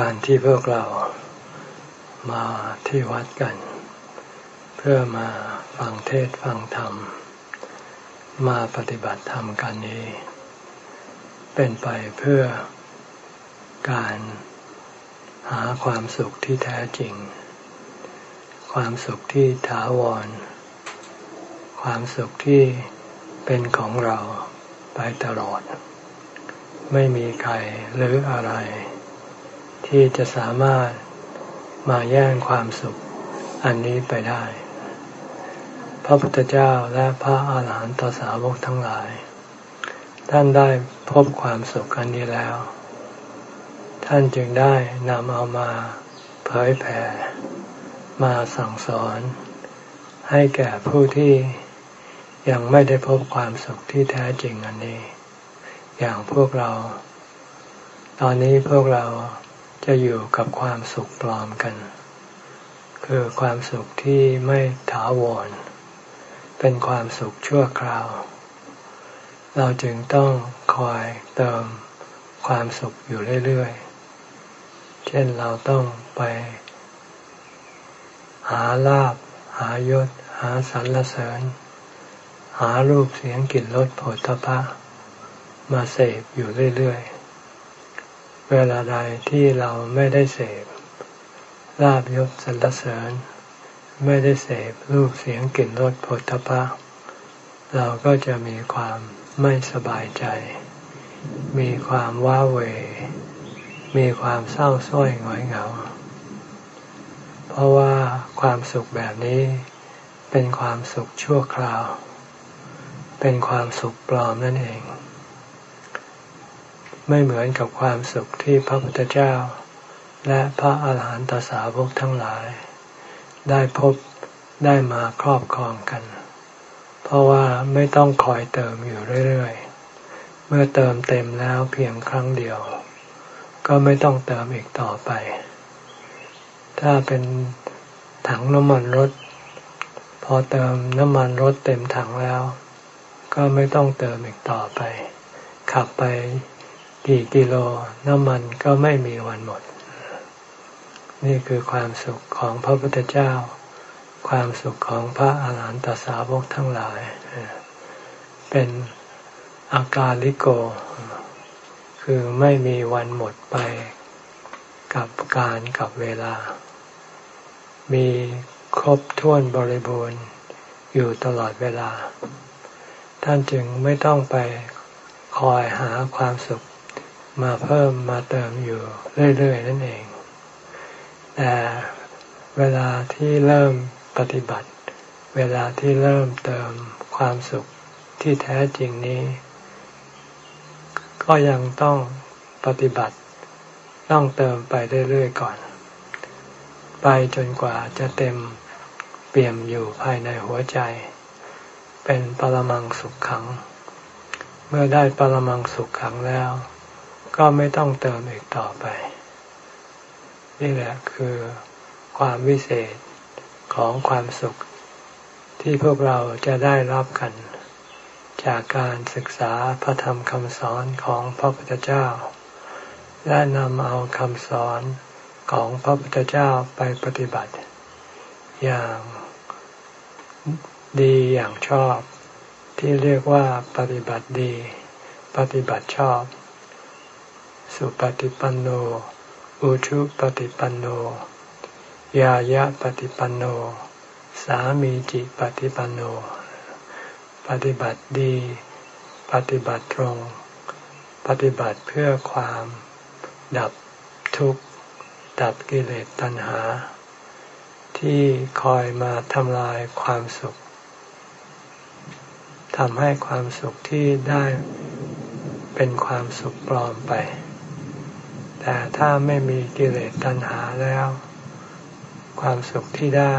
การที่พวกเรามาที่วัดกัน เพื่อมาฟังเทศฟังธรรม มาปฏิบัติธรรมกันนี้ เป็นไปเพื่อการหาความสุขที่แท้จริง ความสุขที่ถาวร ความสุขที่เป็นของเราไปตลอด ไม่มีใครหรืออะไร ที่จะสามารถมาแย่งความสุขอันนี้ไปได้ พระพุทธเจ้าและพระอาหารหันตสาวกทั้งหลาย ท่านได้พบความสุขอันนี้แล้ว ท่านจึงได้นำเอามาเผยแผ่ มาสั่งสอน ให้แก่ผู้ที่ยังไม่ได้พบความสุขที่แท้จริงอันนี้ อย่างพวกเรา ตอนนี้พวกเรา จะอยู่กับความสุขปลอมกัน คือความสุขที่ไม่ถาวร เป็นความสุขชั่วคราว เราจึงต้องคอยเติมความสุขอยู่เรื่อยๆ เช่นเราต้องไป หาลาบ หายศ หาสรรเสริญ หารูปเสียงกลิ่นรสผลตภะมาเสพอยู่เรื่อยๆ เวลาใดที่เราไม่ได้เสพลาบยศสรรเสริญ ไม่ได้เสพรูปเสียงกลิ่นรสผลทพะ เราก็จะมีความไม่สบายใจ มีความว้าเหวมีความเศร้าส้อยหงอยเหงา เพราะว่าความสุขแบบนี้เป็นความสุขชั่วคราว เป็นความสุขปลอมนั่นเอง ไม่เหมือนกับความสุขที่พระพุทธเจ้า และพระอาหารหันตสาวกทั้งหลาย ได้พบได้มาครอบครองกัน เพราะว่าไม่ต้องคอยเติมอยู่เรื่อยๆ เมื่อเติมเต็มแล้วเพียงครั้งเดียว ก็ไม่ต้องเติมอีกต่อไป ถ้าเป็นถังน้ำมันรถ พอเติมน้ำมันรถเต็มถังแล้ว ก็ไม่ต้องเติมอีกต่อไป ขับไป กี่กิโลน้ำมันก็ไม่มีวันหมด นี่คือความสุขของพระพุทธเจ้า ความสุขของพระอาหารหันตสาวกทั้งหลาย เป็นอากาลิโก คือไม่มีวันหมดไปกับการกับเวลา มีครบถ้วนบริบูรณ์อยู่ตลอดเวลา ท่านจึงไม่ต้องไปคอยหาความสุข มาเพิ่มมาเติมอยู่เรื่อยๆนั่นเองแต่เวลาที่เริ่มปฏิบัติ เวลาที่เริ่มเติมความสุขที่แท้จริงนี้ ก็ยังต้องปฏิบัติ ต้องเติมไปเรื่อยๆก่อน ไปจนกว่าจะเต็มเปี่ยมอยู่ภายในหัวใจ เป็นปรมังสุขขัง เมื่อได้ปรมังสุขขังแล้ว ก็ไม่ต้องเติมอีกต่อไป นี่แหละคือความวิเศษของความสุขที่พวกเราจะได้รับกัน จากการศึกษาพระธรรมคำสอนของพระพุทธเจ้า และนำเอาคำสอนของพระพุทธเจ้าไปปฏิบัติ อย่างดีอย่างชอบ ที่เรียกว่าปฏิบัติดี ปฏิบัติชอบ สุปฏิปันโน อุชุปฏิปันโน ยายะปฏิปันโน สามีจิปฏิปันโน ปฏิบัติดี ปฏิบัติตรง ปฏิบัติเพื่อความ ดับทุกข์ ดับกิเลสตัณหา ที่คอยมาทำลายความสุขทำให้ความสุขที่ได้เป็นความสุขปลอมไป แต่ถ้าไม่มีกิเลสตัณหาแล้ว ความสุขที่ได้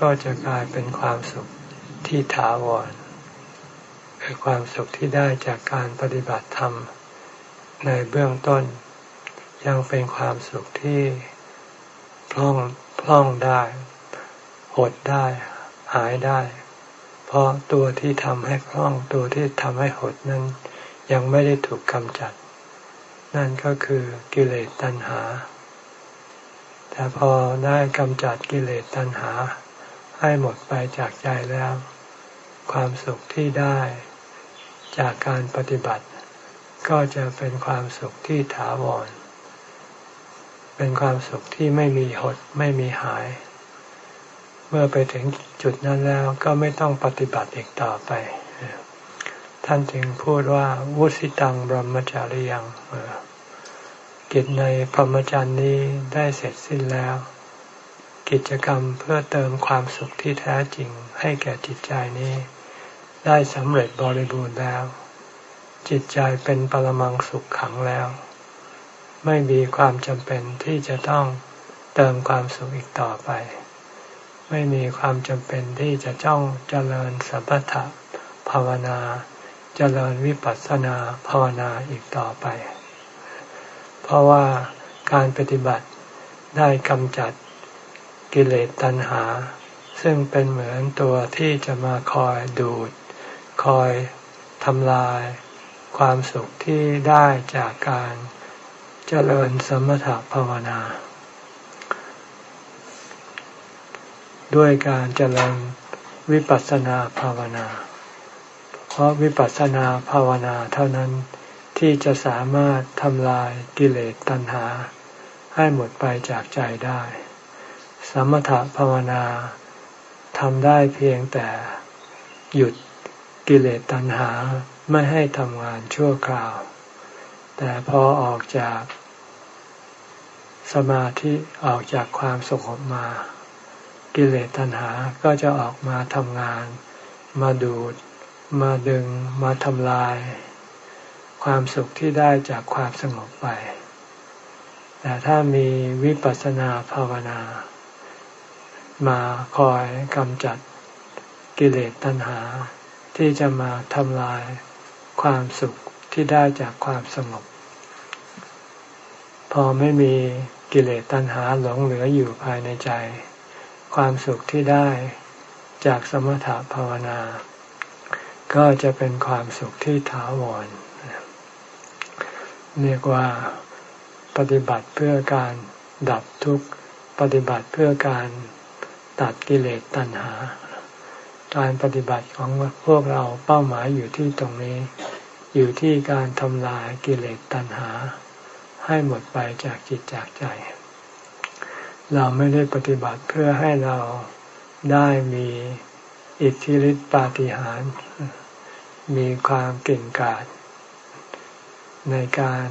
ก็จะกลายเป็นความสุขที่ถาวรคือความสุขที่ได้จากการปฏิบัติธรรม ในเบื้องต้น ยังเป็นความสุขที่พล่องพล่องได้ หดได้ หายได้ เพราะตัวที่ทำให้พล่องตัวที่ทำให้หดนั้น ยังไม่ได้ถูกกำจัด นั่นก็คือกิเลสตัณหา แต่พอได้กำจัดกิเลสตัณหา ให้หมดไปจากใจแล้ว ความสุขที่ได้จากการปฏิบัติ ก็จะเป็นความสุขที่ถาวร เป็นความสุขที่ไม่มีหดไม่มีหาย เมื่อไปถึงจุดนั้นแล้วก็ไม่ต้องปฏิบัติอีกต่อไป ท่านจึงพูดว่าวุสิตังบรมจาริยังกิจในพรหมจรรย์นี้ได้เสร็จสิ้นแล้ว กิจกรรมเพื่อเติมความสุขที่แท้จริงให้แก่จิตใจนี้ ได้สำเร็จบริบูรณ์แล้ว จิตใจเป็นปรมังสุขขังแล้ว ไม่มีความจำเป็นที่จะต้องเติมความสุขอีกต่อไป ไม่มีความจำเป็นที่จะจ้องเจริญสัพพะภาวนา เจริญวิปัสสนาภาวนาอีกต่อไป เพราะว่าการปฏิบัติได้กำจัดกิเลสตัณหา ซึ่งเป็นเหมือนตัวที่จะมาคอยดูด คอยทำลาย ความสุขที่ได้จากการเจริญสมถภาวนา ด้วยการเจริญวิปัสสนาภาวนา เพราะวิปัสสนาภาวนาเท่านั้นที่จะสามารถทำลายกิเลสตัณหา ให้หมดไปจากใจได้ สมถภาวนาทำได้เพียงแต่หยุดกิเลสตัณหาไม่ให้ทำงานชั่วคราว แต่พอออกจาก สมาธิออกจากความสงบมา กิเลสตัณหาก็จะออกมาทำงาน มาดูด มาดึงมาทำลาย ความสุขที่ได้จากความสงบไป แต่ถ้ามีวิปัสสนาภาวนา มาคอยกำจัดกิเลสตัณหา ที่จะมาทำลายความสุขที่ได้จากความสงบ พอไม่มีกิเลสตัณหาหลงเหลืออยู่ภายในใจ ความสุขที่ได้จากสมถะภาวนา ก็จะเป็นความสุขที่ถาวรเรียกว่าปฏิบัติเพื่อการดับทุกข์ปฏิบัติเพื่อการตัดกิเลสตัณหา การปฏิบัติของพวกเราเป้าหมายอยู่ที่ตรงนี้ อยู่ที่การทำลายกิเลสตัณหา ให้หมดไปจากจิตจากใจ เราไม่ได้ปฏิบัติเพื่อให้เราได้มีอิทธิฤทธิปาฏิหาริย์ มีความเก่งกาจในการ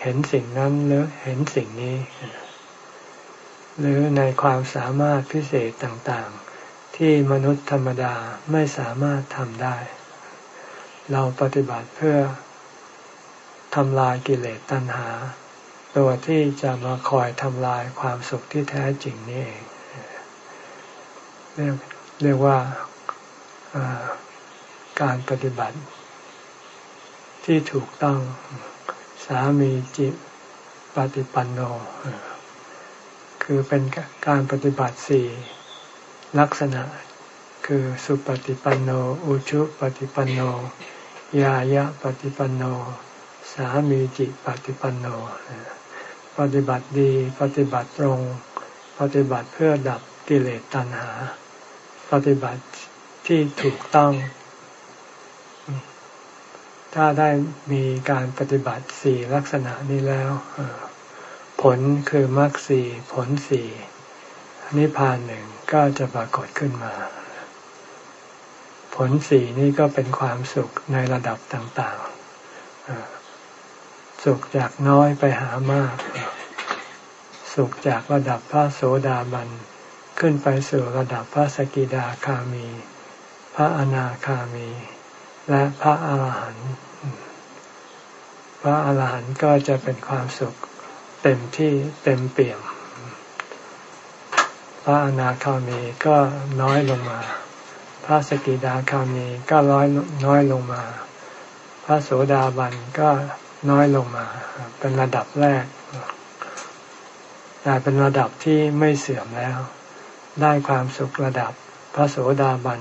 เห็นสิ่งนั้นหรือเห็นสิ่งนี้ หรือในความสามารถพิเศษต่างๆ ที่มนุษย์ธรรมดาไม่สามารถทำได้ เราปฏิบัติเพื่อทำลายกิเลสตัณหา ตัวที่จะมาคอยทำลายความสุขที่แท้จริงนี่เองเรียกเรียกว่า การปฏิบัติ ที่ถูกต้องสามีจิตปฏิปันโน คือเป็นการปฏิบัติสี่ลักษณะ คือสุปฏิปันโน อุชุปฏิปันโน ยายะปฏิปันโน สามีจิตปฏิปันโน ปฏิบัติดีปฏิบัติตรง ปฏิบัติเพื่อดับกิเลสตัณหา ปฏิบัติที่ถูกต้อง ถ้าได้มีการปฏิบัติสี่ลักษณะนี้แล้วผลคือมรรคสี่ผลสี่นิพพานหนึ่งก็จะปรากฏขึ้นมา ผลสี่นี่ก็เป็นความสุขในระดับต่างๆ สุขจากน้อยไปหามาก สุขจากระดับพระโสดาบัน ขึ้นไปสู่ระดับพระสกิดาคามี พระอนาคามี และพระอาหารหันต์พระอาหารหันต์ก็จะเป็นความสุขเต็มที่เต็มเปี่ยม พระอนาคามีก็น้อยลงมา พระสกิดาคามีก็ร้อยน้อยลงมา พระโสดาบันก็น้อยลงมา เป็นระดับแรกแต่เป็นระดับที่ไม่เสื่อมแล้ว ได้ความสุขระดับพระโสดาบัน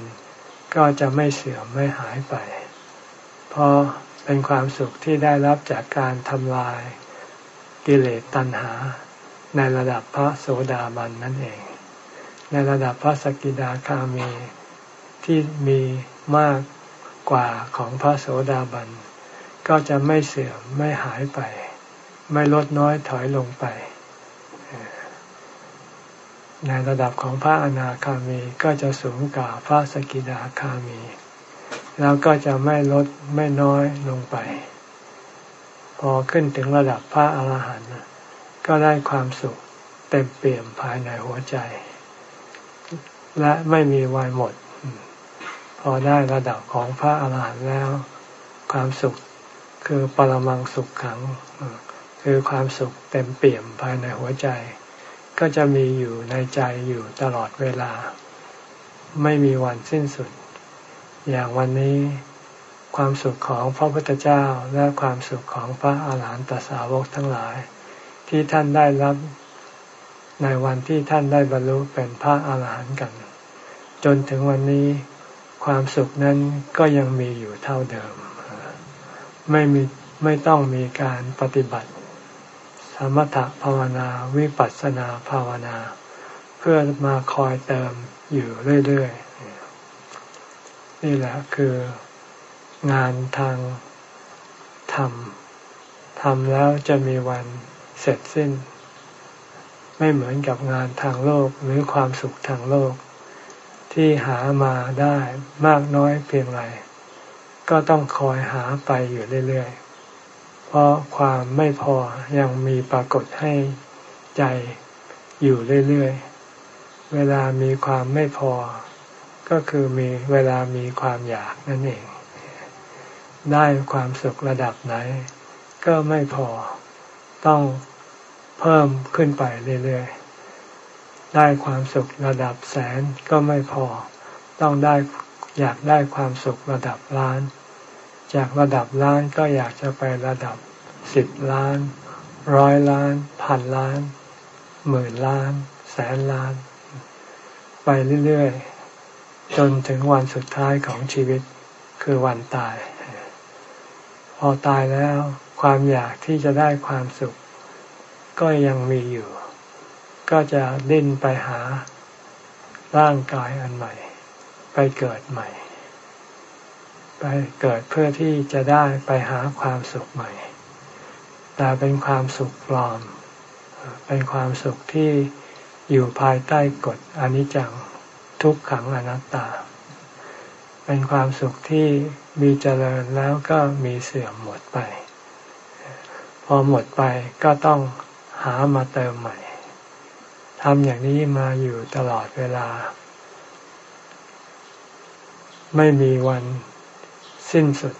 ก็จะไม่เสื่อมไม่หายไป เพราะเป็นความสุขที่ได้รับจากการทำลายกิเลสตัณหา ในระดับพระโสดาบันนั่นเอง ในระดับพระสกิดาคามีที่มีมากกว่าของพระโสดาบัน ก็จะไม่เสื่อมไม่หายไป ไม่ลดน้อยถอยลงไป ในระดับของพระอนาคามีก็จะสูงกว่าพระสกิดาคามี แล้วก็จะไม่ลดไม่น้อยลงไป พอขึ้นถึงระดับพระอาหารหันต์ก็ได้ความสุขเต็มเปี่ยมภายในหัวใจ และไม่มีวันหมด พอได้ระดับของพระอาหารหันต์แล้ว ความสุขคือปรมังสุขขัง คือความสุขเต็มเปี่ยมภายในหัวใจ ก็จะมีอยู่ในใจอยู่ตลอดเวลา ไม่มีวันสิ้นสุด อย่างวันนี้ความสุขของพระพุทธเจ้าและความสุขของพระอาหารหันตสาวกทั้งหลาย ที่ท่านได้รับในวันที่ท่านได้บรรลุเป็นพระอาหารหันต์กัน จนถึงวันนี้ความสุขนั้นก็ยังมีอยู่เท่าเดิม ไม่มีไม่ต้องมีการปฏิบัติ สมถภาวนาวิปัสสนาภาวนา เพื่อมาคอยเติมอยู่เรื่อยๆ นี่แหละคืองานทางธรรมทำแล้วจะมีวันเสร็จสิ้น ไม่เหมือนกับงานทางโลกหรือความสุขทางโลก ที่หามาได้มากน้อยเพียงไรก็ต้องคอยหาไปอยู่เรื่อยๆ เพราะความไม่พอยังมีปรากฏให้ใจอยู่เรื่อยๆ เวลามีความไม่พอ ก็คือมีเวลามีความอยากนั่นเอง ได้ความสุขระดับไหน ก็ไม่พอ ต้องเพิ่มขึ้นไปเรื่อยๆ ได้ความสุขระดับแสนก็ไม่พอ ต้องได้อยากได้ความสุขระดับล้าน จากระดับล้านก็อยากจะไประดับสิบล้าน ร้อยล้าน พันล้าน หมื่นล้าน แสนล้าน ไปเรื่อยๆ จนถึงวันสุดท้ายของชีวิตคือวันตาย พอตายแล้วความอยากที่จะได้ความสุข ก็ยังมีอยู่ ก็จะดิ้นไปหาร่างกายอันใหม่ ไปเกิดใหม่ ไปเกิดเพื่อที่จะได้ไปหาความสุขใหม่ แต่เป็นความสุขปลอม เป็นความสุขที่อยู่ภายใต้กฎอนิจจังทุกขังอนัตตา เป็นความสุขที่มีเจริญแล้วก็มีเสื่อมหมดไป พอหมดไปก็ต้องหามาเติมใหม่ทำอย่างนี้มาอยู่ตลอดเวลา ไม่มีวัน สิ้นสุด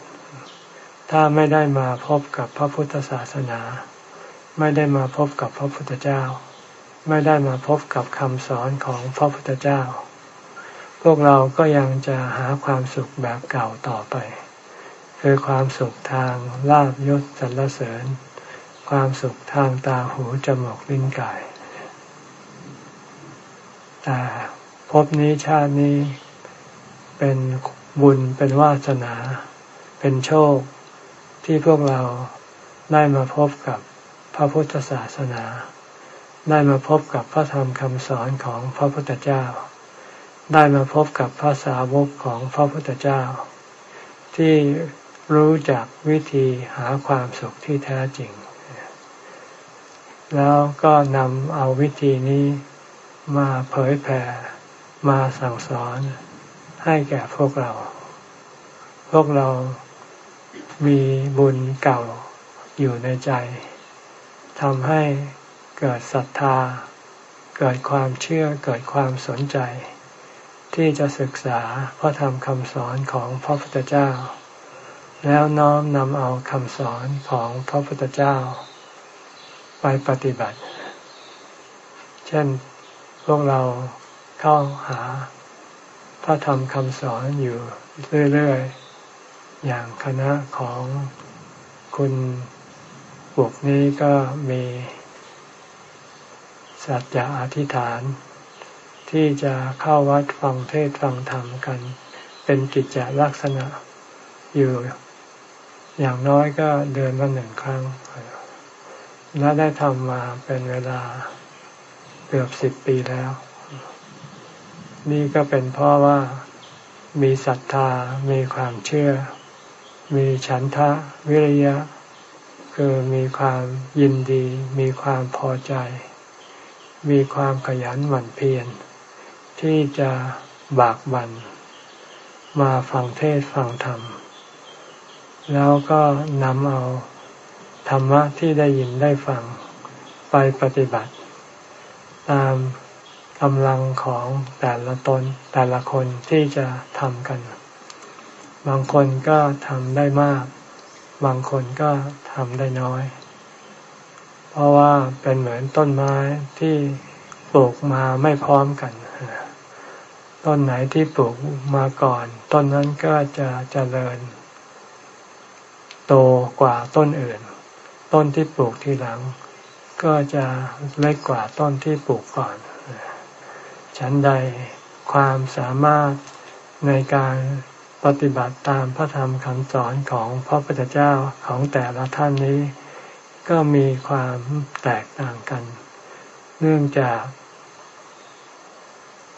ถ้าไม่ได้มาพบกับพระพุทธศาสนา ไม่ได้มาพบกับพระพุทธเจ้า ไม่ได้มาพบกับคำสอนของพระพุทธเจ้า พวกเราก็ยังจะหาความสุขแบบเก่าต่อไป คือความสุขทางลาบยศสรรเสริญ ความสุขทางตาหูจมูกลิ้นกายแต่พบนี้ชาตินี้เป็น บุญเป็นวาสนา เป็นโชคที่พวกเราได้มาพบกับพระพุทธศาสนา ได้มาพบกับพระธรรมคำสอนของพระพุทธเจ้า ได้มาพบกับพระสาวกของพระพุทธเจ้า ที่รู้จักวิธีหาความสุขที่แท้จริง แล้วก็นำเอาวิธีนี้มาเผยแผ่มาสั่งสอน ให้แก่พวกเรา พวกเรามีบุญเก่าอยู่ในใจทำให้เกิดศรัทธา เกิดความเชื่อเกิดความสนใจ ที่จะศึกษาพระธรรมคำสอนของพระพุทธเจ้า แล้วน้อมนำเอาคำสอนของพระพุทธเจ้า ไปปฏิบัติ เช่นพวกเราเข้าหา พระธรรมคำสอนอยู่เรื่อยๆ อย่างคณะของคุณบุกนี้ก็มีสัจจะอธิษฐาน ที่จะเข้าวัดฟังเทศฟังธรรมกัน เป็นกิจจลักษณะอยู่ อย่างน้อยก็เดือนละหนึ่งครั้ง และได้ทำมาเป็นเวลาเกือบสิบปีแล้ว นี่ก็เป็นเพราะว่ามีศรัทธา มีความเชื่อ มีฉันทะวิริยะ คือมีความยินดี มีความพอใจ มีความขยันหมั่นเพียรที่จะบากบัน่นมาฟังเทศฟังธรรม แล้วก็นำเอาธรรมะที่ได้ยินได้ฟังไปปฏิบัติ ตาม กำลังของแต่ละตนแต่ละคนที่จะทำกัน บางคนก็ทำได้มาก บางคนก็ทำได้น้อย เพราะว่าเป็นเหมือนต้นไม้ที่ปลูกมาไม่พร้อมกัน ต้นไหนที่ปลูกมาก่อน ต้นนั้นก็จะเจริญ โตกว่าต้นอื่น ต้นที่ปลูกทีหลัง ก็จะเล็กกว่าต้นที่ปลูกก่อน ฉันใดความสามารถในการปฏิบัติตามพระธรรมคำสอนของพระพุทธเจ้าของแต่ละท่านนี้ ก็มีความแตกต่างกัน เนื่องจาก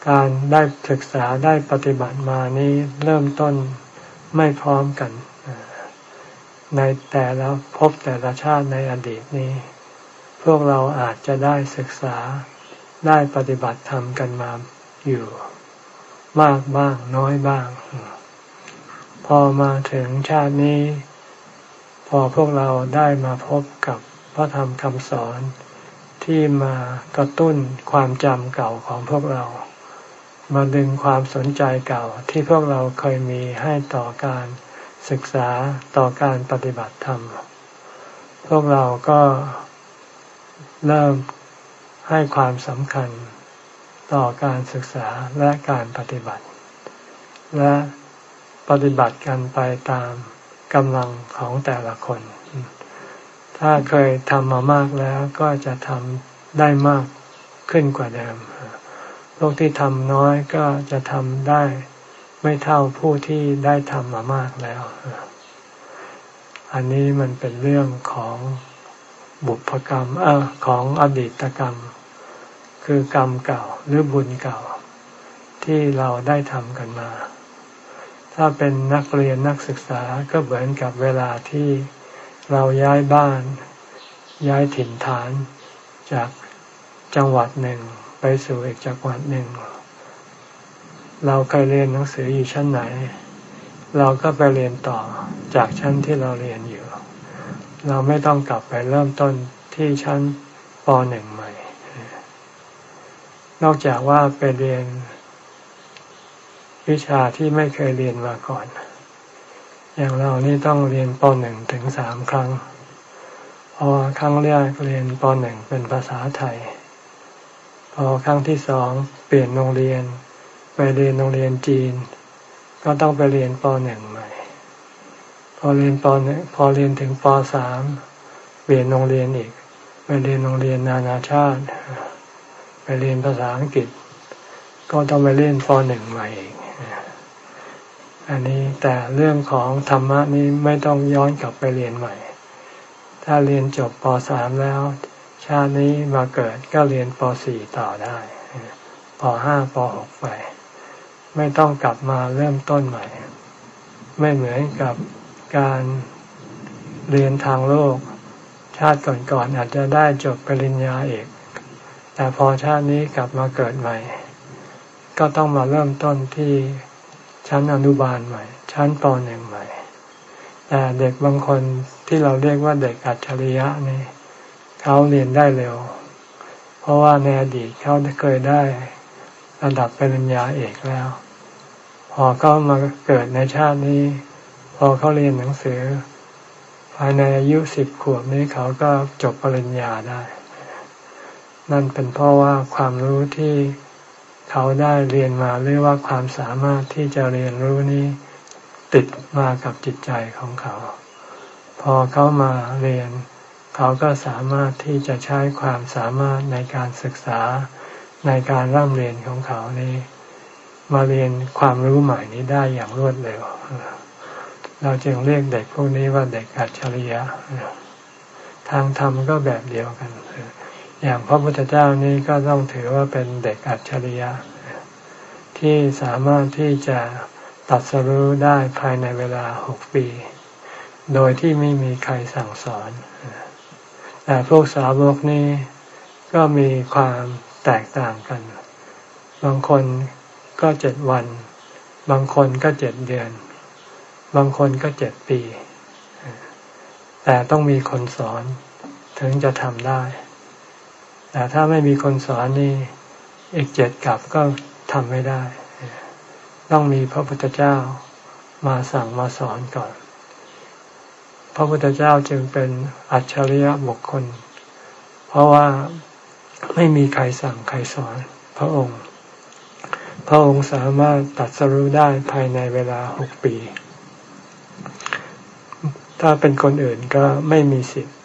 การได้ศึกษาได้ปฏิบัติมานี้เริ่มต้นไม่พร้อมกัน ในแต่ละพบแต่ละชาติในอดีตนี้ พวกเราอาจจะได้ศึกษา ได้ปฏิบัติธรรมกันมาอยู่ มากบ้างน้อยบ้าง พอมาถึงชาตินี้ พอพวกเราได้มาพบกับพระธรรมคำสอนที่มากระตุ้นความจำเก่าของพวกเรา มาดึงความสนใจเก่าที่พวกเราเคยมีให้ต่อการศึกษาต่อการปฏิบัติธรรม พวกเราก็เริ่ม ให้ความสำคัญต่อการศึกษาและการปฏิบัติ และปฏิบัติกันไปตามกำลังของแต่ละคน ถ้าเคยทำมามากแล้วก็จะทำได้มากขึ้นกว่าเดิม พวกที่ทำน้อยก็จะทำได้ไม่เท่าผู้ที่ได้ทำมามากแล้ว อันนี้มันเป็นเรื่องของบุพกรรมเออของอดีตกรรม คือกรรมเก่าหรือบุญเก่า ที่เราได้ทำกันมา ถ้าเป็นนักเรียนนักศึกษาก็เหมือนกับเวลาที่เราย้ายบ้าน ย้ายถิ่นฐานจากจังหวัดหนึ่งไปสู่อีกจังหวัดหนึ่ง เราเคยเรียนหนังสืออยู่ชั้นไหน เราก็ไปเรียนต่อจากชั้นที่เราเรียนอยู่ เราไม่ต้องกลับไปเริ่มต้นที่ชั้นปหนึ่งใหม่ นอกจากว่าไปเรียนวิชาที่ไม่เคยเรียนมาก่อน อย่างเรานี่ต้องเรียนปหนึ่งถึงสามครั้งพอครั้งแรกเรียนปหนึ่งเป็นภาษาไทย พอครั้งที่สองเปลี่ยนโรงเรียน ไปเรียนโรงเรียนจีน ก็ต้องไปเรียนปหนึ่งใหม่ พอเรียนปหนึ่งพอเรียนถึงปสามเปลี่ยนโรงเรียนอีก ไปเรียนโรงเรียนนานาชาติ ไปเรียนภาษาอังกฤษ ก็ต้องไปเรียนปหนึ่งใหม่อีกอันนี้แต่เรื่องของธรรมะนี้ไม่ต้องย้อนกลับไปเรียนใหม่ ถ้าเรียนจบปสามแล้ว ชาตินี้มาเกิดก็เรียนป .4 ต่อได้ป .5 ป .6 ไป ไม่ต้องกลับมาเริ่มต้นใหม่ ไม่เหมือนกับการเรียนทางโลก ชาติก่อนๆอาจจะได้จบปริญญาเอก แต่พอชาตินี้กลับมาเกิดใหม่ ก็ต้องมาเริ่มต้นที่ชั้นอนุบาลใหม่ ชั้นป .1 ใหม่ แต่เด็กบางคนที่เราเรียกว่าเด็กอัจฉริยะนี่เขาเรียนได้เร็ว เพราะว่าในอดีตเขาเคยได้ระดับปริญญาเอกแล้ว พอเขามาเกิดในชาตินี้ พอเขาเรียนหนังสือ ภายในอายุสิบขวบนี้เขาก็จบปริญญาได้ นั่นเป็นเพราะว่าความรู้ที่เขาได้เรียนมาหรือว่าความสามารถที่จะเรียนรู้นี้ติดมากับจิตใจของเขา พอเขามาเรียน เขาก็สามารถที่จะใช้ความสามารถในการศึกษาในการร่ำเรียนของเขานี้ มาเรียนความรู้ใหม่นี้ได้อย่างรวดเร็ว เราจึงเรียกเด็กพวกนี้ว่าเด็กอัจฉริยะทางธรรมก็แบบเดียวกัน อย่างพระพุทธเจ้านี้ก็ต้องถือว่าเป็นเด็กอัจฉริยะ ที่สามารถที่จะตัดสรู้ได้ภายในเวลาหกปี โดยที่ไม่มีใครสั่งสอน แต่พวกสาวกนี้ก็มีความแตกต่างกัน บางคนก็เจ็ดวัน บางคนก็เจ็ดเดือน บางคนก็เจ็ดปี แต่ต้องมีคนสอนถึงจะทำได้ แต่ถ้าไม่มีคนสอนนี่อีกเจ็ดกับก็ทำไม่ได้ ต้องมีพระพุทธเจ้ามาสั่งมาสอนก่อน พระพุทธเจ้าจึงเป็นอัจฉริยะบุคคล เพราะว่าไม่มีใครสั่งใครสอน พระองค์ พระองค์สามารถตัดสรู้ได้ภายในเวลาหกปี ถ้าเป็นคนอื่นก็ไม่มีสิทธิ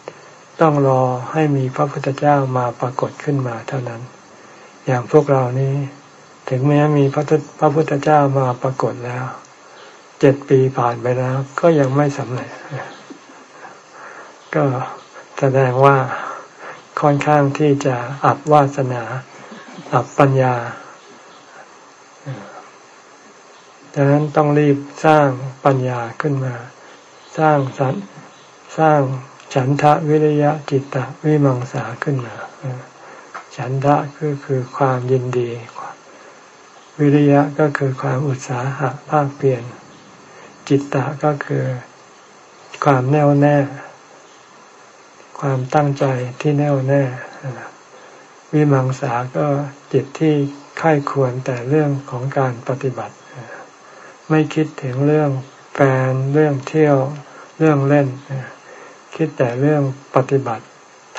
ต้องรอให้มีพระพุทธเจ้ามาปรากฏขึ้นมาเท่านั้น อย่างพวกเรานี้ ถึงแม้มีพระพระพุทธเจ้ามาปรากฏแล้ว เจ็ดปีผ่านไปแล้ว ก็ยังไม่สำเร็จ ก็แสดงว่าค่อนข้างที่จะอับวาสนาอับปัญญาดังนั้นต้องรีบสร้างปัญญาขึ้นมา สร้างสันสร้าง ฉันทะวิริยะจิตตะวิมังสาขึ้นมา ฉันทะก็คือความยินดี วิริยะก็คือความอุตสาหะภาคเปลี่ยน จิตตะก็คือความแน่วแน่ ความตั้งใจที่แน่วแน่ วิมังสาก็จิตที่ค่ายควรแต่เรื่องของการปฏิบัติ ไม่คิดถึงเรื่องแฟนเรื่องเที่ยวเรื่องเล่น คิดแต่เรื่องปฏิบัติ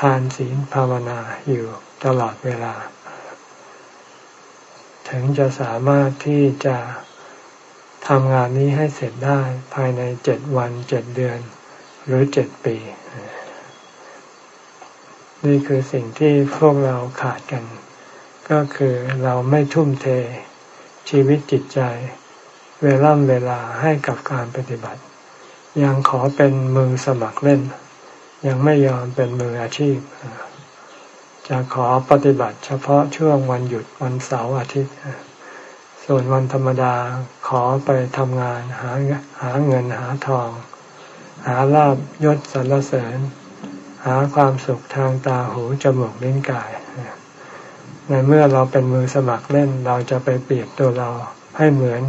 ทานศีลภาวนาอยู่ตลอดเวลา ถึงจะสามารถที่จะทำงานนี้ให้เสร็จได้ภายในเจ็ดวันเจ็ดเดือน หรือเจ็ดปี นี่คือสิ่งที่พวกเราขาดกัน ก็คือเราไม่ทุ่มเทชีวิตจิตใจ เวล่ำเวลาให้กับการปฏิบัติ ยังขอเป็นมือสมัครเล่น ยังไม่ยอมเป็นมืออาชีพ จะขอปฏิบัติเฉพาะช่วงวันหยุดวันเสาร์อาทิตย์ ส่วนวันธรรมดาขอไปทำงานหาหาเงินหาทอง หาลาบยศสรรเสริญ หาความสุขทางตาหูจมูกลิ้นกาย ในเมื่อเราเป็นมือสมัครเล่นเราจะไปเปรียบตัวเราให้เหมือน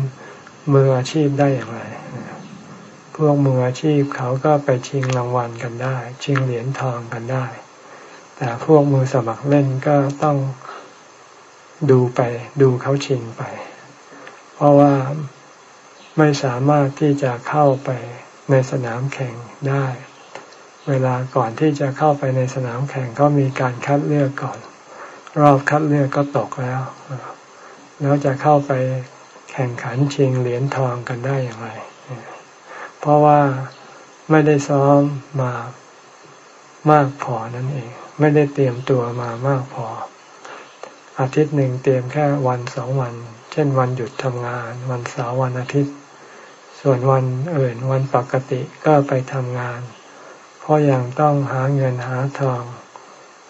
มืออาชีพได้อย่างไร พวกมืออาชีพเขาก็ไปชิงรางวัลกันได้ ชิงเหรียญทองกันได้ แต่พวกมือสมัครเล่นก็ต้องดูไป ดูเขาชิงไป เพราะว่าไม่สามารถที่จะเข้าไปในสนามแข่งได้ เวลาก่อนที่จะเข้าไปในสนามแข่งก็มีการคัดเลือกก่อน รอบคัดเลือกก็ตกแล้วแล้วจะเข้าไปแข่งขันชิงเหรียญทองกันได้อย่างไร เพราะว่าไม่ได้ซ้อมมามากพอนั่นเอง ไม่ได้เตรียมตัวมามากพอ อาทิตย์หนึ่งเตรียมแค่วันสองวัน เช่นวันหยุดทำงาน วันเสาร์วันอาทิตย์ ส่วนวันอื่นวันปกติก็ไปทำงาน เพราะยังต้องหาเงินหาทอง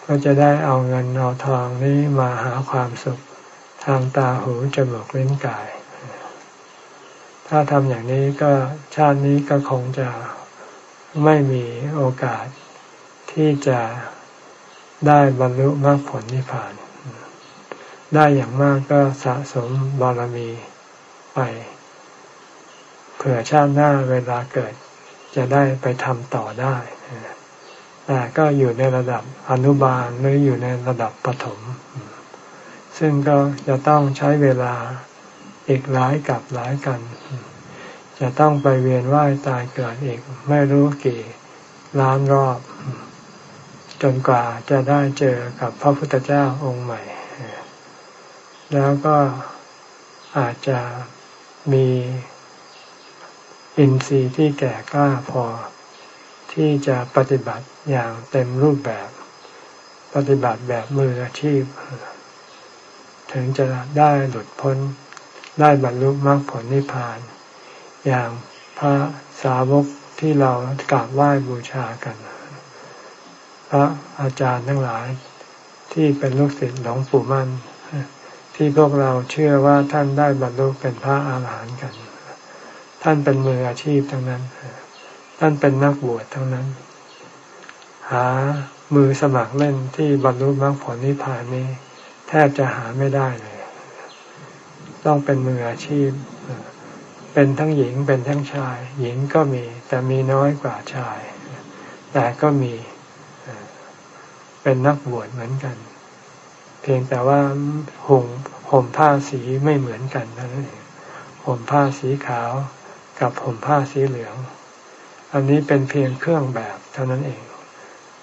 ก็จะได้เอาเงินเอาทองนี้มาหาความสุข ทางตาหูจมูกลิ้นกาย ถ้าทำอย่างนี้ก็ชาตินี้ก็คงจะไม่มีโอกาสที่จะได้บรรลุมรรคผลนิพพาน ได้อย่างมากก็สะสมบารมีไป เผื่อชาติหน้าเวลาเกิดจะได้ไปทำต่อได้ แต่ก็อยู่ในระดับอนุบาลหรืออยู่ในระดับปฐม ซึ่งก็จะต้องใช้เวลา อีกหลายกับหลายกัน จะต้องไปเวียนว่ายตายเกิดอีกไม่รู้กี่ล้านรอบ จนกว่าจะได้เจอกับพระพุทธเจ้าองค์ใหม่ แล้วก็อาจจะมีอินทรีย์ที่แก่กล้าพอที่จะปฏิบัติอย่างเต็มรูปแบบ ปฏิบัติแบบมืออาชีพ ถึงจะได้หลุดพ้น ได้บรรลุมรรคผลนิพพาน อย่างพระสาวกที่เรากราบไหว้บูชากัน พระอาจารย์ทั้งหลายที่เป็นลูกศิษย์หลวงปู่มั่น ที่พวกเราเชื่อว่าท่านได้บรรลุเป็นพระอาหารหันต์กัน ท่านเป็นมืออาชีพทั้งนั้น ท่านเป็นนักบวชทั้งนั้น หามือสมัครเล่นที่บรรลุมรรคผลนิพพานนี้ แทบจะหาไม่ได้เลย ต้องเป็นมืออาชีพ เป็นทั้งหญิงเป็นทั้งชาย หญิงก็มี แต่มีน้อยกว่าชาย แต่ก็มีเป็นนักบวชเหมือนกัน เพียงแต่ว่าห่มห่มผ้าสีไม่เหมือนกันนั่นเองห่มผ้าสีขาวกับห่มผ้าสีเหลือง อันนี้เป็นเพียงเครื่องแบบเท่านั้นเอง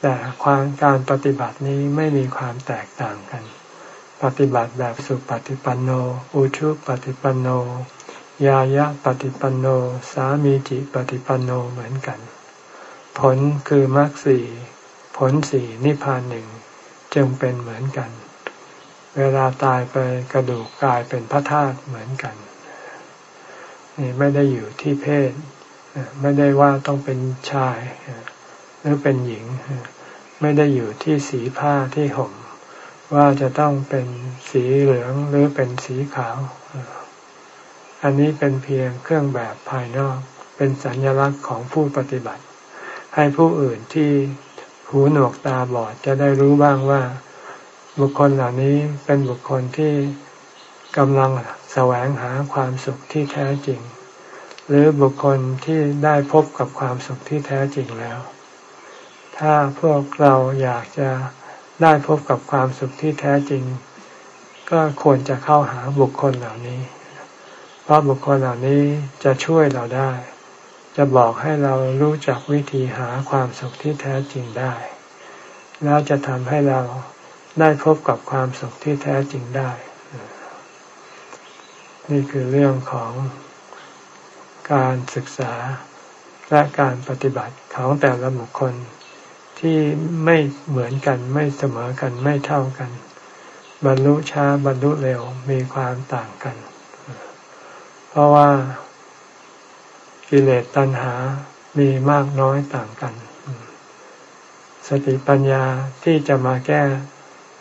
แต่ความการปฏิบัตินี้ไม่มีความแตกต่างกัน ปฏิบัติแบบสุปฏิปันโน อุชุปฏิปันโน ยายะปฏิปันโน สามีจิปฏิปันโนเหมือนกัน ผลคือมรรคสี่ผลสี่นิพพานหนึ่งจึงเป็นเหมือนกัน เวลาตายไปกระดูกกลายเป็นพระธาตุเหมือนกันนี่ไม่ได้อยู่ที่เพศ ไม่ได้ว่าต้องเป็นชาย หรือเป็นหญิง ไม่ได้อยู่ที่สีผ้าที่ห่ม ว่าจะต้องเป็นสีเหลืองหรือเป็นสีขาว อันนี้เป็นเพียงเครื่องแบบภายนอก เป็นสัญลักษณ์ของผู้ปฏิบัติ ให้ผู้อื่นที่หูหนวกตาบอดจะได้รู้บ้างว่า บุคคลเหล่านี้เป็นบุคคลที่กำลังแสวงหาความสุขที่แท้จริง หรือบุคคลที่ได้พบกับความสุขที่แท้จริงแล้ว ถ้าพวกเราอยากจะ ได้พบกับความสุขที่แท้จริง ก็ควรจะเข้าหาบุคคลเหล่านี้ เพราะบุคคลเหล่านี้จะช่วยเราได้ จะบอกให้เรารู้จักวิธีหาความสุขที่แท้จริงได้ แล้วจะทำให้เราได้พบกับความสุขที่แท้จริงได้ นี่คือเรื่องของการศึกษาและการปฏิบัติของแต่ละบุคคล ที่ไม่เหมือนกันไม่เสมอกันไม่เท่ากัน บรรลุช้าบรรลุเร็วมีความต่างกัน เพราะว่ากิเลสตัณหามีมากน้อยต่างกัน สติปัญญาที่จะมาแก้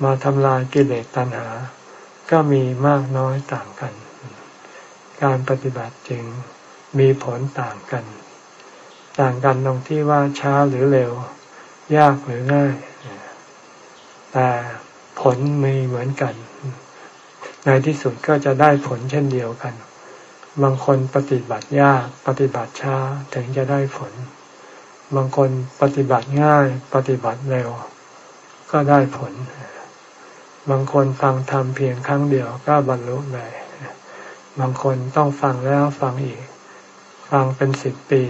มาทำลายกิเลสตัณหา ก็มีมากน้อยต่างกัน การปฏิบัติจึงมีผลต่างกัน ต่างกันตรงที่ว่าช้าหรือเร็ว ยากหรือง่าย แต่ผลมีเหมือนกัน ในที่สุดก็จะได้ผลเช่นเดียวกัน บางคนปฏิบัติยากปฏิบัติช้าถึงจะได้ผล บางคนปฏิบัติง่ายปฏิบัติเร็ว ก็ได้ผล บางคนฟังธรรมเพียงครั้งเดียวก็บรรลุเลยบางคนต้องฟังแล้วฟังอีก ฟังเป็นสิบปี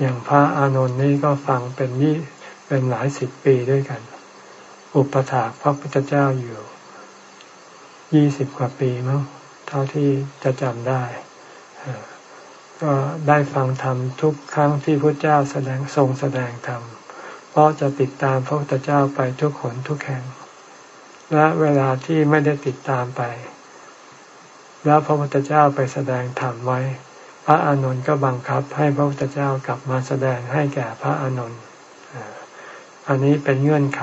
อย่างพระอานนท์นี่ก็ฟังเป็นยี่ เป็นหลายสิบปีด้วยกัน อุปถากพระพุทธเจ้าอยู่ยี่สิบกว่าปีมั้งเท่าที่จะจำได้ ก็ได้ฟังธรรมทุกครั้งที่พระเจ้าแสดงทรงแสดงธรรมเพราะจะติดตามพระพุทธเจ้าไปทุกขนทุกแห่ง และเวลาที่ไม่ได้ติดตามไป แล้วพระพุทธเจ้าไปแสดงธรรมไว้ พระอานนท์ก็บังคับให้พระพุทธเจ้ากลับมาแสดงให้แก่พระอานนท์ อันนี้เป็นเงื่อนไข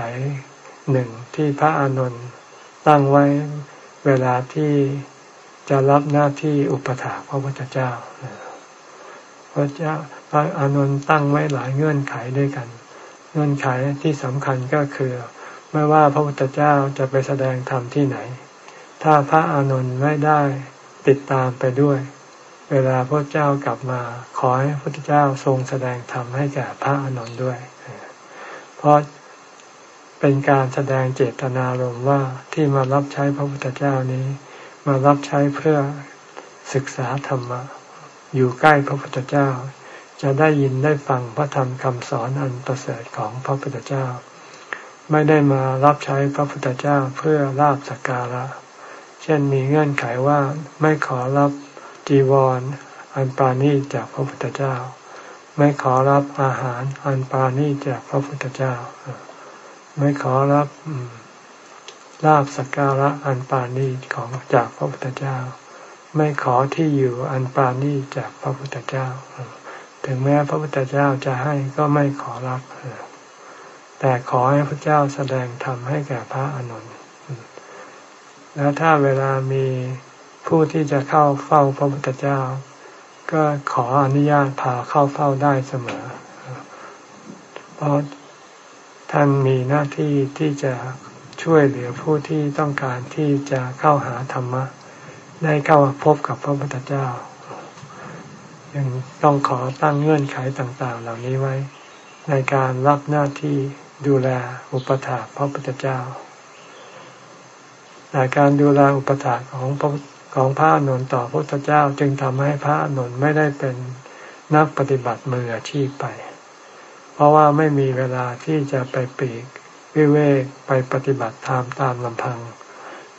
หนึ่งที่พระอานนท์ตั้งไว้เวลาที่จะรับหน้าที่อุปถาพระพุทธเจ้าพระเจ้าพระอานนท์ตั้งไว้หลายเงื่อนไขด้วยกัน เงื่อนไขที่สำคัญก็คือ ไม่ว่าพระพุทธเจ้าจะไปแสดงธรรมที่ไหน ถ้าพระอานนท์ไม่ได้ติดตามไปด้วย เวลาพระเจ้ากลับมาขอให้พระพุทธเจ้าทรงแสดงธรรมให้แก่พระอานนท์ด้วย เพราะเป็นการแสดงเจตนารมณ์ว่าที่มารับใช้พระพุทธเจ้านี้ มารับใช้เพื่อศึกษาธรรมะ อยู่ใกล้พระพุทธเจ้า จะได้ยินได้ฟังพระธรรมคำสอนอันประเสริฐของพระพุทธเจ้า ไม่ได้มารับใช้พระพุทธเจ้าเพื่อลาบสักการะ เช่นมีเงื่อนไขว่าไม่ขอรับจีวรอันปราณีจากพระพุทธเจ้า ไม่ขอรับอาหารอันปราณีจากพระพุทธเจ้า ไม่ขอรับลาบสักการะอันปาณีของจากพระพุทธเจ้า ไม่ขอที่อยู่อันปาณีจากพระพุทธเจ้า ถึงแม้พระพุทธเจ้าจะให้ก็ไม่ขอรับแแต่ขอให้พระเจ้าแสดงธรรมให้แก่พระอนุนแล้วถ้าเวลามีผู้ที่จะเข้าเฝ้าพระพุทธเจ้า ก็ขออนุญาตพาเข้าเฝ้าได้เสมอ เพราะท่านมีหน้าที่ที่จะช่วยเหลือผู้ที่ต้องการที่จะเข้าหาธรรมะ ได้เข้าพบกับพระพุทธเจ้ายังต้องขอตั้งเงื่อนไขต่างๆ เหล่านี้ไว้ ในการรับหน้าที่ดูแลอุปถาพระพุทธเจ้าแต่การดูแลอุปถาของพระ ของพระอนุนต่อพระพุทธเจ้าจึงทำให้พระอนุนไม่ได้เป็นนักปฏิบัติมืออาชีพไป เพราะว่าไม่มีเวลาที่จะไปปีกวิเวกไปปฏิบัติธรรมตามลำพัง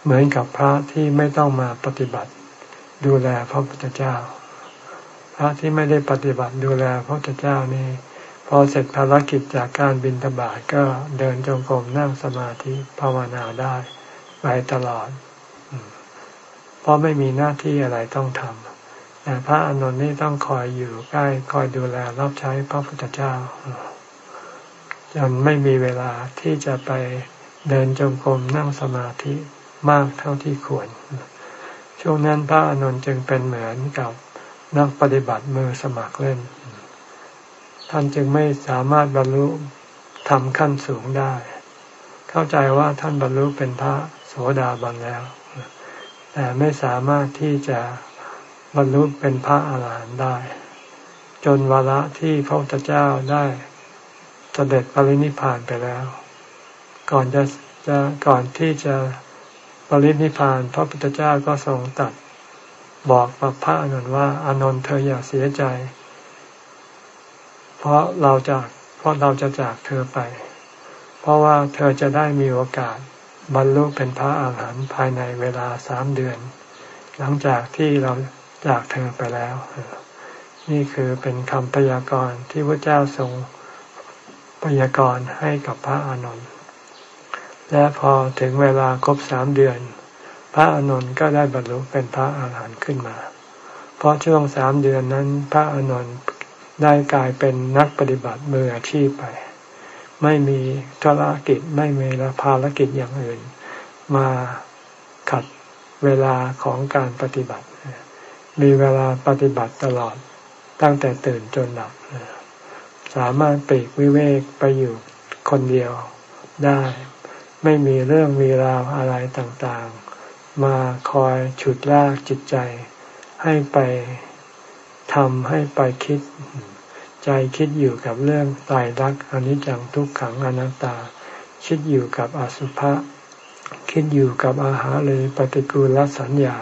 เหมือนกับพระที่ไม่ต้องมาปฏิบัติ ดูแลพระพุทธเจ้า พระที่ไม่ได้ปฏิบัติดูแลพระพุทธเจ้านี่พอเสร็จภารกิจจากการบินธบาตก็เดินจงกรมนั่งสมาธิภาวนาได้ไปตลอด เพราะไม่มีหน้าที่อะไรต้องทำแต่พระอนุนนี่ต้องคอยอยู่ใกล้คอยดูแลรับใช้พระพุทธเจ้าจนไม่มีเวลาที่จะไปเดินจงกรมนั่งสมาธิมากเท่าที่ควร ช่วงนั้นพระอนุนจึงเป็นเหมือนกับนักปฏิบัติมือสมัครเล่น ท่านจึงไม่สามารถบรรลุทำขั้นสูงได้ เข้าใจว่าท่านบรรลุเป็นพระโสดาบันแล้ว แต่ไม่สามารถที่จะบรรลุเป็นพระอาหารหันต์ได้ จนวาระที่พระพุทธเจ้าได้เสด็จปรินิพานไปแล้ว ก่อนจะจะก่อนที่จะปรินิพานพระพุทธเจ้าก็ทรงตัดบอกกับพระอนุนว่าอานนท์เธออย่าเสียใจ เพราะเราจากเพราะเราจะจากเธอไป เพราะว่าเธอจะได้มีโอกาส บรรลุเป็นพระอาหารหันต์ภายในเวลาสามเดือน หลังจากที่เราจากเธอไปแล้ว นี่คือเป็นคำพยากรณ์ที่พระเจ้าทรงพยากรณ์ให้กับพระอานนท์และพอถึงเวลาครบสามเดือน พระอานนท์ก็ได้บรรลุเป็นพระอาหารหันต์ขึ้นมา เพราะช่วงสามเดือนนั้น พระอานนท์ได้กลายเป็นนักปฏิบัติมืออาชีพไป ไม่มีธุรกิจไม่มีภารกิจอย่างอื่น มาขัดเวลาของการปฏิบัติ มีเวลาปฏิบัติตลอดตั้งแต่ตื่นจนหลับสามารถปีกวิเวกไปอยู่คนเดียวได้ ไม่มีเรื่องมีราวอะไรต่างๆ มาคอยฉุดลากจิตใจ ให้ไปทำให้ไปคิด ใจคิดอยู่กับเรื่องตายรักอนิจจังทุกขังอนัตตา คิดอยู่กับอสุภะคิดอยู่กับอาหารเลยปฏิกูลสัญญา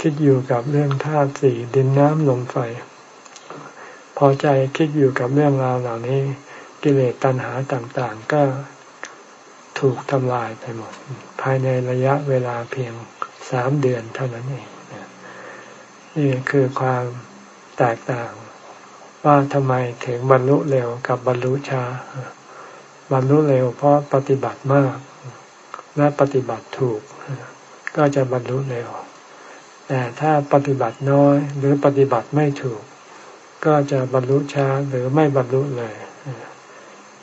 คิดอยู่กับเรื่องธาตุสี่ดินน้ำลมไฟ พอใจคิดอยู่กับเรื่องราวเหล่านี้ กิเลสตัณหาต่างๆ ก็ถูกทำลายไปหมด ภายในระยะเวลาเพียงสามเดือนเท่านั้นเองนี่คือความแตกต่าง ว่าทำไมถึงบรรลุเร็วกับบรรลุช้า บรรลุเร็วเพราะปฏิบัติมาก และปฏิบัติถูก ก็จะบรรลุเร็ว แต่ถ้าปฏิบัติน้อยหรือปฏิบัติไม่ถูก ก็จะบรรลุช้าหรือไม่บรรลุเลย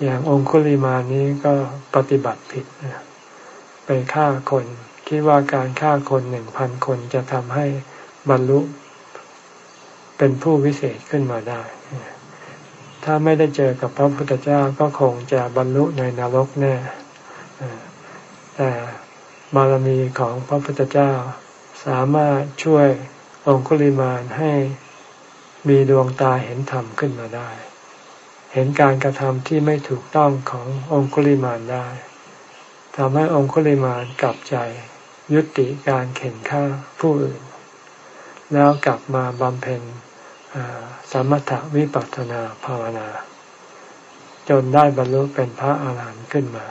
อย่างองคุลิมานี้ก็ปฏิบัติผิดไปฆ่าคนคิดว่าการฆ่าคนหนึ่งพันคนจะทำให้บรรลุเป็นผู้วิเศษขึ้นมาได้ ถ้าไม่ได้เจอกับพระพุทธเจ้าก็คงจะบรรลุในนรกแน่แต่บารมีของพระพุทธเจ้าสามารถช่วยองคุลิมานให้มีดวงตาเห็นธรรมขึ้นมาได้ เห็นการกระทำที่ไม่ถูกต้องขององคุลิมานได้ทำให้องคุลิมานกลับใจยุติการเข็นฆ่าผู้อื่น แล้วกลับมาบำเพ็ญ สมถะวิปัสสนาภาวนา จนได้บรรลุเป็นพระอาหารหันต์ขึ้นมา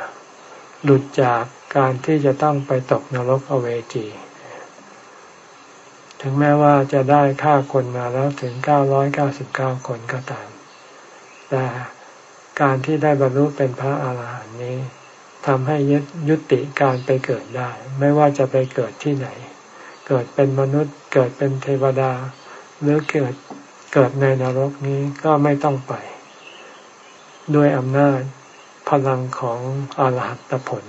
หลุดจากการที่จะต้องไปตกนรกอเวจี ถึงแม้ว่าจะได้ฆ่าคนมาแล้วถึงเก้าร้อยเก้าสิบเก้าคนก็ตาม แต่การที่ได้บรรลุเป็นพระอาหารหันต์นี้ทำให้ยุติการไปเกิดได้ ไม่ว่าจะไปเกิดที่ไหน เกิดเป็นมนุษย์ เกิดเป็นเทวดา หรือเกิด เกิดในนรกนี้ก็ไม่ต้องไป ด้วยอำนาจพลังของอรหัตผล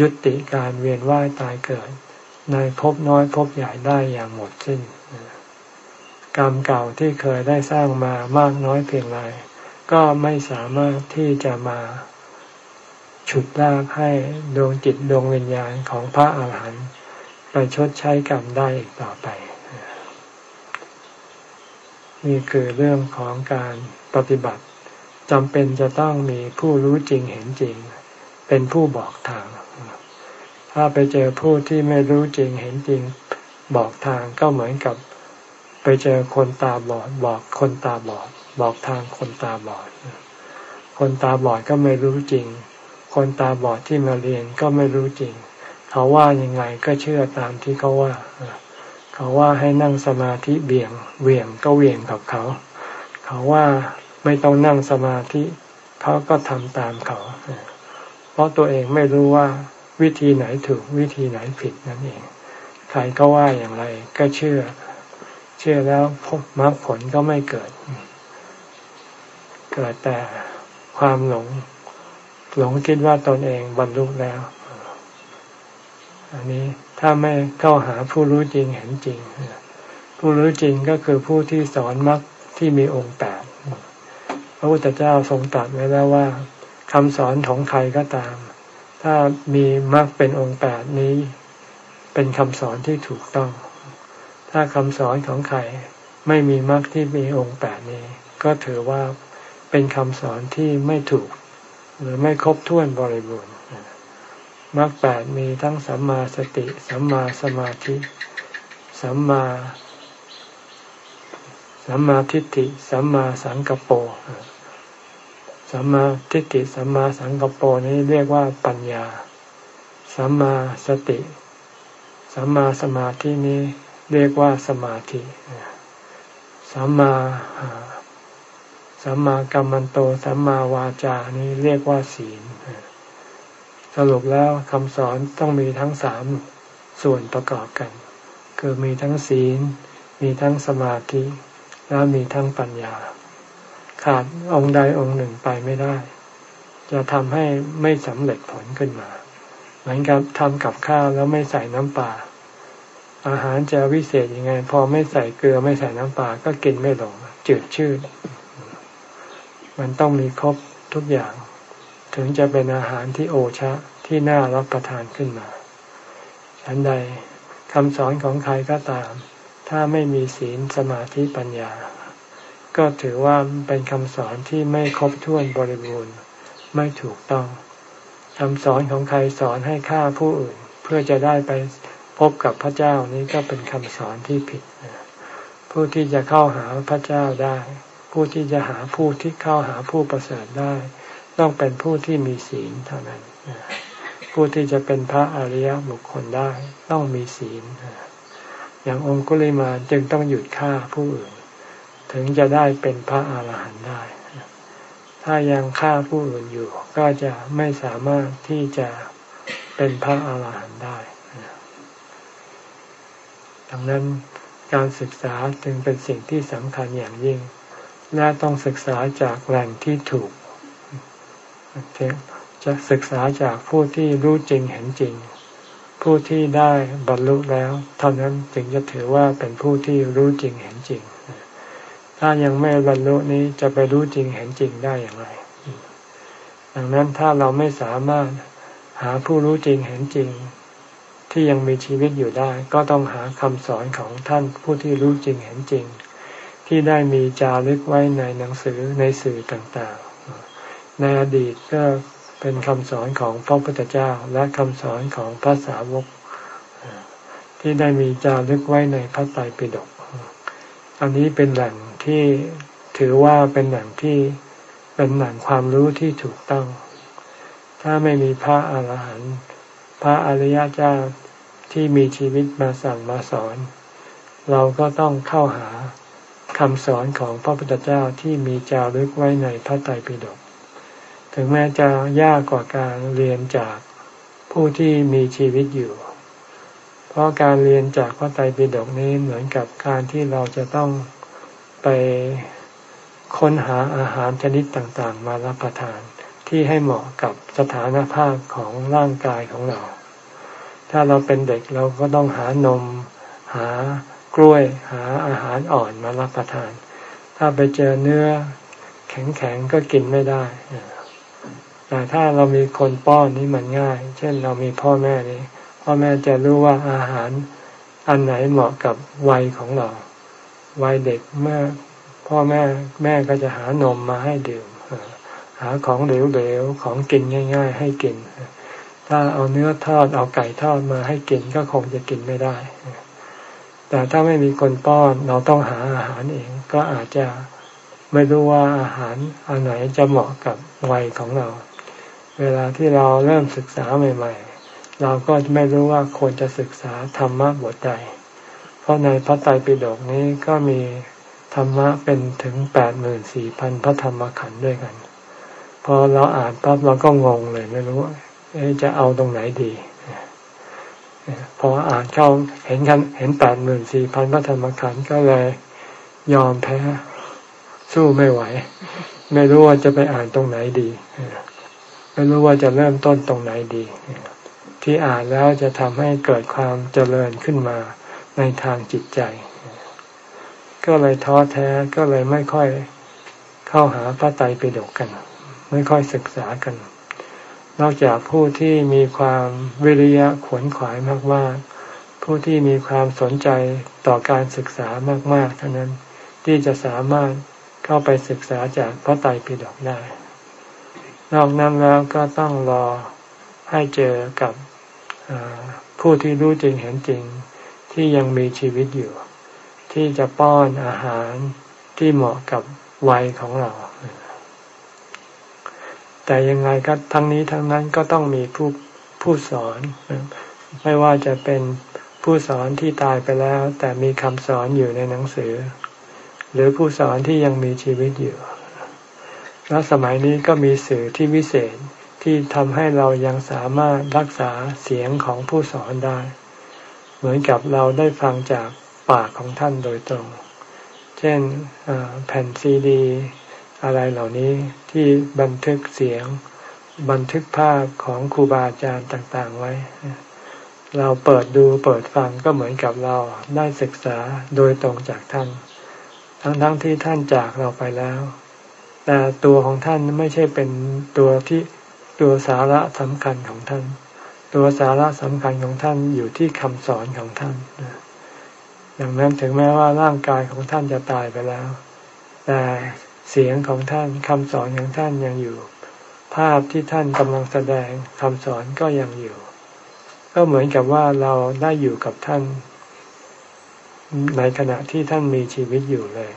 ยุติการเวียนว่ายตายเกิด ในภพน้อยภพใหญ่ได้อย่างหมดสิ้น กรรมเก่าที่เคยได้สร้างมามากน้อยเพียงไรก็ไม่สามารถที่จะมาฉุดลากให้ดวงจิตดวงวิญญาณของพระอาหารหันต์ไปชดใช้กรรมได้อีกต่อไป นี่คือเรื่องของการปฏิบัติจำเป็นจะต้องมีผู้รู้จริงเห็นจริง เป็นผู้บอกทาง ถ้าไปเจอผู้ที่ไม่รู้จริงเห็นจริงบอกทางก็เหมือนกับไปเจอคนตาบอดบอกคนตาบอด บอกทางคนตาบอด คนตาบอดก็ไม่รู้จริง คนตาบอดที่มาเรียนก็ไม่รู้จริง เขาว่ายังไงก็เชื่อตามที่เขาว่า เขาว่าให้นั่งสมาธิเบี่ยงเวี่ยงก็เวี่ยงกับเขา เขาว่าไม่ต้องนั่งสมาธิเขาก็ทำตามเขา เพราะตัวเองไม่รู้ว่าวิธีไหนถูกวิธีไหนผิดนั่นเอง ใครก็ว่าอย่างไรก็เชื่อ เชื่อแล้วพบมรรคผลก็ไม่เกิด เกิดแต่ความหลง หลงคิดว่าตนเองบรรลุแล้ว อันนี้ ถ้าไม่เข้าหาผู้รู้จริงเห็นจริง ผู้รู้จริงก็คือผู้ที่สอนมรรคที่มีองค์แปดพระพุทธเจ้าทรงตรัสไว้แล้วว่าคำสอนของใครก็ตาม ถ้ามีมรรคเป็นองค์แปดนี้ เป็นคำสอนที่ถูกต้อง ถ้าคำสอนของใครไม่มีมรรคที่มีองค์แปดนี้ ก็ถือว่าเป็นคำสอนที่ไม่ถูก หรือไม่ครบถ้วนบริบูรณ์ มรรคแปดมีทั้งสัมมาสติ สัมมาสมาธิ สัมมาสัมมาทิฏฐิ สัมมาสังกปรสัมมาทิฏฐิ สัมมาสังกปรนี้เรียกว่าปัญญา สัมมาสติ สัมมาสมาธินี้เรียกว่าสมาธิ สัมมาสัมมากัมมันโต สัมมาวาจานี้เรียกว่าศีล สรุปแล้วคำสอนต้องมีทั้งสามส่วนประกอบกัน คือมีทั้งศีล มีทั้งสมาธิ แล้วมีทั้งปัญญา ขาดองค์ใดองค์หนึ่งไปไม่ได้ จะทำให้ไม่สำเร็จผลขึ้นมา เหมือนกับทำกับข้าวแล้วไม่ใส่น้ำปลาอาหารจะวิเศษยังไง พอไม่ใส่เกลือไม่ใส่น้ำปลาก็กินไม่ลงจืดชืดมันต้องมีครบทุกอย่าง ถึงจะเป็นอาหารที่โอชะที่น่ารับประทานขึ้นมาฉันใดคำสอนของใครก็ตาม ถ้าไม่มีศีลสมาธิปัญญา ก็ถือว่าเป็นคำสอนที่ไม่ครบถ้วนบริบูรณ์ไม่ถูกต้องคำสอนของใครสอนให้ฆ่าผู้อื่น เพื่อจะได้ไปพบกับพระเจ้านี้ก็เป็นคำสอนที่ผิด ผู้ที่จะเข้าหาพระเจ้าได้ ผู้ที่จะหาผู้ที่เข้าหาผู้ประเสริฐได้ ต้องเป็นผู้ที่มีศีลเท่านั้น ผู้ที่จะเป็นพระอริยบุคคลได้ต้องมีศีล อย่างองคุลิมาจึงต้องหยุดฆ่าผู้อื่น ถึงจะได้เป็นพระอาหารหันต์ได้ ถ้ายังฆ่าผู้อื่นอยู่ ก็จะไม่สามารถที่จะเป็นพระอาหารหันต์ได้ ดังนั้นการศึกษาจึงเป็นสิ่งที่สำคัญอย่างยิ่งและต้องศึกษาจากแหล่งที่ถูก จะศึกษาจากผู้ที่รู้จริงเห็นจริง ผู้ที่ได้บรรลุแล้ว เท่านั้นจึงจะถือว่าเป็นผู้ที่รู้จริงเห็นจริง ถ้ายังไม่บรรลุนี้จะไปรู้จริงเห็นจริงได้อย่างไรดังนั้นถ้าเราไม่สามารถหาผู้รู้จริงเห็นจริง ที่ยังมีชีวิตอยู่ได้ ก็ต้องหาคำสอนของท่านผู้ที่รู้จริงเห็นจริง ที่ได้มีจารึกไว้ในหนังสือในสื่อต่าง ในอดีตก็เป็นคำสอนของพระพุทธเจ้าและคำสอนของพระสาวก ที่ได้มีจารึกไว้ในพระไตรปิฎกอันนี้เป็นแหล่งที่ถือว่าเป็นแหล่งที่เป็นแหล่งความรู้ที่ถูกต้อง ถ้าไม่มีพระอาหารหันต์พระอริยเจ้าที่มีชีวิตมาสั่งมาสอน เราก็ต้องเข้าหาคำสอนของพระพุทธเจ้าที่มีจารึกไว้ในพระไตรปิฎก ถึงแม้จะยากกว่าการเรียนจากผู้ที่มีชีวิตอยู่ เพราะการเรียนจากพระไตรปิฎกนี้เหมือนกับการที่เราจะต้องไปค้นหาอาหารชนิดต่างๆ มารับประทานที่ให้เหมาะกับสถานภาพของร่างกายของเรา ถ้าเราเป็นเด็กเราก็ต้องหานม หากล้วย หาอาหารอ่อนมารับประทาน ถ้าไปเจอเนื้อแข็งๆก็กินไม่ได้ แต่ถ้าเรามีคนป้อนนี่มันง่าย เช่นเรามีพ่อแม่นี่พ่อแม่จะรู้ว่าอาหารอันไหนเหมาะกับวัยของเรา วัยเด็กเมื่อพ่อแม่แม่ก็จะหานมมาให้ดื่มหาของเหลวๆของกินง่าย ๆ ให้กิน ถ้าเอาเนื้อทอดเอาไก่ทอดมาให้กินก็คงจะกินไม่ได้ แต่ถ้าไม่มีคนป้อนเราต้องหาอาหารเอง ก็อาจจะไม่รู้ว่าอาหารอันไหนจะเหมาะกับวัยของเรา เวลาที่เราเริ่มศึกษาใหม่ ๆ เราก็ไม่รู้ว่าควรจะศึกษาธรรมะบทใด เพราะในพระไตรปิฎกนี้ก็มีธรรมะเป็นถึงแปดหมื่นสี่พันพระธรรมขันธ์ด้วยกัน พอเราอ่านปั๊บเราก็งงเลยไม่รู้จะเอาตรงไหนดี พออ่านเข้าเห็นกันเห็นแปดหมื่นสี่พันพระธรรมขันธ์ก็เลยยอมแพ้ สู้ไม่ไหว ไม่รู้ว่าจะไปอ่านตรงไหนดี ไม่รู้ว่าจะเริ่มต้นตรงไหนดี ที่อ่านแล้วจะทำให้เกิดความเจริญขึ้นมาในทางจิตใจ ก็เลยท้อแท้ก็เลยไม่ค่อยเข้าหาพระไตรปิฎกกัน ไม่ค่อยศึกษากัน นอกจากผู้ที่มีความวิริยะขวนขวายมากๆ ผู้ที่มีความสนใจต่อการศึกษามากๆเท่านั้นที่จะสามารถเข้าไปศึกษาจากพระไตรปิฎกได้ นอกนั้นแล้วก็ต้องรอให้เจอกับผู้ที่รู้จริงเห็นจริง ที่ยังมีชีวิตอยู่ ที่จะป้อนอาหารที่เหมาะกับวัยของเรา แต่ยังไงก็ทั้งนี้ทั้งนั้นก็ต้องมีผู้ผู้สอน ไม่ว่าจะเป็นผู้สอนที่ตายไปแล้ว แต่มีคำสอนอยู่ในหนังสือ หรือผู้สอนที่ยังมีชีวิตอยู่ แล้วสมัยนี้ก็มีสื่อที่วิเศษที่ทำให้เรายังสามารถรักษาเสียงของผู้สอนได้ เหมือนกับเราได้ฟังจากปากของท่านโดยตรง เช่นแผ่นซีดี อะไรเหล่านี้ที่บันทึกเสียง บันทึกภาพของครูบาอาจารย์ต่างๆไว้ เราเปิดดูเปิดฟังก็เหมือนกับเราได้ศึกษาโดยตรงจากท่าน ทั้งๆทที่ท่านจากเราไปแล้ว แต่ตัวของท่านไม่ใช่เป็นตัวที่ตัวสาระสำคัญของท่าน ตัวสาระสำคัญของท่านอยู่ที่คำสอนของท่านดังนั้นถึงแม้ว่าร่างกายของท่านจะตายไปแล้ว แต่เสียงของท่านคำสอนของท่านยังอยู่ ภาพที่ท่านกำลังแสดงคำสอนก็ยังอยู่ ก็เหมือนกับว่าเราได้อยู่กับท่าน ในขณะที่ท่านมีชีวิตอยู่เลย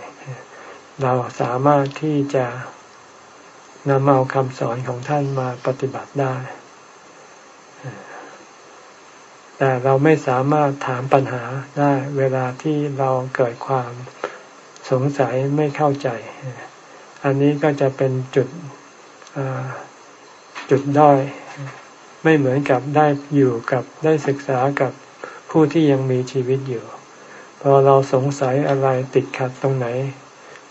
เราสามารถที่จะนำเอาคำสอนของท่านมาปฏิบัติได้ แต่เราไม่สามารถถามปัญหาได้เวลาที่เราเกิดความสงสัยไม่เข้าใจ อันนี้ก็จะเป็นจุดจุดด้อยไม่เหมือนกับได้อยู่กับได้ศึกษากับผู้ที่ยังมีชีวิตอยู่ พอเราสงสัยอะไรติดขัดตรงไหน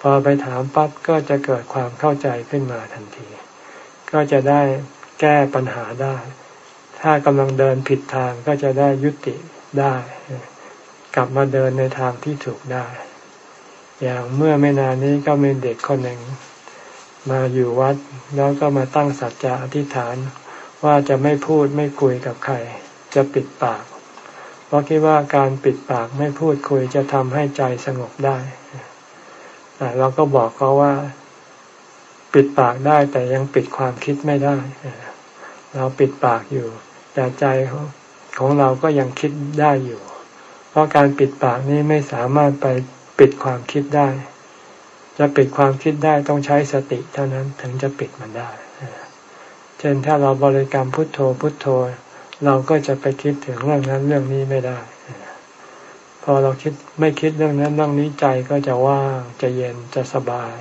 พอไปถามปั๊บก็จะเกิดความเข้าใจขึ้นมาทันที ก็จะได้แก้ปัญหาได้ ถ้ากำลังเดินผิดทางก็จะได้ยุติได้ กลับมาเดินในทางที่ถูกได้ อย่างเมื่อไม่นานนี้ก็มีเด็กคนหนึ่ง มาอยู่วัดแล้วก็มาตั้งสัจจะอธิษฐาน ว่าจะไม่พูดไม่คุยกับใคร จะปิดปาก เพราะคิดว่าการปิดปากไม่พูดคุยจะทำให้ใจสงบได้ เราก็บอกเขาว่า ปิดปากได้แต่ยังปิดความคิดไม่ได้ เราปิดปากอยู่ แต่ใจของเราก็ยังคิดได้อยู่ เพราะการปิดปากนี้ไม่สามารถไปปิดความคิดได้ จะปิดความคิดได้ต้องใช้สติเท่านั้นถึงจะปิดมันได้ เช่นถ้าเราบริกรรมพุทโธพุทโธ เราก็จะไปคิดถึงเรื่องนั้นเรื่องนี้ไม่ได้ อเราคิดไม่คิดเรื่องนั้นเรื่องนี้ใจก็จะว่างจะเย็นจะสบาย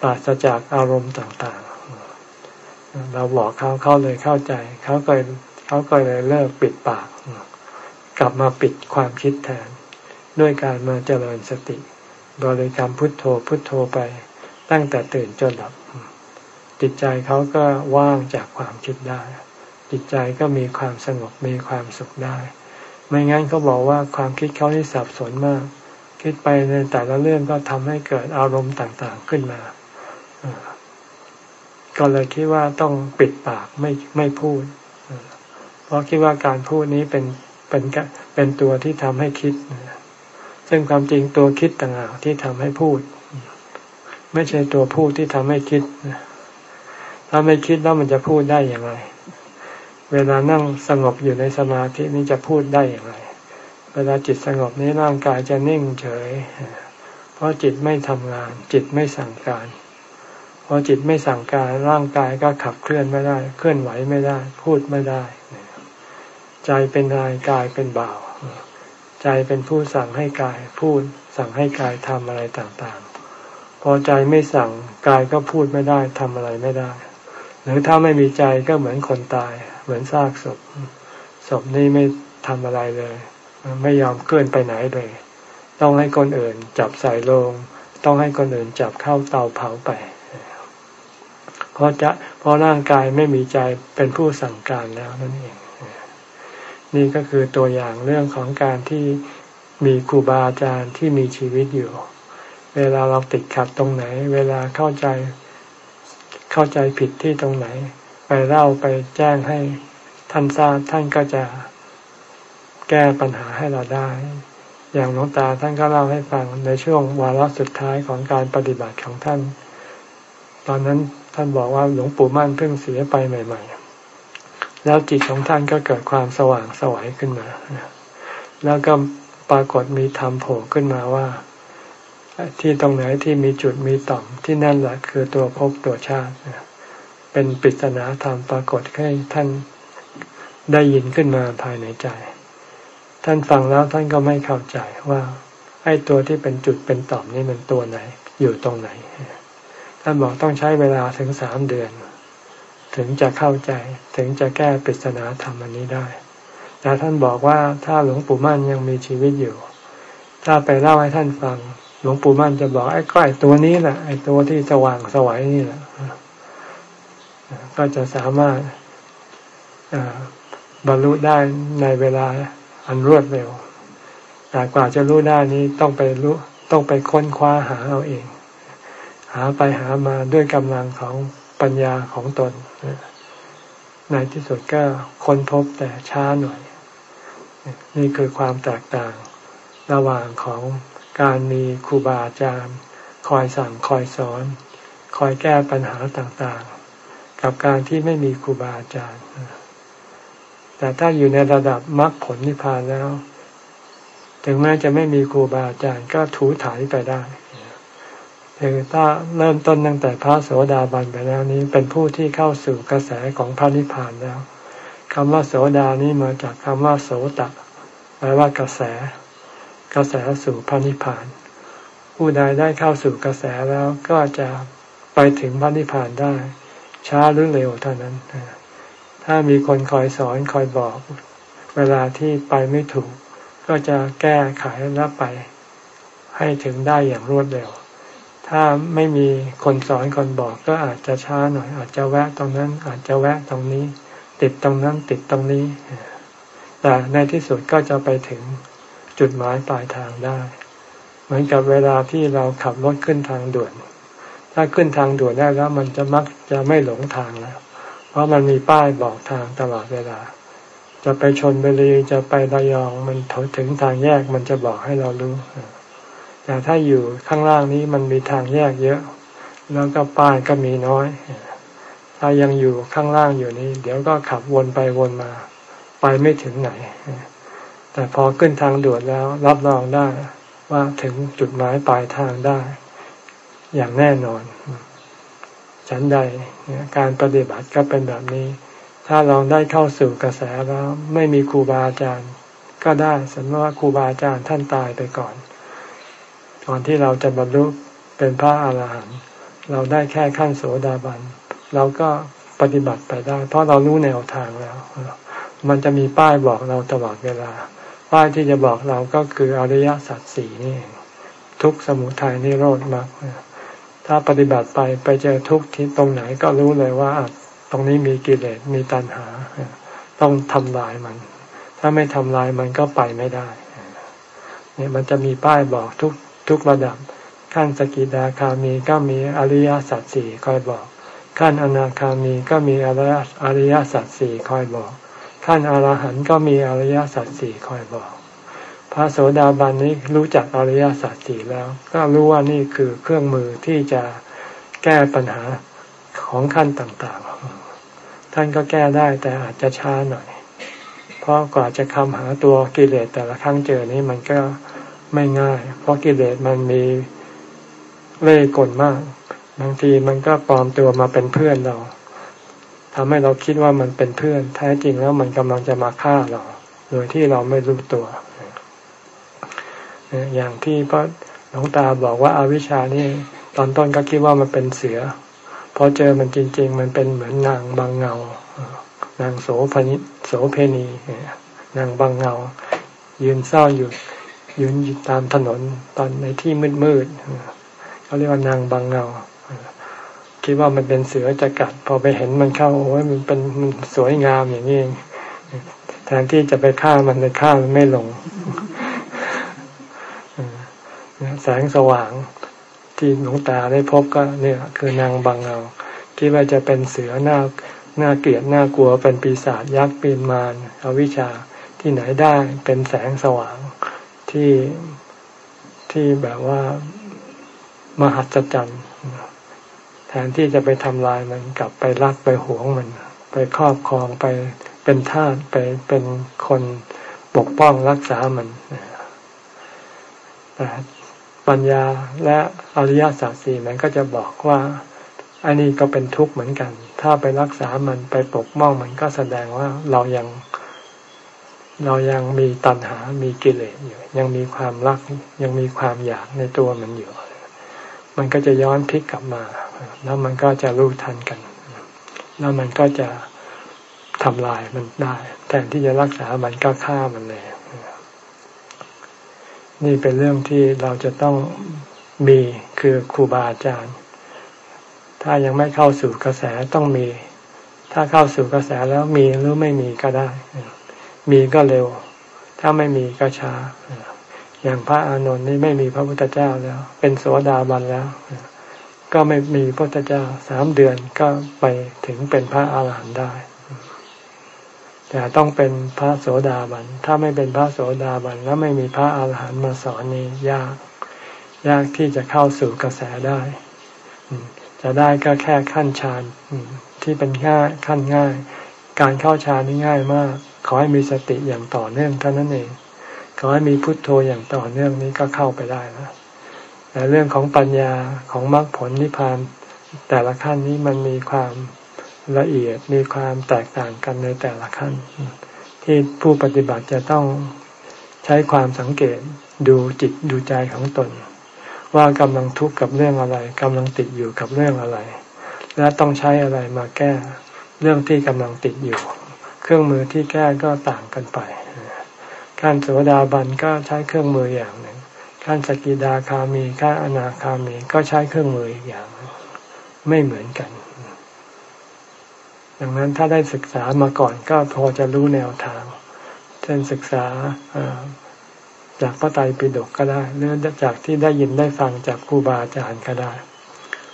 ปราศจากอารมณ์ต่างๆ เราบอกเขาเขาเลยเข้าใจเขาก็เขาก็เลยเลิกปิดปาก กลับมาปิดความคิดแทน ด้วยการมาเจริญสติ บริกรรมพุทโธพุทโธไป ตั้งแต่ตื่นจนหลับ จิตใจเขาก็ว่างจากความคิดได้ จิตใจก็มีความสงบมีความสุขได้ ไม่งั้นเขาบอกว่าความคิดเขาที่สับสนมาก คิดไปในแต่ละเรื่องก็ทำให้เกิดอารมณ์ต่างๆขึ้นมาก็เลยคิดว่าต้องปิดปากไม่ไม่พูด เพราะคิดว่าการพูดนี้เป็นเป็นเป็นตัวที่ทำให้คิด ซึ่งความจริงตัวคิดต่างหากที่ทำให้พูด ไม่ใช่ตัวพูดที่ทำให้คิดถ้าไม่คิดแล้วมันจะพูดได้อย่างไร เวลานั่งสงบอยู่ในสมาธินี้จะพูดได้อย่างไร เวลาจิตสงบนี้ร่างกายจะนิ่งเฉย เพราะจิตไม่ทำงาน จิตไม่สั่งการพอจิตไม่สั่งการร่างกายก็ขับเคลื่อนไม่ได้ เคลื่อนไหวไม่ได้ พูดไม่ได้ใจเป็นนายกายเป็นบ่าว ใจเป็นผู้สั่งให้กายพูด สั่งให้กายทำอะไรต่างๆ พอใจไม่สั่งกายก็พูดไม่ได้ทำอะไรไม่ได้ หรือถ้าไม่มีใจก็เหมือนคนตาย เหมือนซากศพ ศพนี้ไม่ทำอะไรเลย ไม่ยอมเคลื่อนไปไหนเลย ต้องให้คนอื่นจับใส่ลง ต้องให้คนอื่นจับเข้าเตาเผาไป เพราะจะเพราะร่างกายไม่มีใจเป็นผู้สั่งการแล้วนั่นเอง นี่ก็คือตัวอย่างเรื่องของการที่มีครูบาอาจารย์ที่มีชีวิตอยู่ เวลาเราติดขัดตรงไหน เวลาเข้าใจเข้าใจผิดที่ตรงไหน ไปเล่าไปแจ้งให้ท่านทราบท่านก็จะแก้ปัญหาให้เราได้ อย่างหลวงตาท่านก็เล่าให้ฟังในช่วงวาระสุดท้ายของการปฏิบัติของท่าน ตอนนั้นท่านบอกว่าหลวงปู่มั่นเพิ่งเสียไปใหม่ ๆ แล้วจิตของท่านก็เกิดความสว่างสวัยขึ้นมา แล้วก็ปรากฏมีธรรมโผล่ขึ้นมาว่า ที่ตรงไหนที่มีจุดมีต่อมที่นั่นแหละคือตัวภพตัวชาติ เป็นปริศนาธรรมปรากฏให้ท่านได้ยินขึ้นมาภายในใจ ท่านฟังแล้วท่านก็ไม่เข้าใจว่าไอ้ตัวที่เป็นจุดเป็นต่อมนี่มันตัวไหน อยู่ตรงไหน ท่านบอกต้องใช้เวลาถึงสามเดือน ถึงจะเข้าใจถึงจะแก้ปริศนาธรรมอันนี้ได้ แต่ท่านบอกว่าถ้าหลวงปู่มั่นยังมีชีวิตอยู่ ถ้าไปเล่าให้ท่านฟัง หลวงปู่มั่นจะบอกไอ้ก้อยตัวนี้แหละไอ้ตัวที่สว่างสวัยนี่แหละ ก็จะสามารถบรรลุได้ในเวลาอันรวดเร็วแต่กว่าจะรู้ได้นี้ต้องไปรู้ต้องไปค้นคว้าหาเอาเอง หาไปหามาด้วยกำลังของปัญญาของตน ในที่สุดก็ค้นพบแต่ช้าหน่อย นี่คือความแตกต่างระหว่างของการมีครูบาอาจารย์ คอยสั่งคอยสอน คอยแก้ปัญหาต่าง กับการที่ไม่มีครูบาอาจารย์ แต่ถ้าอยู่ในระดับมรรคผลนิพพานแล้ว ถึงแม้จะไม่มีครูบาอาจารย์ก็ถูถ่ายไปได้คือถ้าเริ่มต้นตั้งแต่พระโสดาบันไปแล้วนี้ เป็นผู้ที่เข้าสู่กระแสของพระนิพพานแล้วคำว่าโสดานี้มาจากคำว่าโสตะแปลว่ากระแส กระแสสู่พระนิพพาน ผู้ใดได้เข้าสู่กระแสแล้วก็จะไปถึงพระนิพพานได้ ช้าหรือเร็วเท่านั้น ถ้ามีคนคอยสอนคอยบอก เวลาที่ไปไม่ถูก ก็จะแก้ไขและไป ให้ถึงได้อย่างรวดเร็ว ถ้าไม่มีคนสอนคนบอก ก็อาจจะช้าหน่อย อาจจะแวะตรงนั้น อาจจะแวะตรงนี้ ติดตรงนั้นติดตรงนี้ แต่ในที่สุดก็จะไปถึงจุดหมายปลายทางได้ เหมือนกับเวลาที่เราขับรถขึ้นทางด่วน ถ้าขึ้นทางด่วนได้แล้วมันจะมักจะไม่หลงทางแล้ว เพราะมันมีป้ายบอกทางตลอดเวลา จะไปชนบุรีจะไประยองมันถึงทางแยกมันจะบอกให้เรารู้แต่ถ้าอยู่ข้างล่างนี้มันมีทางแยกเยอะ แล้วก็ป้ายก็มีน้อย ถ้ายังอยู่ข้างล่างอยู่นี้ เดี๋ยวก็ขับวนไปวนมา ไปไม่ถึงไหน แต่พอขึ้นทางด่วนแล้วรับรองได้ว่าถึงจุดหมายปลายทางได้ อย่างแน่นอน ฉันใดการปฏิบัติก็เป็นแบบนี้ ถ้าเราได้เข้าสู่กระแสแล้ว ไม่มีครูบาอาจารย์ ก็ได้สมมติว่าครูบาอาจารย์ท่านตายไปก่อนก่อนที่เราจะบรรลุเป็นพระอาหารหันต์เราได้แค่ขั้นโสดาบัน เราก็ปฏิบัติไปได้ เพราะเรารู้แนวทางแล้ว มันจะมีป้ายบอกเราตลอดเวลา ป้ายที่จะบอกเราก็คืออริยสัจสี่นี่ทุกสมุทัยนิโรธมรรค ถ้าปฏิบัติไปไปเจอทุกข์ที่ตรงไหนก็รู้เลยว่า ตรงนี้มีกิเลสมีตัณหา ต้องทำลายมัน ถ้าไม่ทำลายมันก็ไปไม่ได้เนี่ยมันจะมีป้ายบอกทุกทุกระดับ ขั้นสกิดาคามีก็มีอริยสัจสี่คอยบอก ขั้นอนาคามีก็มีอริยสัจสี่คอยบอก ขั้นอรหันต์ก็มีอริยสัจสี่คอยบอก พระโสดาบันนี้รู้จักอริยสัจสี่แล้ว ก็รู้ว่านี่คือเครื่องมือที่จะแก้ปัญหาของขั้นต่างๆ ท่านก็แก้ได้แต่อาจจะช้าหน่อย เพราะกว่าจะคำหาตัวกิเลสแต่ละครั้งเจอนี้มันก็ไม่ง่าย เพราะกิเลสมันมีเล่ห์กลมาก บางทีมันก็ปลอมตัวมาเป็นเพื่อนเราทำให้เราคิดว่ามันเป็นเพื่อน แท้จริงแล้วมันกำลังจะมาฆ่าเรา โดยที่เราไม่รู้ตัว อย่างที่พระหลวงตาบอกว่าอาวิชชานี่ตอนต้นก็คิดว่ามันเป็นเสือพอเจอมันจริง ๆ มันเป็นเหมือนนางบางเงานางโสพนิโสเพณีนางบางเงา ยืนเศร้าอยู่ยืนอยู่ตามถนนตอนในที่มืดๆเขาเรียกว่านางบางเงา คิดว่ามันเป็นเสือจะกัด พอไปเห็นมันเข้าโอ้ยมันเป็นมันสวยงามอย่างนี้แทนที่จะไปฆ่ามันเลยฆ่ามันไม่ลง แสงสว่างที่หลวงตาได้พบก็เนี่ยคือนางบางเงาคิดว่าจะเป็นเสือหน้าหน้าเกลียดหน้ากลัวเป็นปีศาจยักษ์ปีนมารอวิชาที่ไหนได้เป็นแสงสว่างที่ที่แบบว่ามหัศจรรย์แทนที่จะไปทำลายมันกลับไปรักไปหวงมัน ไปครอบครองไปเป็นทาสไปเป็นคนปกป้องรักษามันแต่ ปัญญาและอริยสัจสี่มันก็จะบอกว่าอันนี้ก็เป็นทุกข์เหมือนกัน ถ้าไปรักษามันไปปกป้องมันก็แสดงว่าเรายัง เรายังมีตัณหา มีกิเลสอยู่ ยังมีความรัก ยังมีความอยากในตัวมันอยู่ มันก็จะย้อนพลิกกลับมา แล้วมันก็จะรู้ทันกัน แล้วมันก็จะทำลายมันได้ แทนที่จะรักษามันก็ฆ่ามันเลย นี่เป็นเรื่องที่เราจะต้องมีคือครูบาอาจารย์ ถ้ายังไม่เข้าสู่กระแสต้องมี ถ้าเข้าสู่กระแสแล้วมีหรือไม่มีก็ได้ มีก็เร็ว ถ้าไม่มีก็ช้า อย่างพระอานนท์นี่ไม่มีพระพุทธเจ้าแล้ว เป็นโสดาบันแล้ว ก็ไม่มีพระพุทธเจ้าสามเดือนก็ไปถึงเป็นพระอาหารหันต์ได้ แต่ต้องเป็นพระโสดาบัน ถ้าไม่เป็นพระโสดาบันแล้วไม่มีพระอาหารหันต์มาสอนนี้ยาก ยากที่จะเข้าสู่กระแสได้ จะได้ก็แค่ขั้นฌานที่เป็นง่ายขั้นง่าย การเข้าฌานนี่ง่ายมาก ขอให้มีสติอย่างต่อเนื่องเท่านั้นเอง ขอให้มีพุทโธอย่างต่อเนื่องนี้ก็เข้าไปได้แล้วแต่เรื่องของปัญญาของมรรคผลนิพพานแต่ละขั้นนี้มันมีความ ละเอียดมีความแตกต่างกันในแต่ละขั้น ที่ผู้ปฏิบัติจะต้องใช้ความสังเกตดูจิตดูใจของตน ว่ากำลังทุกข์กับเรื่องอะไรกำลังติดอยู่กับเรื่องอะไร และต้องใช้อะไรมาแก้เรื่องที่กำลังติดอยู่ เครื่องมือที่แก้ก็ต่างกันไปขั้นโสดาบันก็ใช้เครื่องมืออย่างหนึ่งขั้นสกิดาคามีขั้นอนาคามีก็ใช้เครื่องมืออีกอย่าง ไม่เหมือนกัน ดังนั้นถ้าได้ศึกษามาก่อนก็พอจะรู้แนวทาง เช่นศึกษาจากพระไตรปิฎกก็ได้หรือจากที่ได้ยินได้ฟังจากครูบาอาจารย์ก็ได้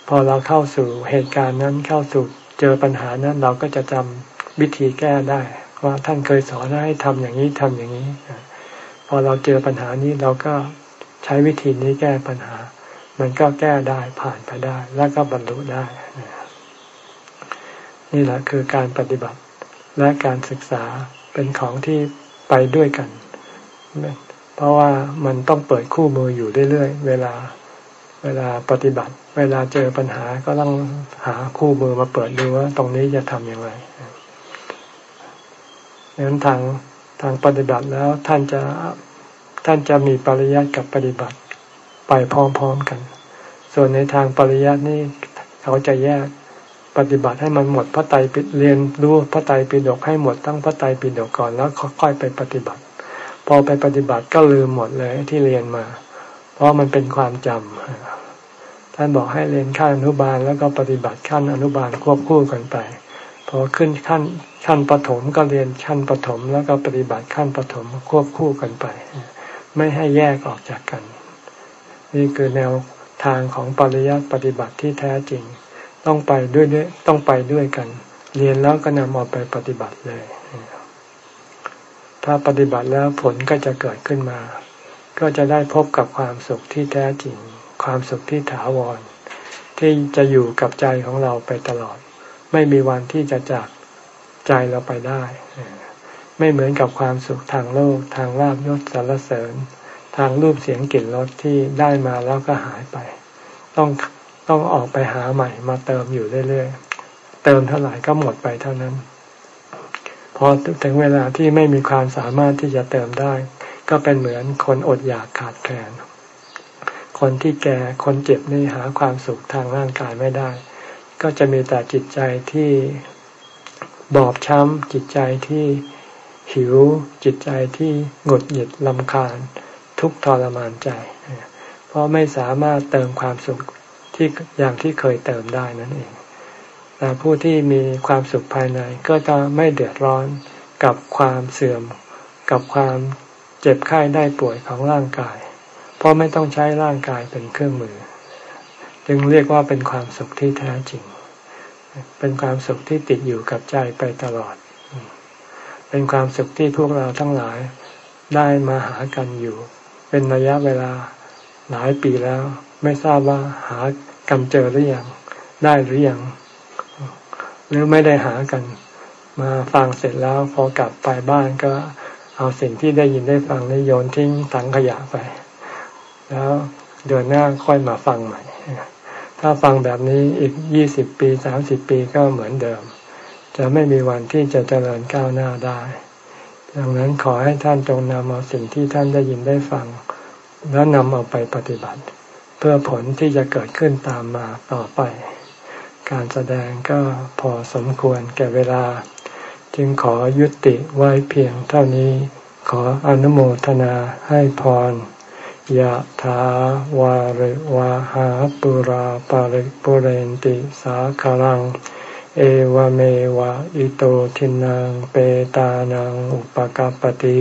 พอเราเข้าสู่เหตุการณ์นั้นเข้าสู่เจอปัญหานั้นเราก็จะจำวิธีแก้ได้ ว่าท่านเคยสอนให้ทำอย่างนี้ทำอย่างนี้ พอเราเจอปัญหานี้เราก็ใช้วิธีนี้แก้ปัญหา มันก็แก้ได้ผ่านไปได้ แล้วก็บรรลุได้ นี่แหละคือการปฏิบัติและการศึกษาเป็นของที่ไปด้วยกัน เพราะว่ามันต้องเปิดคู่มืออยู่เรื่อยๆ เวลาเวลาปฏิบัติ เวลาเจอปัญหาก็ต้องหาคู่มือมาเปิดดูว่าตรงนี้จะทำอย่างไรดังนั้นทางทางปฏิบัติแล้วท่านจะท่านจะมีปริยัติกับปฏิบัติไปพร้อมๆกัน ส่วนในทางปริยัตินี่เขาจะแยก ปฏิบัติให้มันหมดพระไตรปิฎเรียนรู้พระไตรปิฎกให้หมดตั้งพระไตรปิฎกก่อนแล้วค่อยไปปฏิบัติ พอไปปฏิบัติก็ลืมหมดเลยที่เรียนมา เพราะมันเป็นความจำท่านบอกให้เรียนขั้นอนุบาลแล้วก็ปฏิบัติขั้นอนุบาลควบคู่กันไปพอขึ้นขั้นขั้นปฐมก็เรียนขั้นปฐมแล้วก็ปฏิบัติขั้นปฐมควบคู่กันไป ไม่ให้แยกออกจากกัน นี่คือแนวทางของปริยัติปฏิบัติที่แท้จริง ต้องไปด้วยด้วยต้องไปด้วยกัน เรียนแล้วก็นำเอาไปปฏิบัติเลย ถ้าปฏิบัติแล้วผลก็จะเกิดขึ้นมา ก็จะได้พบกับความสุขที่แท้จริง ความสุขที่ถาวร ที่จะอยู่กับใจของเราไปตลอด ไม่มีวันที่จะจากใจเราไปได้ ไม่เหมือนกับความสุขทางโลก ทางลาบยศสารเสริญ ทางรูปเสียงกลิ่นรสที่ได้มาแล้วก็หายไป ต้อง ต้องออกไปหาใหม่มาเติมอยู่เรื่อยๆ เติมเท่าไหร่ก็หมดไปเท่านั้น พอถึงเวลาที่ไม่มีความสามารถที่จะเติมได้ ก็เป็นเหมือนคนอดอยากขาดแคลน คนที่แก่คนเจ็บนี่หาความสุขทางร่างกายไม่ได้ ก็จะมีแต่จิตใจที่บอบช้ำจิตใจที่หิวจิตใจที่หงุดหงิดลำคาญ ทุกทรมานใจ เพราะไม่สามารถเติมความสุข ที่อย่างที่เคยเติมได้นั่นเอง แต่ผู้ที่มีความสุขภายในก็จะไม่เดือดร้อนกับความเสื่อม กับความเจ็บไข้ได้ป่วยของร่างกาย เพราะไม่ต้องใช้ร่างกายเป็นเครื่องมือ จึงเรียกว่าเป็นความสุขที่แท้จริง เป็นความสุขที่ติดอยู่กับใจไปตลอด เป็นความสุขที่พวกเราทั้งหลายได้มาหากันอยู่ เป็นระยะเวลาหลายปีแล้ว ไม่ทราบว่าหากันเจอหรือยังได้หรือยังหรือไม่ได้หากัน มาฟังเสร็จแล้วพอกลับไปบ้านก็เอาสิ่งที่ได้ยินได้ฟังนี้โยนทิ้งถังขยะไป แล้วเดือนหน้าค่อยมาฟังใหม่ ถ้าฟังแบบนี้อีกยี่สิบปีสามสิบปีก็เหมือนเดิม จะไม่มีวันที่จะเจริญก้าวหน้าได้ ดังนั้นขอให้ท่านจงนำเอาสิ่งที่ท่านได้ยินได้ฟัง แล้วนำเอาไปปฏิบัติ เพื่อผลที่จะเกิดขึ้นตามมาต่อไป การแสดงก็พอสมควรแก่เวลา จึงขอยุติไว้เพียงเท่านี้ ขออนุโมทนาให้พรยะถาวาริวาหาปุราปาริปุเรนติสาคารัง เอวเมวะอิโตทินังเปตานังอุปกาปติ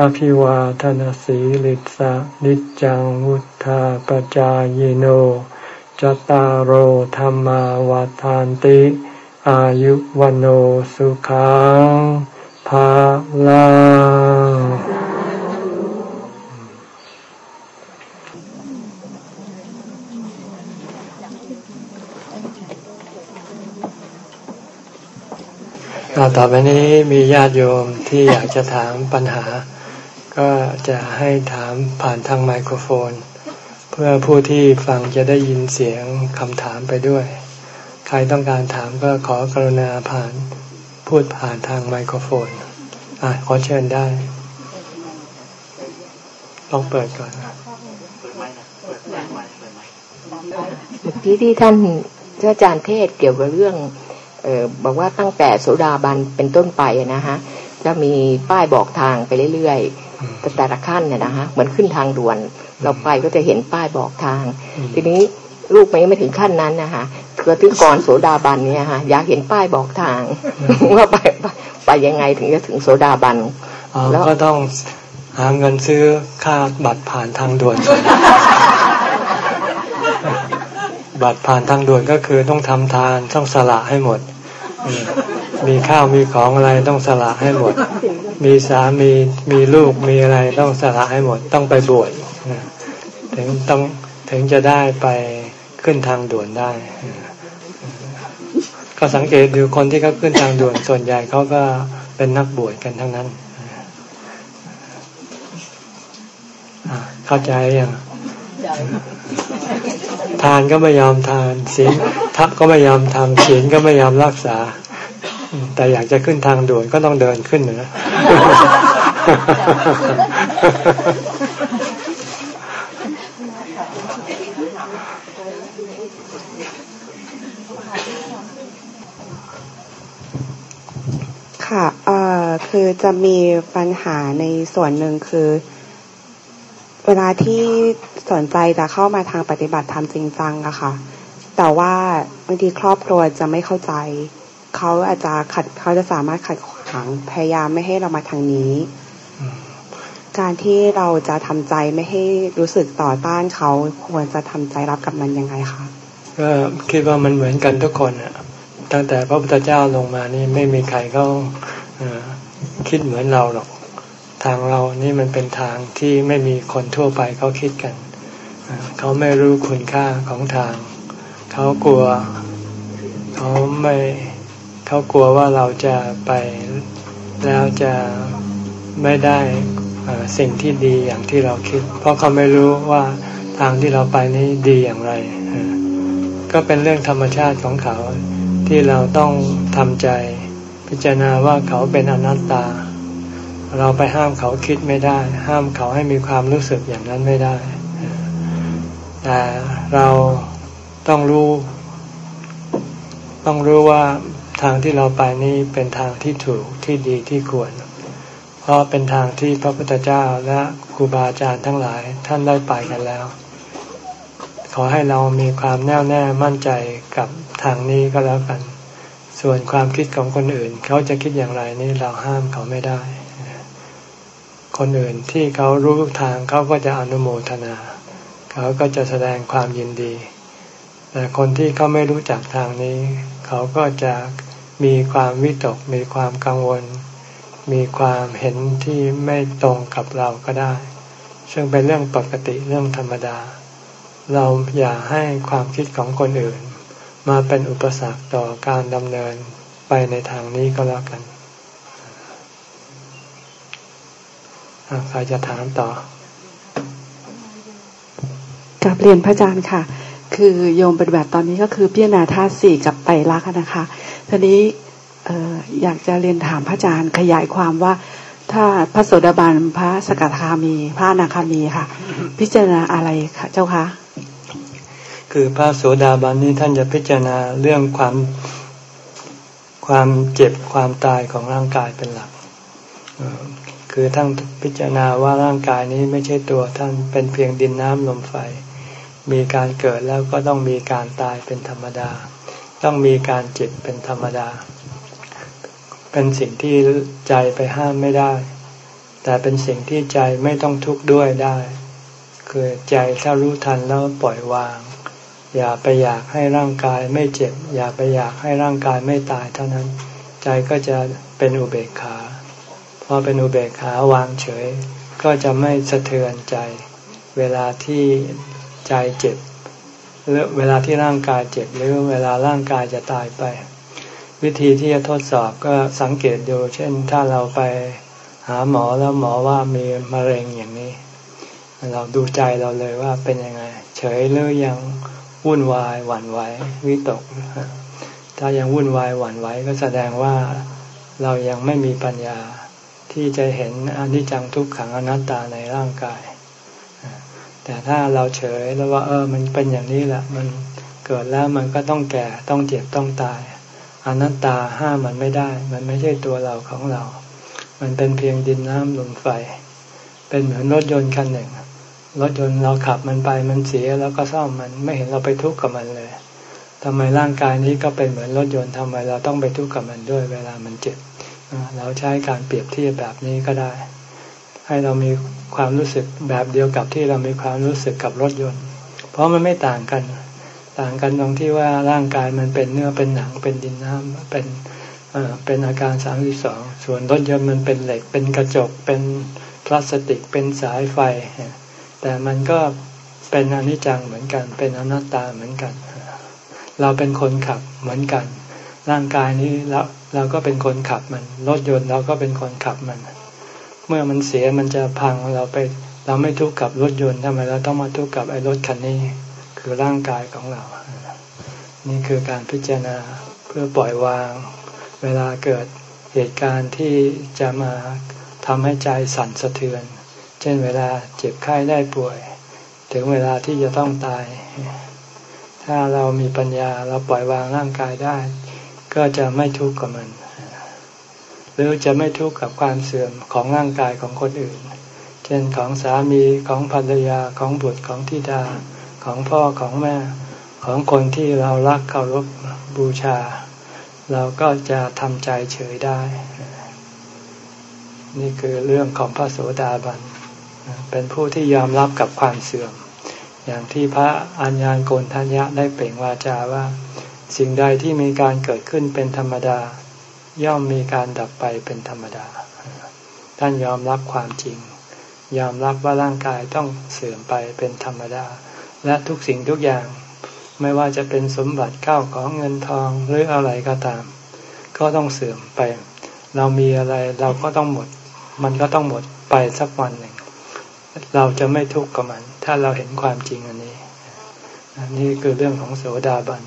อภิวาทนสีลิสะนิจังวุธาปจายโนจตารโหธรรมาวาทานติ อายุวันโอสุขังภาลังต่อไปนี้มีญาติโยมที่อยากจะถามปัญหา ก็จะให้ถามผ่านทางไมโครโฟน เพื่อผู้ที่ฟังจะได้ยินเสียงคำถามไปด้วย ใครต้องการถามก็ขอกรุณาผ่านพูดผ่านทางไมโครโฟน อะขอเชิญได้ ต้องเปิดก่อนที่ที่ท่านอาจารย์เทศเกี่ยวกับเรื่องเออบอกว่าตั้งแต่โสดาบันเป็นต้นไปนะฮะจะมีป้ายบอกทางไปเรื่อยๆ แต่ละขั้นเนี่ยนะฮะเหมือนขึ้นทางด่วน เราไปก็จะเห็นป้ายบอกทาง ทีนี้ลูกไม่ไม่ถึงขั้นนั้นนะคะคือถึงก่อนโสดาบันเนี่ยฮะอยากเห็นป้ายบอกทางว่าไปไปยังไงถึงจะถึงโสดาบันแล้วก็ต้องหาเงินซื้อค่าบัตรผ่านทางด่วน บัตรผ่านทางด่วนก็คือต้องทำทานต้องสละให้หมด มีข้าวมีของอะไรต้องสละให้หมด มีสามีมีลูกมีอะไรต้องสละให้หมดต้องไปบวชถึงต้องถึงจะได้ไปขึ้นทางด่วนได้ ก็สังเกตดูคนที่เขาขึ้นทางด่วนส่วนใหญ่เขาก็เป็นนักบวชกันทั้งนั้นเข้าใจยังทานก็ไม่ยอมทานศีลทักก็ไม่ยอมทำศีลก็ไม่ยอมรักษา แต่อยากจะขึ้นทางด่วนก็ต้องเดินขึ้นนะค่ะเอ่อคือจะมีปัญหาในส่วนหนึ่งคือ เวลาที่สนใจจะเข้ามาทางปฏิบัติธรรมจริงจังอะค่ะ แต่ว่าบางทีครอบครัวจะไม่เข้าใจ เขาอาจจะขัดเขาจะสามารถขัดขวางพยายามไม่ให้เรามาทางนี้ การที่เราจะทำใจไม่ให้รู้สึกต่อต้านเขาควรจะทำใจรับกับมันยังไงคะก็คิดว่ามันเหมือนกันทุกคนอะตั้งแต่พระพุทธเจ้าลงมานี่ไม่มีใครเขาคิดเหมือนเราหรอก ทางเรานี่มันเป็นทางที่ไม่มีคนทั่วไปเขาคิดกัน เขาไม่รู้คุณค่าของทาง เขากลัว เขาไม่ เขากลัวว่าเราจะไปแล้วจะไม่ได้สิ่งที่ดีอย่างที่เราคิด เพราะเขาไม่รู้ว่าทางที่เราไปนี้ดีอย่างไร ก็เป็นเรื่องธรรมชาติของเขาที่เราต้องทำใจ พิจารณาว่าเขาเป็นอนัตตา เราไปห้ามเขาคิดไม่ได้ ห้ามเขาให้มีความรู้สึกอย่างนั้นไม่ได้ แต่เราต้องรู้ ต้องรู้ว่า ทางที่เราไปนี้เป็นทางที่ถูกที่ดีที่ควร เพราะเป็นทางที่พระพุทธเจ้าและครูบาอาจารย์ทั้งหลายท่านได้ไปกันแล้ว ขอให้เรามีความแน่วแน่มั่นใจกับทางนี้ก็แล้วกัน ส่วนความคิดของคนอื่น เขาจะคิดอย่างไรนี่เราห้ามเขาไม่ได้ คนอื่นที่เขารู้ทางเขาก็จะอนุโมทนา เขาก็จะแสดงความยินดีแต่คนที่เขาไม่รู้จักทางนี้ เขาก็จะ มีความวิตกมีความกังวล มีความเห็นที่ไม่ตรงกับเราก็ได้ ซึ่งเป็นเรื่องปกติเรื่องธรรมดา เราอย่าให้ความคิดของคนอื่น มาเป็นอุปสรรคต่อการดำเนินไปในทางนี้ก็แล้วกันใครจะถามต่อกับเรียนพระอาจารย์ค่ะ คือโยมปฏิบัติตอนนี้ก็คือพิจารณาธาตุสี่กับไตรลักษณ์นะคะทีนี้อยากจะเรียนถามพระอาจารย์ขยายความว่า ถ้าพระโสดาบันพระสกทามี พระนาคามีค่ะ พิจารณาอะไรคะเจ้าคะคือพระโสดาบันนี้ท่านจะพิจารณาเรื่องความความเจ็บความตายของร่างกายเป็นหลัก คือท่านพิจารณาว่าร่างกายนี้ไม่ใช่ตัวท่านเป็นเพียงดินน้ำลมไฟ มีการเกิดแล้วก็ต้องมีการตายเป็นธรรมดา ต้องมีการเจ็บเป็นธรรมดา เป็นสิ่งที่ใจไปห้ามไม่ได้ แต่เป็นสิ่งที่ใจไม่ต้องทุกข์ด้วยได้ คือใจถ้ารู้ทันแล้วปล่อยวาง อย่าไปอยากให้ร่างกายไม่เจ็บ อย่าไปอยากให้ร่างกายไม่ตายเท่านั้น ใจก็จะเป็นอุเบกขา พอเป็นอุเบกขาวางเฉย ก็จะไม่สะเทือนใจ เวลาที่ ใจเจ็บหรือเวลาที่ร่างกายเจ็บหรือเวลาร่างกายจะตายไป วิธีที่จะทดสอบก็สังเกตดู เช่น ถ้าเราไปหาหมอแล้วหมอว่ามีมะเร็งอย่างนี้ เราดูใจเราเลยว่าเป็นยังไง เฉยหรือยังวุ่นวายหวั่นไหววิตก ถ้ายังวุ่นวายหวั่นไหวก็แสดงว่าเรายังไม่มีปัญญาที่จะเห็นอนิจจังทุกขังอนัตตาในร่างกาย แต่ถ้าเราเฉยแล้วว่า เออ มันเป็นอย่างนี้แหละ มันเกิดแล้วมันก็ต้องแก่ต้องเจ็บต้องตายอนัตตาห้ามมันไม่ได้ มันไม่ใช่ตัวเราของเรา มันเป็นเพียงดินน้ำลมไฟ เป็นเหมือนรถยนต์คันหนึ่ง รถยนต์เราขับมันไปมันเสียแล้วก็ซ่อมมันไม่เห็นเราไปทุกข์กับมันเลยทำไมร่างกายนี้ก็เป็นเหมือนรถยนต์ทำไมเราต้องไปทุกข์กับมันด้วยเวลามันเจ็บ เราใช้การเปรียบเทียบแบบนี้ก็ได้ ให้เรามีความรู้สึกแบบเดียวกับที่เรามีความรู้สึกกับรถยนต์ เพราะมันไม่ต่างกัน ต่างกันตรงที่ว่าร่างกายมันเป็นเนื้อเป็นหนังเป็นดินน้ำเป็นเป็นอาการสามสิบสองส่วนรถยนต์มันเป็นเหล็ก เป็นกระจก เป็นพลาสติก เป็นสายไฟ แต่มันก็เป็นอนิจจังเหมือนกัน เป็นอนัตตาเหมือนกัน เราเป็นคนขับเหมือนกัน ร่างกายนี้เราเราก็เป็นคนขับมัน รถยนต์เราก็เป็นคนขับมัน เมื่อมันเสียมันจะพังเราไปเราไม่ทุกข์กับรถยนต์ทำไมเราต้องมาทุกข์กับไอ้รถคันนี้ คือร่างกายของเรา นี่คือการพิจารณาเพื่อปล่อยวาง เวลาเกิดเหตุการณ์ที่จะมาทำให้ใจสั่นสะเทือน เช่นเวลาเจ็บไข้ได้ป่วย ถึงเวลาที่จะต้องตาย ถ้าเรามีปัญญาเราปล่อยวางร่างกายได้ ก็จะไม่ทุกข์กับมัน รือจะไม่ทุกข์กับความเสื่อมของร่างกายของคนอื่น เช่นของสามีของภรรยาของบุตรของธิดาของพ่อของแม่ของคนที่เรารักเคารพบูชา เราก็จะทำใจเฉยได้ นี่คือเรื่องของพระโสดาบัน เป็นผู้ที่ยอมรับกับความเสื่อม อย่างที่พระอัญญาณโกนทัญญะได้เปล่งวาจาว่า สิ่งใดที่มีการเกิดขึ้นเป็นธรรมดา ย่อมมีการดับไปเป็นธรรมดา ท่านยอมรับความจริง ยอมรับว่าร่างกายต้องเสื่อมไปเป็นธรรมดา และทุกสิ่งทุกอย่าง ไม่ว่าจะเป็นสมบัติเก้าของเงินทองหรืออะไรก็ตาม ก็ต้องเสื่อมไป เรามีอะไรเราก็ต้องหมด มันก็ต้องหมดไปสักวันหนึ่ง เราจะไม่ทุกข์กับมัน ถ้าเราเห็นความจริงอันนี้นี่คือเรื่องของโสดาบัน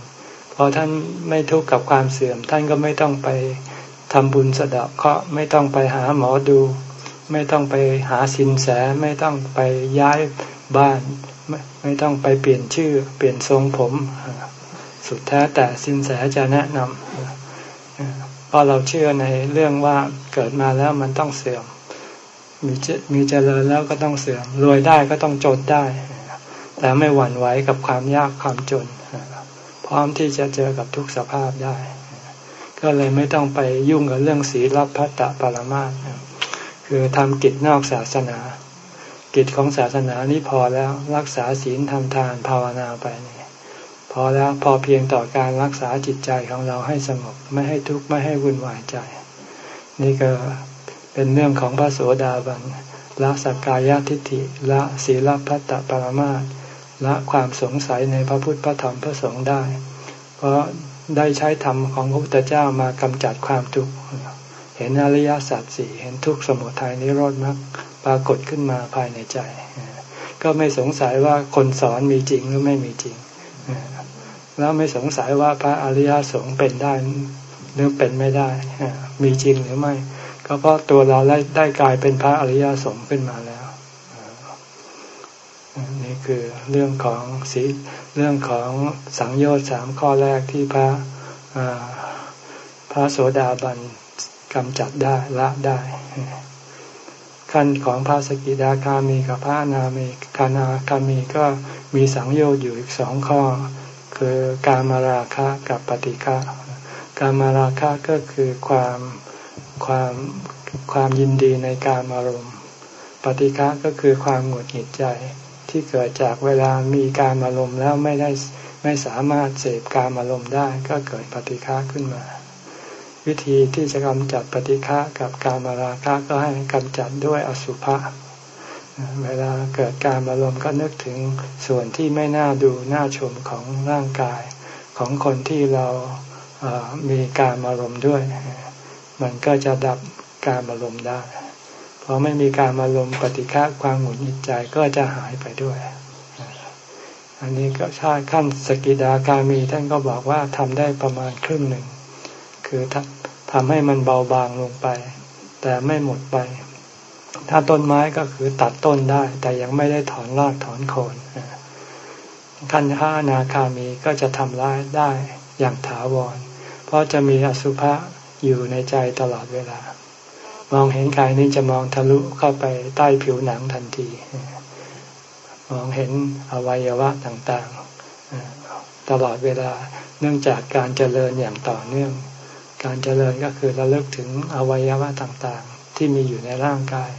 พอท่านไม่ทุกข์กับความเสื่อม ท่านก็ไม่ต้องไป ทำบุญสะดาะเคราะห์ไม่ต้องไปหาหมอดู ไม่ต้องไปหาสินแสไม่ต้องไปย้ายบ้านไม่ไม่ต้องไปเปลี่ยนชื่อ เปลี่ยนทรงผม สุดแท้แต่สินแสจะแนะนำเพราะเราเชื่อในเรื่องว่าเกิดมาแล้วมันต้องเสื่อม มีเจมีเจริญแล้วก็ต้องเสื่อมรวยได้ก็ต้องจนได้ แต่ไม่หวั่นไหวกับความยากความจน พร้อมที่จะเจอกับทุกสภาพได้ ก็เลยไม่ต้องไปยุ่งกับเรื่องศีลพัตตปรมาสคือทำกิจนอกศาสนา กิจของศาสนานี้พอแล้วรักษาศีลทำทานภาวนาไปนี่พอแล้วพอเพียงต่อการรักษาจิตใจของเราให้สงบไม่ให้ทุกข์ไม่ให้วุ่นวายใจ นี่ก็เป็นเรื่องของพระโสดาบันละสักกายทิฏฐิละศีลพัตตปรมาตละความสงสัยในพระพุทธพระธรรมพระสงฆ์ได้ เพราะ ได้ใช้ธรรมของพระพุทธเจ้ามากำจัดความทุกข์เห็นอริยสัจสี่เห็นทุกข์สมุทัยนิโรธมรรคปรากฏขึ้นมาภายในใจ ก็ไม่สงสัยว่าคนสอนมีจริงหรือไม่มีจริง แล้วไม่สงสัยว่าพระอริยสงฆ์เป็นได้หรือเป็นไม่ได้มีจริงหรือไม่ ก็เพราะตัวเราได้กลายเป็นพระอริยสงฆ์ขึ้นมาแล้ว นี่คือเรื่องของสีเรื่องของสังโยชน์สามข้อแรกที่พระพระโสดาบันกำจัดได้ละได้ ขั้นของพระสกิดาคามีกับพระนามีคานาคามีก็มีสังโยชน์อยู่อีกสองข้อ คือการมาราคะกับปฏิฆะการมาราคะก็คือความความความยินดีในการอารมณ์ ปฏิฆะก็คือความหงุดหงิดใจ ที่เกิดจากเวลามีการอารมณ์แล้วไม่ได้ไม่สามารถเสพการอารมณ์ได้ก็เกิดปฏิฆะขึ้นมา วิธีที่จะกำจัดปฏิฆะกับการมาราคะก็ให้กำจัดด้วยอสุภะเวลาเกิดการอารมณ์ก็นึกถึงส่วนที่ไม่น่าดูน่าชมของร่างกายของคนที่เรามีการอารมณ์ด้วย มันก็จะดับการอารมณ์ได้ พอไม่มีการอารมปฏิฆะความหงุดหงิดใจก็จะหายไปด้วย อันนี้ก็ชาติขั้นสกิดาการมีท่านก็บอกว่าทำได้ประมาณครึ่งหนึ่ง คือทำให้มันเบาบางลงไป แต่ไม่หมดไป ถ้าต้นไม้ก็คือตัดต้นได้ แต่ยังไม่ได้ถอนรากถอนโคนขั้นข้านาคามีก็จะทำร้ายได้อย่างถาวร เพราะจะมีอสุภะอยู่ในใจตลอดเวลา มองเห็นกายนี้จะมองทะลุเข้าไปใต้ผิวหนังทันที มองเห็นอวัยวะต่างๆ ตลอดเวลาเนื่องจากการเจริญอย่างต่อเนื่อง การเจริญก็คือระลึกถึงอวัยวะต่างๆ ที่มีอยู่ในร่างกาย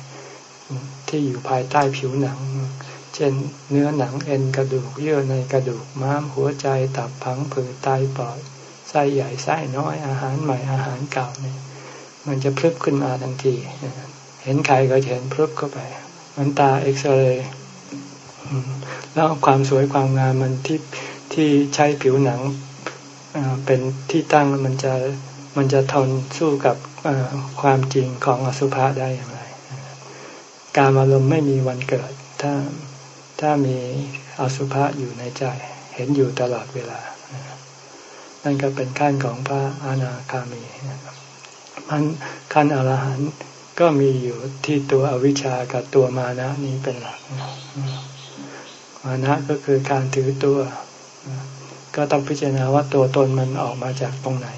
ที่อยู่ภายใต้ผิวหนัง เช่นเนื้อหนังเอ็นกระดูกเยื่อในกระดูกม้ามหัวใจตับพังผืดไตปอดไส้ใหญ่ไส้น้อยอาหารใหม่อาหารเก่าเนี่ย มันจะพลึบขึ้นมาทันที เห็นใครก็เห็นพลึบเข้าไป มันตาเอ็กซเรย์แล้วความสวยความงามมันที่ที่ใช้ผิวหนังเป็นที่ตั้งมันจะมันจะทนสู้กับความจริงของอสุภะได้อย่างไร การอารมณ์ไม่มีวันเกิด ถ้าถ้ามีอสุภะอยู่ในใจ เห็นอยู่ตลอดเวลา นั่นก็เป็นขั้นของพระอนาคามี มันขั้นอรหันต์ก็มีอยู่ที่ตัวอวิชชากับตัวมานะนี้เป็นหลัก มานะก็คือการถือตัว ก็ต้องพิจารณาว่าตัวตนมันออกมาจากตรงไหน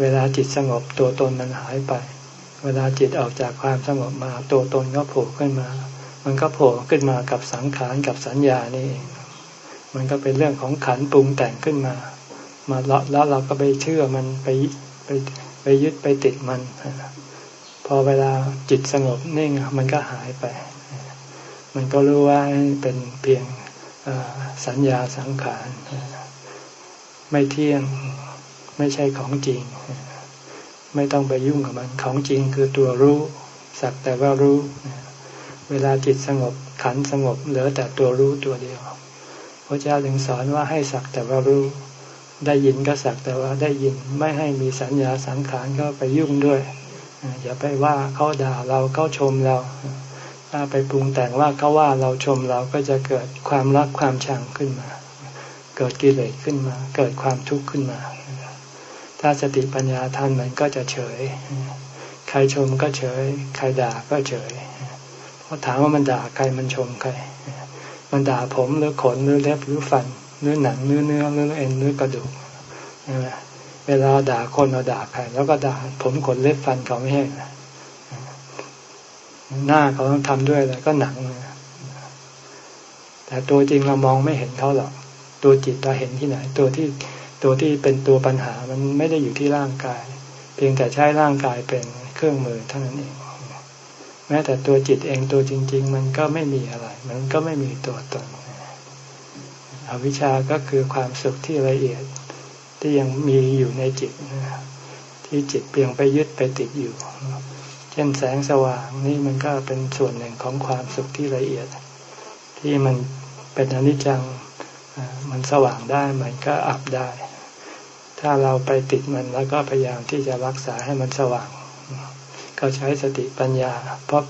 เวลาจิตสงบตัวตนมันหายไป เวลาจิตออกจากความสงบมาตัวตนก็โผล่ขึ้นมา มันก็โผล่ขึ้นมากับสังขารกับสัญญานี่เองมันก็เป็นเรื่องของขันปรุงแต่งขึ้นมา มาแล้วเราก็ไปเชื่อมันไปไป ไปยึดไปติดมัน พอเวลาจิตสงบนิ่งมันก็หายไป มันก็รู้ว่าเป็นเพียงสัญญาสังขาร ไม่เที่ยงไม่ใช่ของจริง ไม่ต้องไปยุ่งกับมันของจริงคือตัวรู้สักแต่ว่ารู้ เวลาจิตสงบขันสงบเหลือแต่ตัวรู้ตัวเดียวพระเจ้าถึงสอนว่าให้สักแต่ว่ารู้ ได้ยินก็สักแต่ว่าได้ยินไม่ให้มีสัญญาสังขารก็ไปยุ่งด้วยอย่าไปว่าเขาด่าเราเขาชมเรา ถ้าไปปรุงแต่งว่าเขาว่าเราชมเราก็จะเกิดความรักความชังขึ้นมา เกิดกิเลสขึ้นมา เกิดความทุกข์ขึ้นมา ถ้าสติปัญญาท่านมันก็จะเฉย ใครชมก็เฉย ใครด่าก็เฉยเพราะถามว่ามันด่าใครมันชมใคร มันด่าผมหรือขนหรือเล็บหรือฟัน เนื้อหนังเนื้อเนื้อเนื้อเอ็นเนื้อกระดูกเวลาด่าคนเราด่าใครแล้วก็ด่าผมขนเล็บฟันเขาไม่ให้หน้าเขาต้องทำด้วยอะไรก็หนังแต่ตัวจริงเรามองไม่เห็นเขาหรอก ตัวจิตเราเห็นที่ไหน ตัวที่ตัวที่เป็นตัวปัญหามันไม่ได้อยู่ที่ร่างกาย เพียงแต่ใช้ร่างกายเป็นเครื่องมือเท่านั้นเองแม้แต่ตัวจิตเองตัวจริง ๆ มันก็ไม่มีอะไร มันก็ไม่มีตัวตน อวิชชาก็คือความสุขที่ละเอียดที่ยังมีอยู่ในจิตที่จิตเปลี่ยงไปยึดไปติดอยู่ เช่นแสงสว่างนี่มันก็เป็นส่วนหนึ่งของความสุขที่ละเอียด ที่มันเป็นอนิจจังมันสว่างได้มันก็อับได้ ถ้าเราไปติดมันแล้วก็พยายามที่จะรักษาให้มันสว่าง ก็ใช้สติปัญญา เพราะ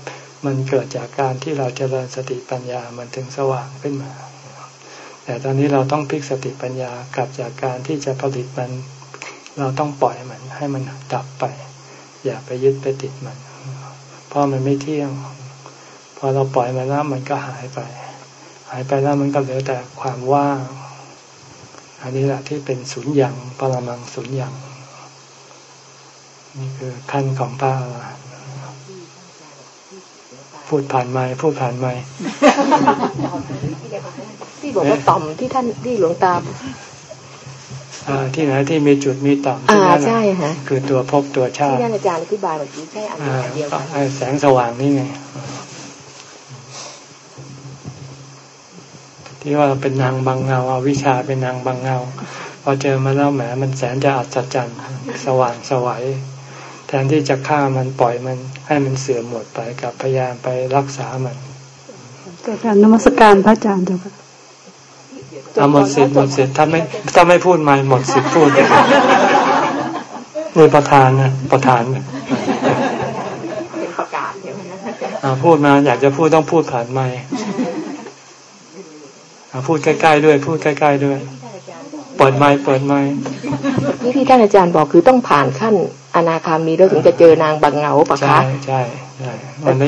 มันเกิดจากการที่เราจเจริญสติปัญญามันถึงสว่างขึ้นมา แต่ตอนนี้เราต้องพลิกสติปัญญากลับจากการที่จะผลิตมัน เราต้องปล่อยมัน ให้มันดับไป อย่าไปยึดไปติดมัน เพราะมันไม่เที่ยง พอเราปล่อยมันแล้วมันก็หายไป หายไปแล้วมันก็เหลือแต่ความว่าง อันนี้แหละที่เป็นศูนย์ย่งปรมังศูนย์ย่งนี่คือขั้นของพระอรหันต์พูดผ่านไม้พูดผ่านไม้ ที่บอกว่าต่อมที่ท่านที่หลวงตาที่ไหนที่มีจุดมีต่อมที่นั่นใช่ฮะคือตัวพบตัวชาติที่ท่านอาจารย์อธิบายเมื่อกี้ใช่อันเดียวกันแสงสว่างนี่ไงที่ว่าเป็นนางบางเงาเอาวิชาเป็นนางบางเงาพอเจอมาแล้วแหมมันแสนจะอัศจรรย์สว่างสวัยแทนที่จะฆ่ามันปล่อยมันให้มันเสื่อมหมดไปกับพยายามไปรักษามันการนมัสการพระอาจารย์เจ้าค่ะ เอาหมดสิทธิ์หมดสิทธิ์ถ้าไม่ถ้าไม่พูดไม่หมดสิทธิ์พูดนี่ประธานนะประธานประกาศเดี๋ยวพูดมาอยากจะพูดต้องพูดผ่านไม่พูดใกล้ๆด้วย พูดใกล้ๆด้วยเปิดไม้เปิดไม้ที่ที่ท่านอาจารย์บอกคือต้องผ่านขั้นอนาคามีแล้วถึงจะเจอนางบางเงาปะคะใช่ใช่ใช่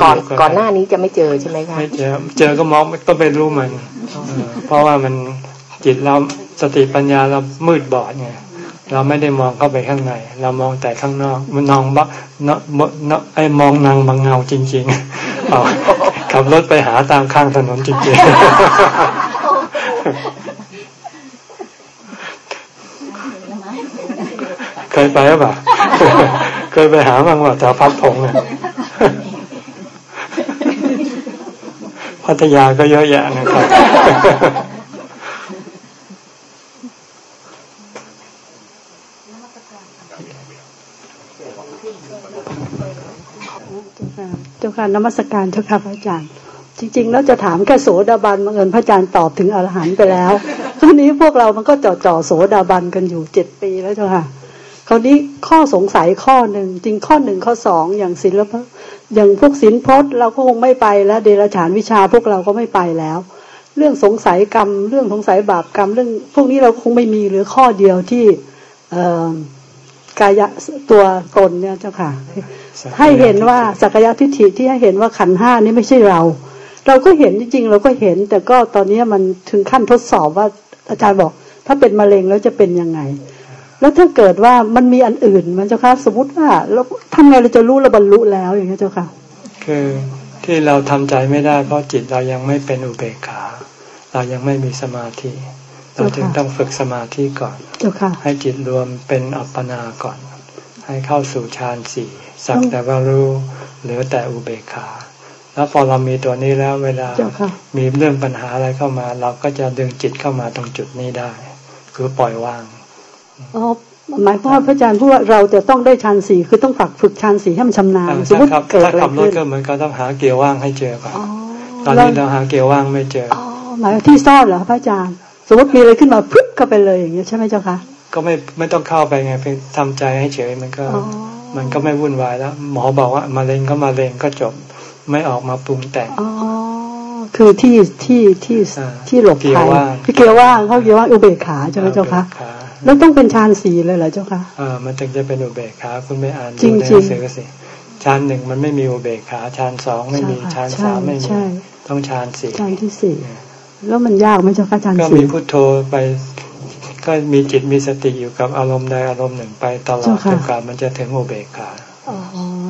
ก่อนก่อนหน้านี้จะไม่เจอใช่ไหมคะไม่เจอเจอก็มองต้องไปรู้มัน เพราะว่ามัน จิตเราสติปัญญาเรามืดบอดไงเราไม่ได้มองเข้าไปข้างใน เรามองแต่ข้างนอกมันนองบักนาะเนไอ้มองนางบางเงาจริงๆเอาขับรถไปหาตามข้างถนนจริงๆ เคยไปหรือเปล่าเคยไปหาบ้างว่าแถวพัดผงเนี่ยพัทยาก็เยอะแยะนะครับเจ้า ค่ะนมัสการเจ้าค่ะพระอาจารย์ จริงๆแล้วจะถามแค่โสดาบันบังเอิญพระอาจารย์ตอบถึงอรหันต์ไปแล้วตอนนี้พวกเรามันก็จ่อจ่อโสดาบันกันอยู่เจ็ดปีแล้วเจ้าค่ะคราวนี้ข้อสงสัยข้อหนึ่งจริงข้อหนึ่งข้อสองอย่างศิลปะอย่างพวกศิลพจน์เราก็คงไม่ไปแล้วเดรัจฉานวิชาพวกเราก็ไม่ไปแล้ว เรื่องสงสัยกรรม เรื่องสงสัยบาปกรรม เรื่องพวกนี้เราคงไม่มีหรือข้อเดียวที่เกายะตัวตนเนี่ยเจ้าค่ะ ให้เห็นว่าสักยะทิฏฐิที่ให้เห็นว่าขันห้านี้ไม่ใช่เรา เราก็เห็นจริงๆ เราก็เห็น แต่ก็ตอนนี้มันถึงขั้นทดสอบว่าอาจารย์บอก ถ้าเป็นมะเร็งแล้วจะเป็นยังไง แล้วถ้าเกิดว่ามันมีอันอื่น มันเจ้าค่ะสมมติว่าเราทำไงเราจะรู้เราบรรลุแล้วอย่างนี้เจ้าค่ะ คือที่เราทำใจไม่ได้เพราะจิตเรายังไม่เป็นอุเบกขา เรายังไม่มีสมาธิเราจึงต้องฝึกสมาธิก่อนเจ้าค่ะให้จิตรวมเป็นอัปปนาก่อน ให้เข้าสู่ฌานสี่ สักแต่ว่ารู้เหลือแต่อุเบกขา แล้วพอเรามีตัวนี้แล้วเวลาเจ้าค่ะมีเรื่องปัญหาอะไรเข้ามา เราก็จะดึงจิตเข้ามาตรงจุดนี้ได้ คือปล่อยวางอ๋อหมายความว่าพระอาจารย์พูดว่าเราจะต้องได้ฌานสี่คือต้องฝักฝึกฌานสี่ให้มันชำนาญสมมถ้าติขับเกิดถ้าอะไรขับรถขึ้นก็เหมือนก็ต้องหาเกียร์ว่างให้เจอก่อนอ๋อตอนนี้เราหาเกียร์ว่างไม่เจออ๋อหมายว่าที่ซ่อนเหรอพระอาจารย์ สมมติมีอะไรขึ้นมาพึบก็ไปเลยอย่างเงี้ยใช่ไหมเจ้าคะก็ไม่ไม่ต้องเข้าไปไงเพียงทำใจให้เฉยมันก็อ๋อ มันก็ไม่วุ่นวายแล้ว หมอบอกว่ามะเร็งก็มะเร็งก็จบ ไม่ออกมาปรุงแต่งอ๋อคือที่ที่ที่อ่าที่หลบเกียร์ภัยว่างที่เกียร์ว่างเขาเกียร์ว่างอุเบกขาใช่ไหมเจ้าคะขาแล้วต้องเป็นฌานสี่เลยเหรอเจ้าคะเออมันถึงจะเป็นอุเบกขาคุณไม่อ่านจริดูงในจริหงนังสือสิฌานหนึ่งมันไม่มีอุเบกขาฌานสองไม่มีใช่ฌานสามไม่มีใช่ต้องฌานสี่ฌานที่สี่แล้วมันยากไหมเจ้าคะฌานก็สี่มีพุทโธไป ก็มีจิตมีสติอยู่กับอารมณ์ใดอารมณ์หนึ่งไปตลอดจนกว่ามันจะถึงอุเบกขาอ๋อ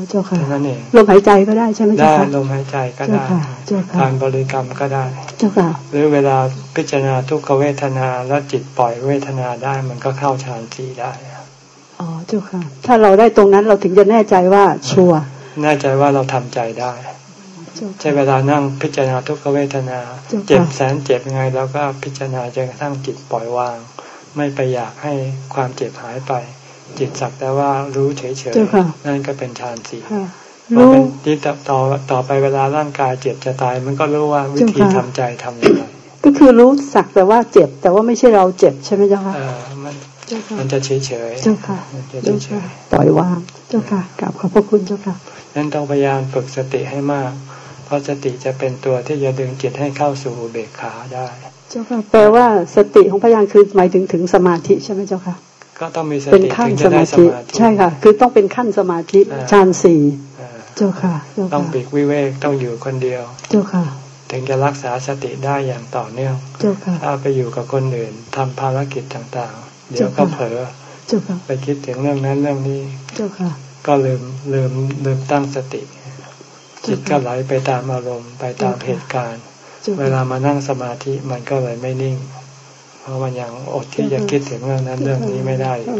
เจ้าค่ะเท่านั้นเองลมหายใจก็ได้ใช่ไหมเจ้าได้ค่ะลมหายใจก็เจ้าได้ค่ะเจ้าค่ะการบริกรรมก็ได้ เจ้าค่ะ หรือเวลาพิจารณาทุกขเวทนาแล้วจิตปล่อยเวทนาได้มันก็เข้าฌานสี่ได้อ๋อเจ้าค่ะ ถ้าเราได้ตรงนั้นเราถึงจะแน่ใจว่าชัวร์แน่ใจว่าเราทำใจได้เจ้าใช่ค่ะเวลานั่งพิจารณาทุกขเวทนา เจ้าค่ะเจ็บแสนเจ็บยังไงเราก็พิจารณาจนกระทั่งจิตปล่อยวาง ไม่ไปอยากให้ความเจ็บหายไป จิตสักแต่ว่ารู้เฉยเจ้าค่ะๆนั่นก็เป็นฌานสี่ค่ะพอรู้เป็นที่ต่อต่อต่อไปเวลาร่างกายเจ็บจะตาย มันก็รู้ว่าวิธีเจ้าค่ะทำใจทำยังไงก็คือรู้สักแต่ว่าเจ็บ แต่ว่าไม่ใช่เราเจ็บใช่ไหมเจ้าค่ะเออมันเจ้าค่ะมันจะเฉยเฉยๆเจ้าค่ะมันจะเจ้าเฉค่ะยปล่อยวางเจ้าค่ะกราบขอบพระคุณเจ้าค่ะๆนั่นต้องพยายามฝึกสติให้มาก เพราะสติจะเป็นตัวที่จะดึงจิตให้เข้าสู่อุเบกขาได้ เจ้าค่ะแปลว่าสติของพยานคือหมายถึงถึงสมาธิใช่ไหมเจ้าค่ะก็ต้องมีสเป็นติขั้นถึงสจะได้มาสธิมาธิใช่ค่ะ คือต้องเป็นขั้นสมาธิอ่าฌานสี่เออเจ้าค่ะเจ้าต้องค่ะปีกวิเวกต้องอยู่คนเดียว เจ้าค่ะ ถึงจะรักษาสติได้อย่างต่อเนื่อง เจ้าค่ะถ้าไปอยู่กับคนอื่นทำภารกิจต่างๆ เดี๋ยวก็เจ้าค่ะเผลอเจ้าค่ะ ไปคิดถึงเรื่องนั้นเรื่องนี้ เจ้าค่ะ ก็ลืมลืมลืมตั้งสติเจ้าค่ะจิตก็ไหลไปตามอารมณ์ไปตามเจ้าค่ะเหตุการณ์เจ้าเวค่ะลามานั่งสมาธิมันก็เลยไม่นิ่ง เพราะมันยังอดที่จะคิดถึงเรื่องนั้นเรื่องนี้ไม่ได้อยู่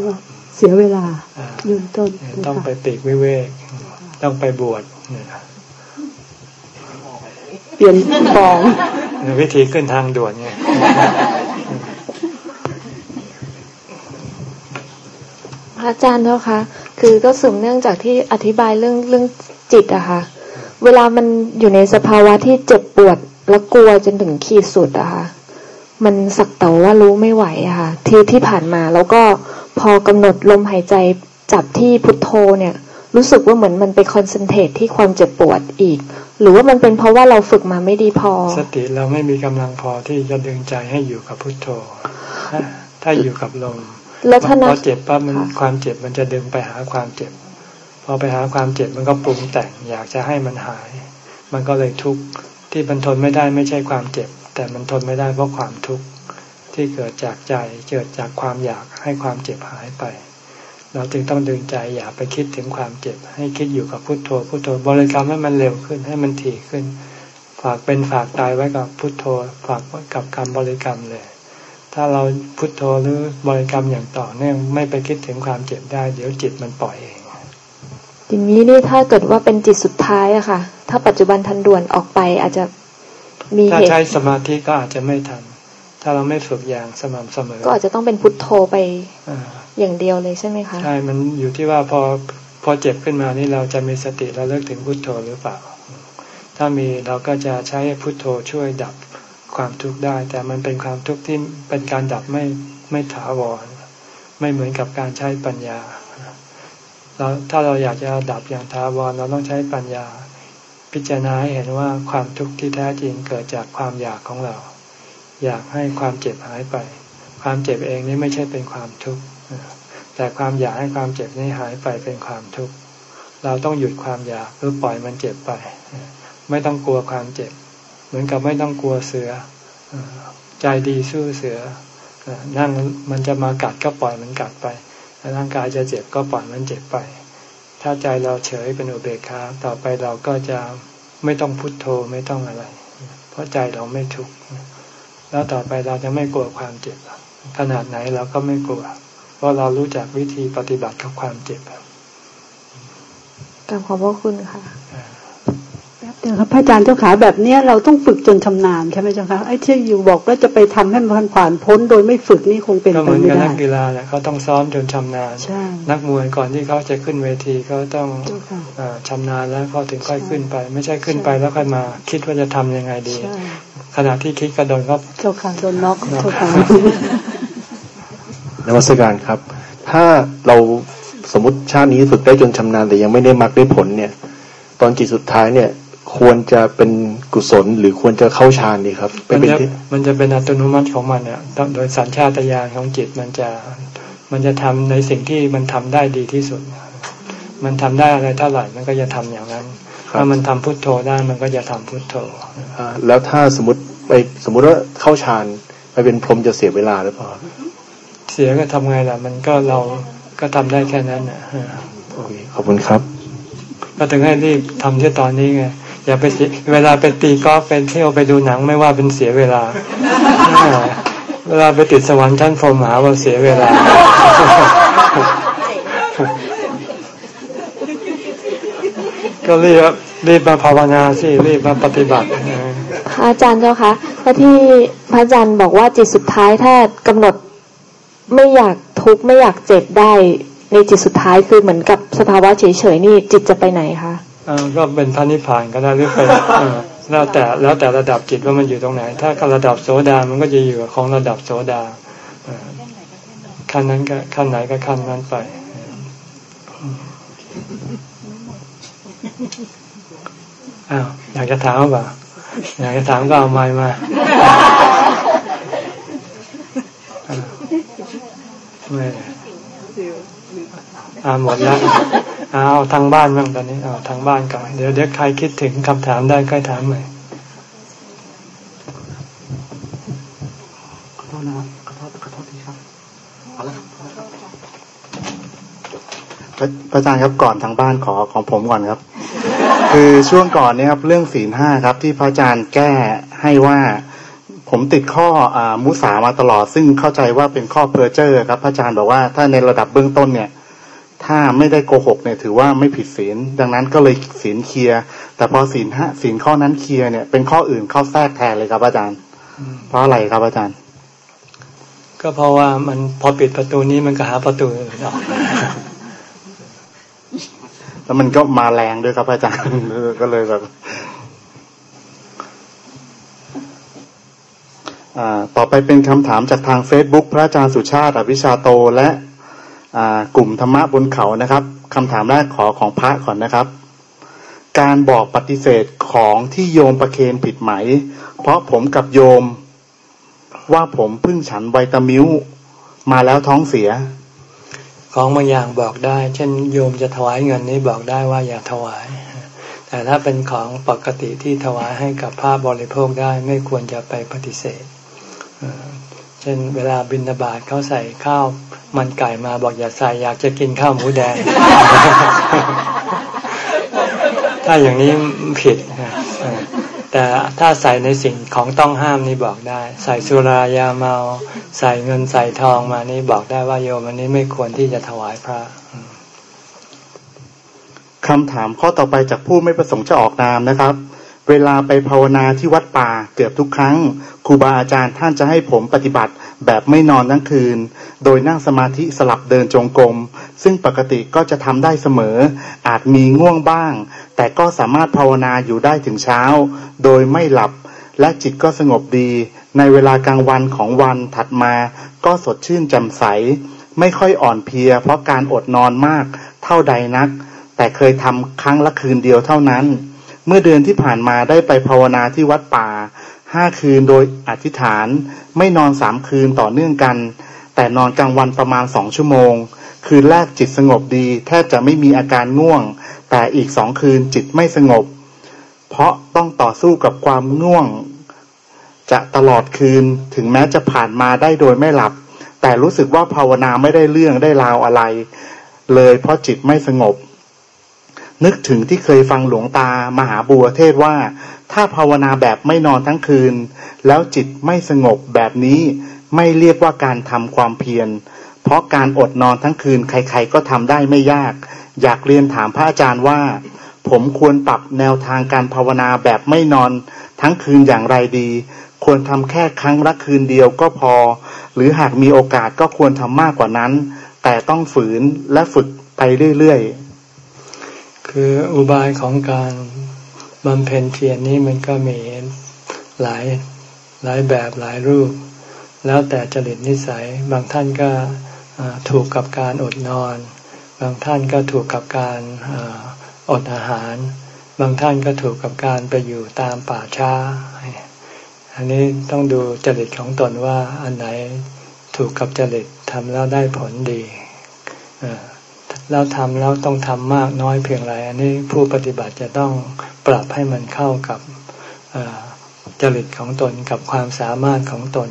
เสียเวลาอ่าเริ่มต้นต้องไปปีกวิเวกต้องไปบวชเนี่ยเปลี่ยนฟองวิธีขึ้นทางด่วนไงพระอาจารย์เจ้าคะคือก็สืบเนื่องจากที่อธิบายเรื่องเรื่องจิตอะค่ะ เวลามันอยู่ในสภาวะที่เจ็บปวดแล้วกลัวจนถึงขีดสุดอะค่ะ มันสักแต่ว่ารู้ไม่ไหวอะค่ะ ที่ที่ผ่านมาแล้วก็พอกำหนดลมหายใจจับที่พุทโธเนี่ย รู้สึกว่าเหมือนมันไปคอนเซนเทรตที่ความเจ็บปวดอีก หรือว่ามันเป็นเพราะว่าเราฝึกมาไม่ดีพอ สติเราไม่มีกำลังพอที่จะดึงใจให้อยู่กับพุทโธ ถ้าถ้าอยู่กับลมแล้วถ้านัพบอเจ็บปั๊บมันค่ะความเจ็บมันจะดึงไปหาความเจ็บพ อไปหาความเจ็บมันก็ปรุงแต่งอยากจะให้มันหาย มันก็เลยทุกข์ที่มันทนไม่ได้ไม่ใช่ความเจ็บ แต่มันทนไม่ได้เพราะความทุกข์ที่เกิดจากใจเกิดจากความอยากให้ความเจ็บหายไป เราจึงต้องดึงใจอย่าไปคิดถึงความเจ็บ ให้คิดอยู่กับพุทโธพุทโธบริกรรมให้มันเร็วขึ้นให้มันถี่ขึ้น ฝากเป็นฝากตายไว้กับพุทโธ ฝากกับการบริกรรมเลย ถ้าเราพุทโธหรือบริกรรมอย่างต่อเนื่องไม่ไปคิดถึงความเจ็บได้ เดี๋ยวจิตมันปล่อยเอง อย่างนี้นี่ถ้าเกิดว่าเป็นจิตสุดท้ายอะค่ะ ถ้าปัจจุบันทันด่วนออกไปอาจจะมีถ้าเหตุใช้สมาธิก็อาจจะไม่ทัน ถ้าเราไม่ฝึกอย่างสม่ำเสมอ ก็อาจจะต้องเป็นพุทโธไปอ่าอย่างเดียวเลยใช่ไหมคะใช่มันอยู่ที่ว่าพอพอเจ็บขึ้นมานี่เราจะมีสติเราเลิกถึงพุทโธหรือเปล่า ถ้ามีเราก็จะใช้พุทโธช่วยดับความทุกข์ได้ แต่มันเป็นความทุกข์ที่เป็นการดับไม่ไม่ถาวร ไม่เหมือนกับการใช้ปัญญา เราถ้าเราอยากจะดับอย่างทาวรเราต้องใช้ปัญญา พิจารณาให้เห็นว่าความทุกข์ที่แท้จริงเกิดจากความอยากของเรา อยากให้ความเจ็บหายไป ความเจ็บเองนี่ไม่ใช่เป็นความทุกข์แต่ความอยากให้ความเจ็บนี้หายไปเป็นความทุกข์เราต้องหยุดความอยากหรือปล่อยมันเจ็บไป ไม่ต้องกลัวความเจ็บ เหมือนกับไม่ต้องกลัวเสือใจดีสู้เสือนั่งมันจะมากัดก็ปล่อยมันกัดไป ร่างกายจะเจ็บก็ปล่อยมันเจ็บไป ถ้าใจเราเฉยเป็นอุเบกขาต่อไปเราก็จะไม่ต้องพุทโธไม่ต้องอะไร เพราะใจเราไม่ทุกข์แล้วต่อไปเราจะไม่กลัวความเจ็บ ขนาดไหนเราก็ไม่กลัว เพราะเรารู้จักวิธีปฏิบัติกับความเจ็บกราบขอบพระคุณค่ะ เดี๋ยวครับพระอาจารย์เจ้าขาแบบเนี้ยเราต้องฝึกจนชำนาญใช่ไหมเจ้าคะไอ้ที่อยู่บอกว่าจะไปทำให้มันผ่านพ้นโดยไม่ฝึกนี่คงเป็นไปไม่ได้ก็เหมือนกับนักกีฬาแหละเขาต้องซ้อมจนชำนาญนักมวยก่อนที่เขาจะขึ้นเวทีเขาต้องชำนาญแล้วเขาถึงค่อยขึ้นไป ไม่ใช่ขึ้นไปแล้วค่อยมาคิดว่าจะทํำยังไงดี ขณะที่คิดกระโดนก็เจ้าค่ะโดนน็อกเจ้าค่ะนวัตการครับ ถ้าเราสมมติชาตินี้ฝึกได้จนชำนาญแต่ยังไม่ได้มรรคได้ผลเนี่ย ตอนจิตสุดท้ายเนี่ย ควรจะเป็นกุศลหรือควรจะเข้าฌานดีครับมันจะมันจะเป็นอัตโนมัติของมันเนี่ยโดยสัญชาตญาณของจิตมันจะมันจะทำในสิ่งที่มันทำได้ดีที่สุด มันทำได้อะไรเท่าไหร่มันก็จะทำอย่างนั้น ถ้ามันทำพุทโธได้มันก็จะทำพุทโธแล้วถ้าสมมติไปสมมุติว่าเข้าฌานไปเป็นพรหมจะเสียเวลาหรือเปล่าเสียก็ทำไงล่ะ มันก็เราก็ทำได้แค่นั้นอะขอบคุณครับ ก็ถึงให้รีบทำที่ตอนนี้ไง อย่าไปเวลาไปตีกอล์ฟเป็นเที่ยวไปดูหนังไม่ว่าเป็นเสียเวลา เวลาไปติดสวรรค์ท่านพรมหาว่าเสียเวลา ก็รีบรีบมาภาวนาสิรีบมาปฏิบัติอาจารย์เจ้าคะพระที่พระอาจารย์บอกว่าจิตสุดท้ายถ้ากำหนดไม่อยากทุกข์ไม่อยากเจ็บได้ ในจิตสุดท้ายคือเหมือนกับสภาวะเฉยๆนี่จิตจะไปไหนคะ ก็เป็นพระนิพพานก็ได้หรือไปแล้วแต่แล้วแต่ระดับจิตว่ามันอยู่ตรงไหน ถ้าระดับโสดา มันก็จะอยู่ของระดับโสดาขั้นนั้นก็ขั้นไหนก็ขั้นนั้นไปอ้าวอยากจะถามว่าอยากจะถามก็เอาไม้มาไม่อ่าหมดแล้ว เอาทางบ้านบ้างตอนนี้เอาทางบ้านก่อนเดี๋ยวเดี๋ยวใครคิดถึงคำถามได้ก็ถามใหม่ขอโทษนะครับขอโทษขอโทษทีครับเอาละพระอาจารย์ครับก่อนทางบ้านขอของผมก่อนครับ คือช่วงก่อนนี้ครับเรื่องศีลห้าครับ ที่พระอาจารย์แก้ให้ว่าผมติดข้ออมุสามาตลอด ซึ่งเข้าใจว่าเป็นข้อเพอร์เจอร์ครับพระอาจารย์บอกว่าถ้าในระดับเบื้องต้นเนี่ย ถ้าไม่ได้โกหกเนี่ยถือว่าไม่ผิดศีล ดังนั้นก็เลยศีล clear แต่พอศีลห้าศีลข้อนั้น clear เนี่ยเป็นข้ออื่นเข้าแทรกแทนเลยครับอาจารย์ เพราะอะไรครับอาจารย์ ก็เพราะว่ามันพอปิดประตูนี้มันก็หาประตูอื่นออกแล้วมันก็มาแรงด้วยครับอาจารย์ก็เลยแบบต่อไปเป็นคำถามจากทางเฟซบุ๊กพระอาจารย์สุชาติอภิชาโต และ กลุ่มธรรมะบนเขานะครับคำถามแรกขอของพระก่อนนะครับ การบอกปฏิเสธของที่โยมประเคนผิดไหม เพราะผมกับโยมว่าผมเพิ่งฉันไวตามิวมาแล้วท้องเสีย ของบางอย่างบอกได้ เช่น โยมจะถวายเงินนี้บอกได้ว่าอย่าถวาย แต่ถ้าเป็นของปกติที่ถวายให้กับภาพบริโภคได้ไม่ควรจะไปปฏิเสธ เช่น เวลาบินาบาตเขาใส่ข้าว มันไก่มาบอกอย่าใส่อยากจะกินข้าวหมูแดง ถ้าอย่างนี้ผิดแต่ถ้าใส่ในสิ่งของต้องห้ามนี่บอกได้ ใส่สุรายาเมา ใส่เงินใส่ทองมานี่บอกได้ว่าโยมอันนี้ไม่ควรที่จะถวายพระคำถามข้อต่อไปจากผู้ไม่ประสงค์จะออกนามนะครับ เวลาไปภาวนาที่วัดป่าเกือบทุกครั้งครูบาอาจารย์ท่านจะให้ผมปฏิบัติ แบบไม่นอนทั้งคืน โดยนั่งสมาธิสลับเดินจงกรม ซึ่งปกติก็จะทำได้เสมอ อาจมีง่วงบ้าง แต่ก็สามารถภาวนาอยู่ได้ถึงเช้า โดยไม่หลับ และจิตก็สงบดี ในเวลากลางวันของวันถัดมา ก็สดชื่นแจ่มใส ไม่ค่อยอ่อนเพลีย เพราะการอดนอนมาก เท่าใดนัก แต่เคยทำครั้งละคืนเดียวเท่านั้น เมื่อเดือนที่ผ่านมาได้ไปภาวนาที่วัดป่า ห้าคืนโดยอธิษฐานไม่นอนสามคืนต่อเนื่องกัน แต่นอนกลางวันประมาณสองชั่วโมง คืนแรกจิตสงบดีแทบจะไม่มีอาการง่วง แต่อีกสองคืนจิตไม่สงบ เพราะต้องต่อสู้กับความง่วง จะตลอดคืนถึงแม้จะผ่านมาได้โดยไม่หลับ แต่รู้สึกว่าภาวนาไม่ได้เรื่องได้ราวอะไร เลยเพราะจิตไม่สงบนึกถึงที่เคยฟังหลวงตามหาบัวเทศว่า ถ้าภาวนาแบบไม่นอนทั้งคืน แล้วจิตไม่สงบแบบนี้ไม่เรียกว่าการทำความเพียร เพราะการอดนอนทั้งคืนใครๆก็ทำได้ไม่ยาก อยากเรียนถามพระอาจารย์ว่า ผมควรปรับแนวทางการภาวนาแบบไม่นอนทั้งคืนอย่างไรดี ควรทำแค่ครั้งละคืนเดียวก็พอ หรือหากมีโอกาสก็ควรทำมากกว่านั้น แต่ต้องฝืนและฝึกไปเรื่อยๆ คืออุบายของการ บำเพ็ญเพียรนี้มันก็มีหลายหลายแบบหลายรูป แล้วแต่จริตนิสัย บางท่านก็ถูกกับการอดนอน บางท่านก็ถูกกับการอดอาหาร บางท่านก็ถูกกับการไปอยู่ตามป่าช้า อันนี้ต้องดูจริตของตนว่าอันไหนถูกกับจริตทำแล้วได้ผลดี แล้วทำแล้วต้องทำมากน้อยเพียงไรอันนี้ผู้ปฏิบัติจะต้องปรับให้มันเข้ากับจริตของตนกับความสามารถของตน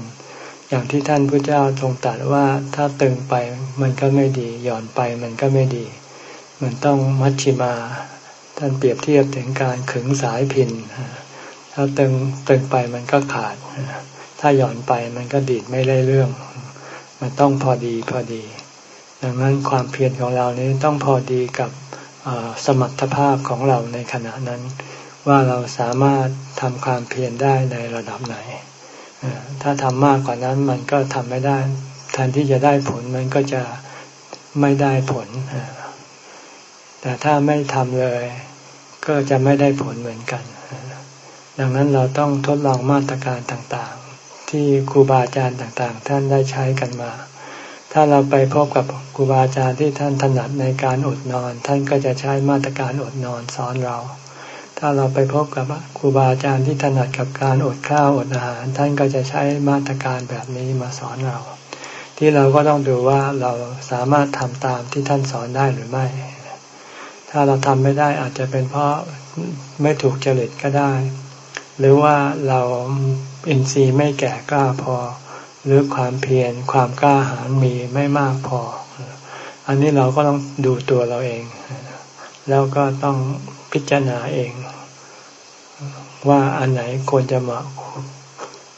อย่างที่ท่านพระเจ้าทรงตรัสว่าถ้าตึงไปมันก็ไม่ดี หย่อนไปมันก็ไม่ดี มันต้องมัชชิมา ท่านเปรียบเทียบถึงการขึงสายพินถ้าตึงตึงไปมันก็ขาด ถ้าหย่อนไปมันก็ดีดไม่ได้เรื่อง มันต้องพอดีพอดี ดังนั้นความเพียรของเรานี้ต้องพอดีกับสมรรถภาพของเราในขณะนั้น ว่าเราสามารถทำความเพียรได้ในระดับไหน ถ้าทำมากกว่านั้นมันก็ทำไม่ได้แทนที่จะได้ผลมันก็จะไม่ได้ผล แต่ถ้าไม่ทำเลย ก็จะไม่ได้ผลเหมือนกัน ดังนั้นเราต้องทดลองมาตรการต่างๆ ที่ครูบาอาจารย์ต่างๆ ท่านได้ใช้กันมา ถ้าเราไปพบกับครูบาอาจารย์ที่ท่านถนัดในการอดนอน ท่านก็จะใช้มาตรการอดนอนสอนเรา ถ้าเราไปพบกับครูบาอาจารย์ที่ถนัดกับการอดข้าวอดอาหาร ท่านก็จะใช้มาตรการแบบนี้มาสอนเรา ที่เราก็ต้องดูว่าเราสามารถทำตามที่ท่านสอนได้หรือไม่ ถ้าเราทำไม่ได้อาจจะเป็นเพราะไม่ถูกจริตก็ได้ หรือว่าเราอินทรีย์ไม่แก่กล้าพอ หรือความเพียรความกล้าหาญมีไม่มากพอ อันนี้เราก็ต้องดูตัวเราเอง แล้วก็ต้องพิจารณาเอง ว่าอันไหนควรจะมา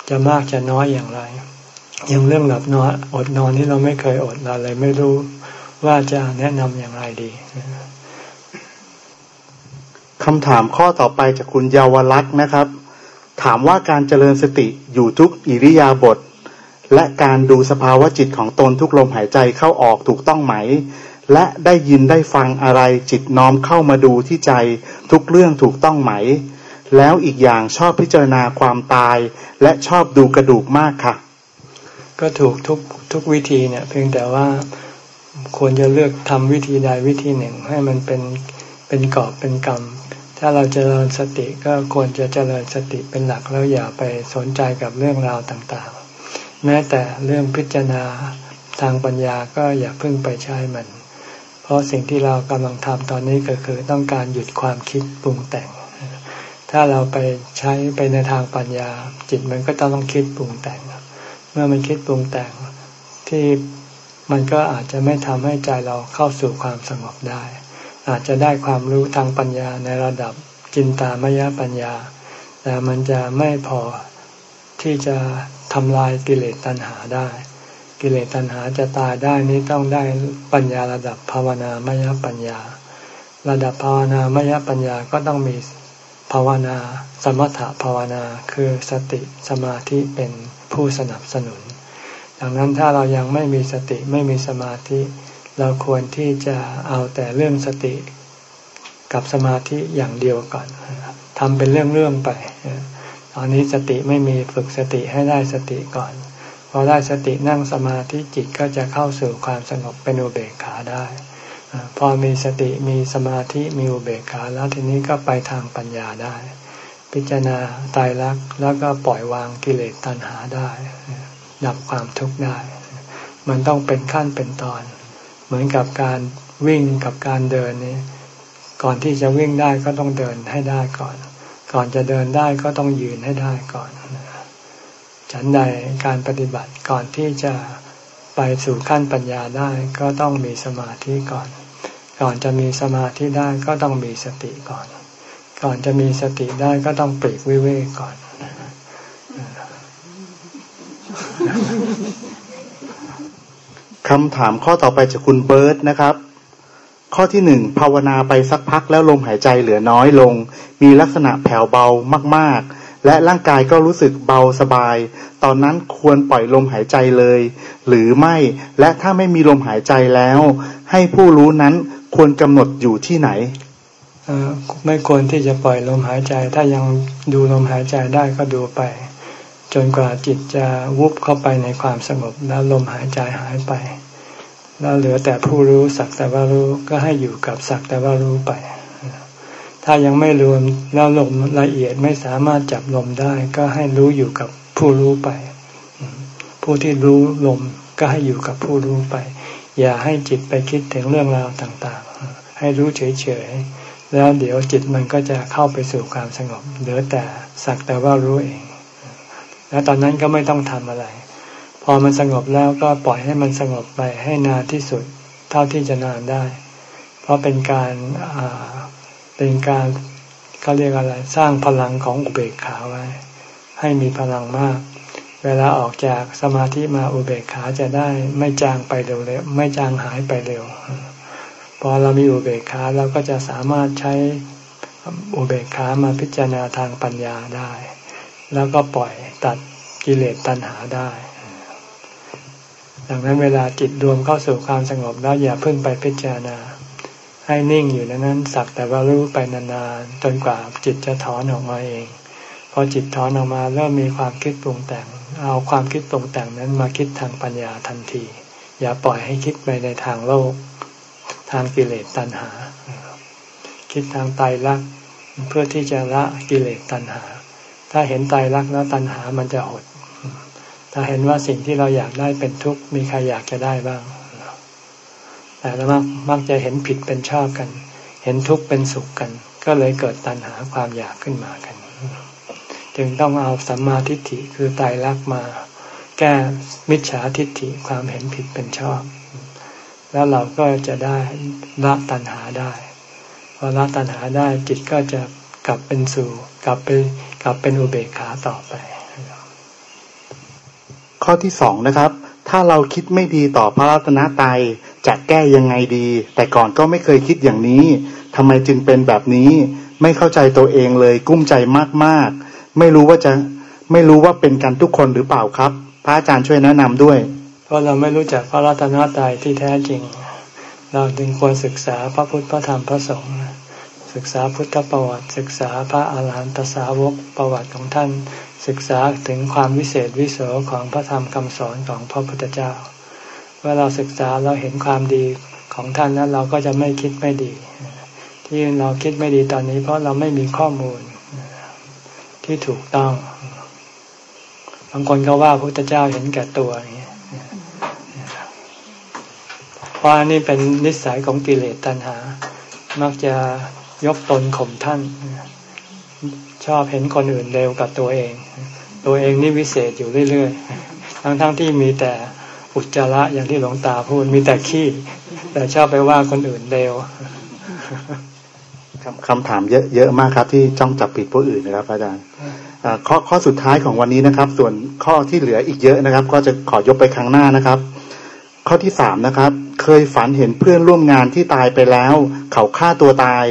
จะมากจะน้อยอย่างไรอย่างเรื่องหลับนอนอดนอนที่เราไม่เคยอดเราเลยไม่รู้ว่าจะแนะนำอย่างไรดีคำถามข้อต่อไปจากคุณเยาวรักษ์นะครับ ถามว่าการเจริญสติอยู่ทุกอิริยาบถ และการดูสภาวะจิตของตนทุกลมหายใจเข้าออกถูกต้องไหม และได้ยินได้ฟังอะไรจิตน้อมเข้ามาดูที่ใจทุกเรื่องถูกต้องไหม แล้วอีกอย่างชอบพิจารณาความตาย และชอบดูกระดูกมากค่ะ ก็ถูกทุกทุกวิธีเนี่ยเพียงแต่ว่าควรจะเลือกทำวิธีใดวิธีหนึ่ง ให้มันเป็นเป็นกอบเป็นกรรมถ้าเราจเจริญสติก็ควรจะเจริญสติเป็นหลักแล้วอย่าไปสนใจกับเรื่องราวต่าง แม้แต่เรื่องพิจารณาทางปัญญาก็อย่าเพิ่งไปใช้มัน เพราะสิ่งที่เรากำลังทำตอนนี้ก็คือต้องการหยุดความคิดปรุงแต่ง ถ้าเราไปใช้ไปในทางปัญญา จิตมันก็ต้องคิดปรุงแต่ง เมื่อมันคิดปรุงแต่งที่มันก็อาจจะไม่ทำให้ใจเราเข้าสู่ความสงบได้ อาจจะได้ความรู้ทางปัญญาในระดับจินตามยปัญญา แต่มันจะไม่พอที่จะ ทำลายกิเลสตัณหาได้ กิเลสตัณหาจะตายได้นี้ต้องได้ปัญญาระดับภาวนามยปัญญา ระดับภาวนามยปัญญาก็ต้องมีภาวนา สมถะภาวนาคือสติสมาธิเป็นผู้สนับสนุน ดังนั้นถ้าเรายังไม่มีสติไม่มีสมาธิ เราควรที่จะเอาแต่เรื่องสติกับสมาธิอย่างเดียวก่อนทำเป็นเรื่องๆไป ตอนนี้สติไม่มีฝึกสติให้ได้สติก่อนพพอได้สตินั่งสมาธิจิตก็จะเข้าสู่ความสงบเป็นอุเบกขาได้ พอมีสติมีสมาธิมีอุเบกขาแล้วทีนี้ก็ไปทางปัญญาได้ พิจารณาตายรักแล้วก็ปล่อยวางกิเลสตัณหาได้ดับความทุกข์ได้ มันต้องเป็นขั้นเป็นตอน เหมือนกับการวิ่งกับการเดินนี่ก่อนที่จะวิ่งได้ก็ต้องเดินให้ได้ก่อน ก่อนจะเดินได้ก็ต้องยืนให้ได้ก่อน ฉันใดการปฏิบัติก่อนที่จะไปสู่ขั้นปัญญาได้ก็ต้องมีสมาธิก่อน ก่อนจะมีสมาธิได้ก็ต้องมีสติก่อน ก่อนจะมีสติได้ก็ต้องปลีกวิเวกก่อน คำถามข้อต่อไปจากคุณเบิร์ตนะครับ ข้อที่หนึ่งภาวนาไปสักพักแล้วลมหายใจเหลือน้อยลง มีลักษณะแผ่วเบามากๆ และร่างกายก็รู้สึกเบาสบาย ตอนนั้นควรปล่อยลมหายใจเลย หรือไม่และถ้าไม่มีลมหายใจแล้ว ให้ผู้รู้นั้นควรกำหนดอยู่ที่ไหนไม่ควรที่จะปล่อยลมหายใจ ถ้ายังดูลมหายใจได้ก็ดูไป จนกว่าจิตจะวุบเข้าไปในความสงบแล้วลมหายใจหายไป แล้วเหลือแต่ผู้รู้สักแต่ว่ารู้ก็ให้อยู่กับสักแต่ว่ารู้ไป ถ้ายังไม่รวมแล้วลมละเอียดไม่สามารถจับลมได้ ก็ให้รู้อยู่กับผู้รู้ไป ผู้ที่รู้ลมก็ให้อยู่กับผู้รู้ไป อย่าให้จิตไปคิดถึงเรื่องราวต่างๆ ให้รู้เฉยๆแล้วเดี๋ยวจิตมันก็จะเข้าไปสู่ความสงบเหลือแต่สักแต่ว่ารู้เอง แล้วตอนนั้นก็ไม่ต้องทำอะไร พอมันสงบแล้วก็ปล่อยให้มันสงบไปให้นานที่สุด เท่าที่จะนานได้ เพราะเป็นการเป็นการเขาเรียกอะไร สร้างพลังของอุเบกขาไว้ ให้มีพลังมาก เวลาออกจากสมาธิมาอุเบกขาจะได้ไม่จางไปเร็วเลยไม่จางหายไปเร็วพอเรามีอุเบกขาเราก็จะสามารถใช้อุเบกขามาพิจารณาทางปัญญาได้ แล้วก็ปล่อยตัดกิเลสตัณหาได้ ดังนั้นเวลาจิตรวมเข้าสู่ความสงบแล้วอย่าเพิ่งไปพิจารณา ให้นิ่งอยู่ในนั้นสักแต่ว่ารู้ไปนานๆจนกว่าจิตจะถอนออกมาเอง พอจิตถอนออกมาเริ่มมีความคิดปรุงแต่ง เอาความคิดปรุงแต่งนั้นมาคิดทางปัญญาทันที อย่าปล่อยให้คิดไปในทางโลก ทางกิเลสตัณหา คิดทางตายรักเพื่อที่จะละกิเลสตัณหา ถ้าเห็นตายรักแล้วตัณหามันจะหด ถ้าเห็นว่าสิ่งที่เราอยากได้เป็นทุกข์มีใครอยากจะได้บ้าง แต่เรามักมักจะเห็นผิดเป็นชอบกัน เห็นทุกข์เป็นสุขกัน ก็เลยเกิดตัณหาความอยากขึ้นมากัน จึงต้องเอาสัมมาทิฏฐิคือตายรักมา แก้มิจฉาทิฏฐิความเห็นผิดเป็นชอบ แล้วเราก็จะได้ละตัณหาได้พอละตัณหาได้จิตก็จะกลับเป็นสู่ กลับไปกลับเป็นอุเบกขาต่อไป ข้อที่สองนะครับ ถ้าเราคิดไม่ดีต่อพระรัตนตรัยจะแก้ยังไงดี แต่ก่อนก็ไม่เคยคิดอย่างนี้ทำไมจึงเป็นแบบนี้ ไม่เข้าใจตัวเองเลยกุ้มใจมากๆ ไม่รู้ว่าจะไม่รู้ว่าเป็นกันทุกคนหรือเปล่าครับ พระอาจารย์ช่วยแนะนำด้วย เพราะเราไม่รู้จักพระรัตนตรัยที่แท้จริง เราจึงควรศึกษาพระพุทธพระธรรมพระสงฆ์ศึกษาพุทธประวัติ ศึกษาพระอาหารหันตสาวกประวัติของท่าน ศึกษาถึงความวิเศษวิโสของพระธรรมคำสอนของพระพุทธเจ้าเมื่อเราศึกษาเราเห็นความดีของท่านแล้วเราก็จะไม่คิดไม่ดี ที่เราคิดไม่ดีตอนนี้ เพราะเราไม่มีข้อมูลที่ถูกต้องบางคนก็ว่าพระพุทธเจ้าเห็นแก่ตัวอย่างนี้เพราะนี่เป็นนิสัยของกิเลสตัณหา มักจะยกตนข่มท่าน ชอบเห็นคนอื่นเร็วกับตัวเอง ตัวเองนี่วิเศษอยู่เรื่อยๆ ทั้งๆทที่มีแต่อุจจาระอย่างที่หลวงตาพูดมีแต่ขี้ แต่ชอบไปว่าคนอื่นเร็วคำถามเยอะเยอะมากครับ ที่จ้องจับผิดผู้อื่นนะครับ อาจารย์ข้อข้อสุดท้ายของวันนี้นะครับ ส่วนข้อที่เหลืออีกเยอะนะครับ ก็จะขอยกไปครั้งหน้านะครับ ข้อที่สามนะครับ เคยฝันเห็นเพื่อนร่วมงานที่ตายไปแล้ว เขาฆ่าตัวตาย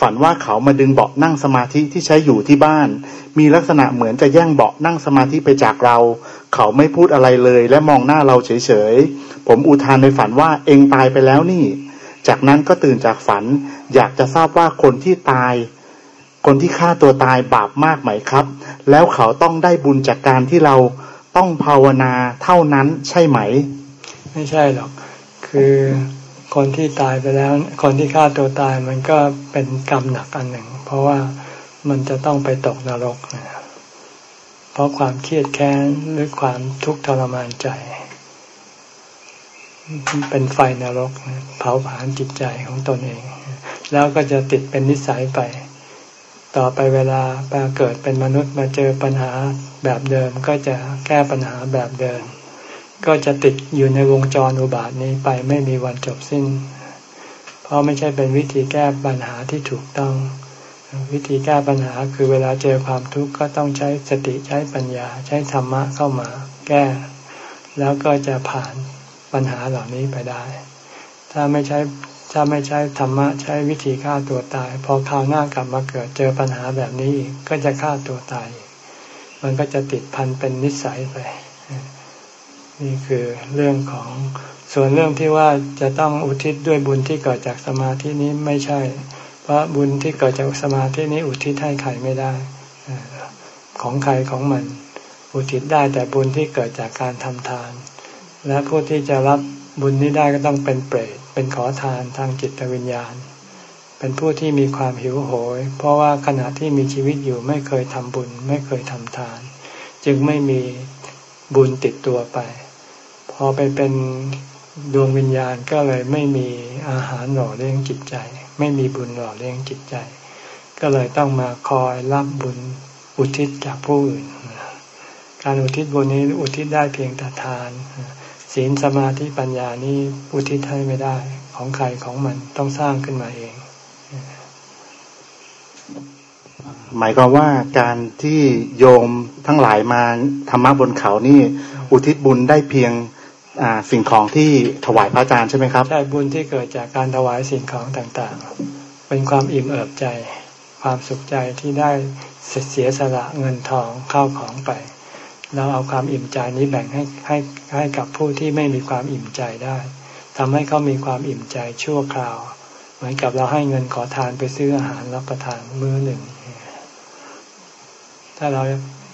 ฝันว่าเขามาดึงเบาะนั่งสมาธิที่ใช้อยู่ที่บ้าน มีลักษณะเหมือนจะแย่งเบาะนั่งสมาธิไปจากเรา เขาไม่พูดอะไรเลยและมองหน้าเราเฉยๆ ผมอุทานในฝันว่าเองตายไปแล้วนี่ จากนั้นก็ตื่นจากฝัน อยากจะทราบว่าคนที่ตาย คนที่ฆ่าตัวตายบาปมากไหมครับ แล้วเขาต้องได้บุญจากการที่เราต้องภาวนาเท่านั้นใช่ไหม ไม่ใช่หรอก คือ คนที่ตายไปแล้ว คนที่ฆ่าตัวตายมันก็เป็นกรรมหนักอันหนึ่ง เพราะว่ามันจะต้องไปตกนรกนะเพราะความเครียดแค้นหรือความทุกข์ทรมานใจ เป็นไฟนรกเผาผลาญจิตใจของตนเอง แล้วก็จะติดเป็นนิสัยไป ต่อไปเวลาไปเกิดเป็นมนุษย์มาเจอปัญหาแบบเดิมก็จะแก้ปัญหาแบบเดิม ก็จะติดอยู่ในวงจรอุบาทนี้ไปไม่มีวันจบสิ้น เพราะไม่ใช่เป็นวิธีแก้ปัญหาที่ถูกต้อง วิธีแก้ปัญหาคือเวลาเจอความทุกข์ก็ต้องใช้สติใช้ปัญญาใช้ธรรมะเข้ามา แก้ แล้วก็จะผ่านปัญหาเหล่านี้ไปได้ ถ้าไม่ใช้ถ้าไม่ใช้ธรรมะใช้วิธีฆ่าตัวตาย พอคราวหน้ากลับมาเกิดเจอปัญหาแบบนี้ก็จะฆ่าตัวตาย มันก็จะติดพันเป็นนิสัยไป นี่คือเรื่องของส่วนเรื่องที่ว่าจะต้องอุทิศด้วยบุญที่เกิดจากสมาธินี้ไม่ใช่ เพราะบุญที่เกิดจากสมาธินี้อุทิศให้ใครไม่ได้ ของใครของมัน อุทิศได้แต่บุญที่เกิดจากการทำทาน และผู้ที่จะรับบุญนี้ได้ก็ต้องเป็นเปรตเป็นขอทานทางจิตวิญญาณ เป็นผู้ที่มีความหิวโหย เพราะว่าขณะที่มีชีวิตอยู่ไม่เคยทำบุญ ไม่เคยทำทาน จึงไม่มีบุญติดตัวไป พอไปเป็นดวงวิญญาณก็เลยไม่มีอาหารหล่อเลี้ยงจิตใจ ไม่มีบุญหล่อเลี้ยงจิตใจ ก็เลยต้องมาคอยรับบุญอุทิศจากผู้อื่น การอุทิศบุญนี้อุทิศได้เพียงแต่ทาน ศีลสมาธิปัญญานี้อุทิศให้ไม่ได้ของใครของมันต้องสร้างขึ้นมาเอง หมายความว่าการที่โยมทั้งหลายมาธรรมะบนเขานี่ อุทิศบุญได้เพียง สิ่งของที่ถวายพระอาจารย์ใช่ไหมครับ ใช่บุญที่เกิดจากการถวายสิ่งของต่างๆ เป็นความอิ่มเอิบใจ ความสุขใจที่ได้เสียสละเงินทองเข้าของไป เราเอาความอิ่มใจนี้แบ่งให้ให้ให้กับผู้ที่ไม่มีความอิ่มใจได้ทำให้เขามีความอิ่มใจชั่วคราว เหมือนกับเราให้เงินขอทานไปซื้ออาหารรับประทานมื้อหนึ่ง ถ้าเรา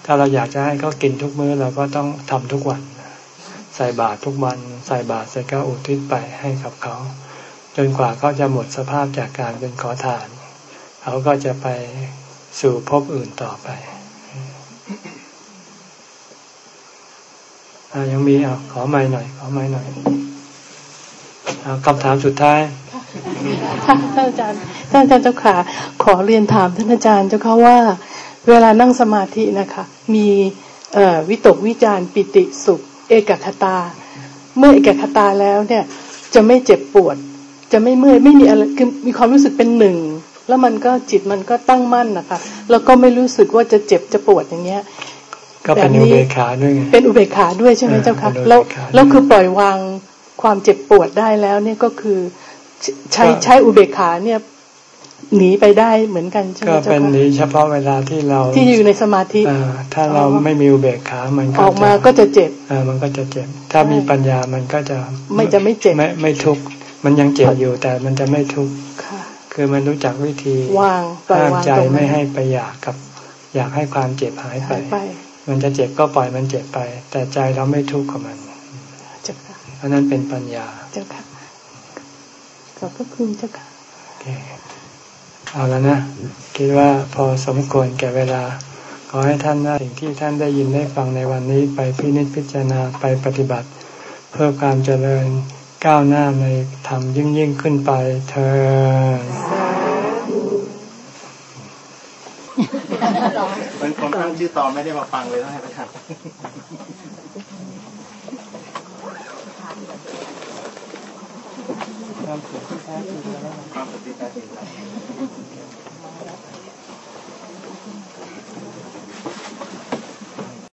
ถ้าเราอยากจะให้เขากินทุกมื้อเราก็ต้องทำทุกวัน ใส่บาตรทุกวัน ใส่บาตรเสร็จก็อุทิศไปให้กับเขา จนกว่าเขาจะหมดสภาพจากการเป็นขอทาน เขาก็จะไปสู่ภพอื่นต่อไปยังมีอะขอไม้หน่อย ขอไม้หน่อยอคำถามสุดท้ายท่านอาจารย์ท่านอาจารย์เจ้าขาขอเรียนถามท่านอาจารย์เจ้าค่ะว่า เวลานั่งสมาธินะคะ มีวิตกวิจารปิติสุข เอกคตา เมื่อเอกคตาแล้วเนี่ยจะไม่เจ็บปวด จะไม่เมื่อยไม่มีอะไรคือมีความรู้สึกเป็นหนึ่งแล้วมันก็จิตมันก็ตั้งมั่นนะคะแล้วก็ไม่รู้สึกว่าจะเจ็บจะปวดอย่างเงี้ยก็เป็นอุเบกขาด้วยไงเป็นอุเบกขาด้วยใช่ไหมเจ้าคะแล้วแล้วคือปล่อยวางความเจ็บปวดได้แล้วเนี่ยก็คือใช้ใช้อุเบกขาเนี่ย หนีไปได้เหมือนกันใช่ไหมเจ้าคะก็เป็นหนีเฉพาะเวลาที่เราที่อยู่ในสมาธิถ้าเราไม่มีอุเบกขา มันออกมาก็จะเจ็บอ่ามันก็จะเจ็บ ถ้ามีปัญญามันก็จะไม่จะไม่เจ็บไม่ไม่ทุกข์มันยังเจ็บอยู่แต่มันจะไม่ทุกข์คือมันรู้จักวิธีวางห้ามใจไม่ให้ไปอยากกับ อยากให้ความเจ็บหายไป มันจะเจ็บก็ปล่อยมันเจ็บไป แต่ใจเราไม่ทุกข์กับมันเจ้าค่ะเพราะนั้นเป็นปัญญาเจ้าค่ะขอบพระคุณเจ้าค่ะโอ เอาแล้วนะ คิดว่าพอสมควรแก่เวลา ขอให้ท่านได้สิ่งที่ท่านได้ยินได้ฟังในวันนี้ไปพินิจพิจารณาไปปฏิบัติ เพื่อความเจริญก้าวหน้าในธรรมยิ่งยิ่งขึ้นไปเธอเป็นคนตั้งชื่อตอนไม่ได้มาฟังเลยนะครัค 頑張って下さい。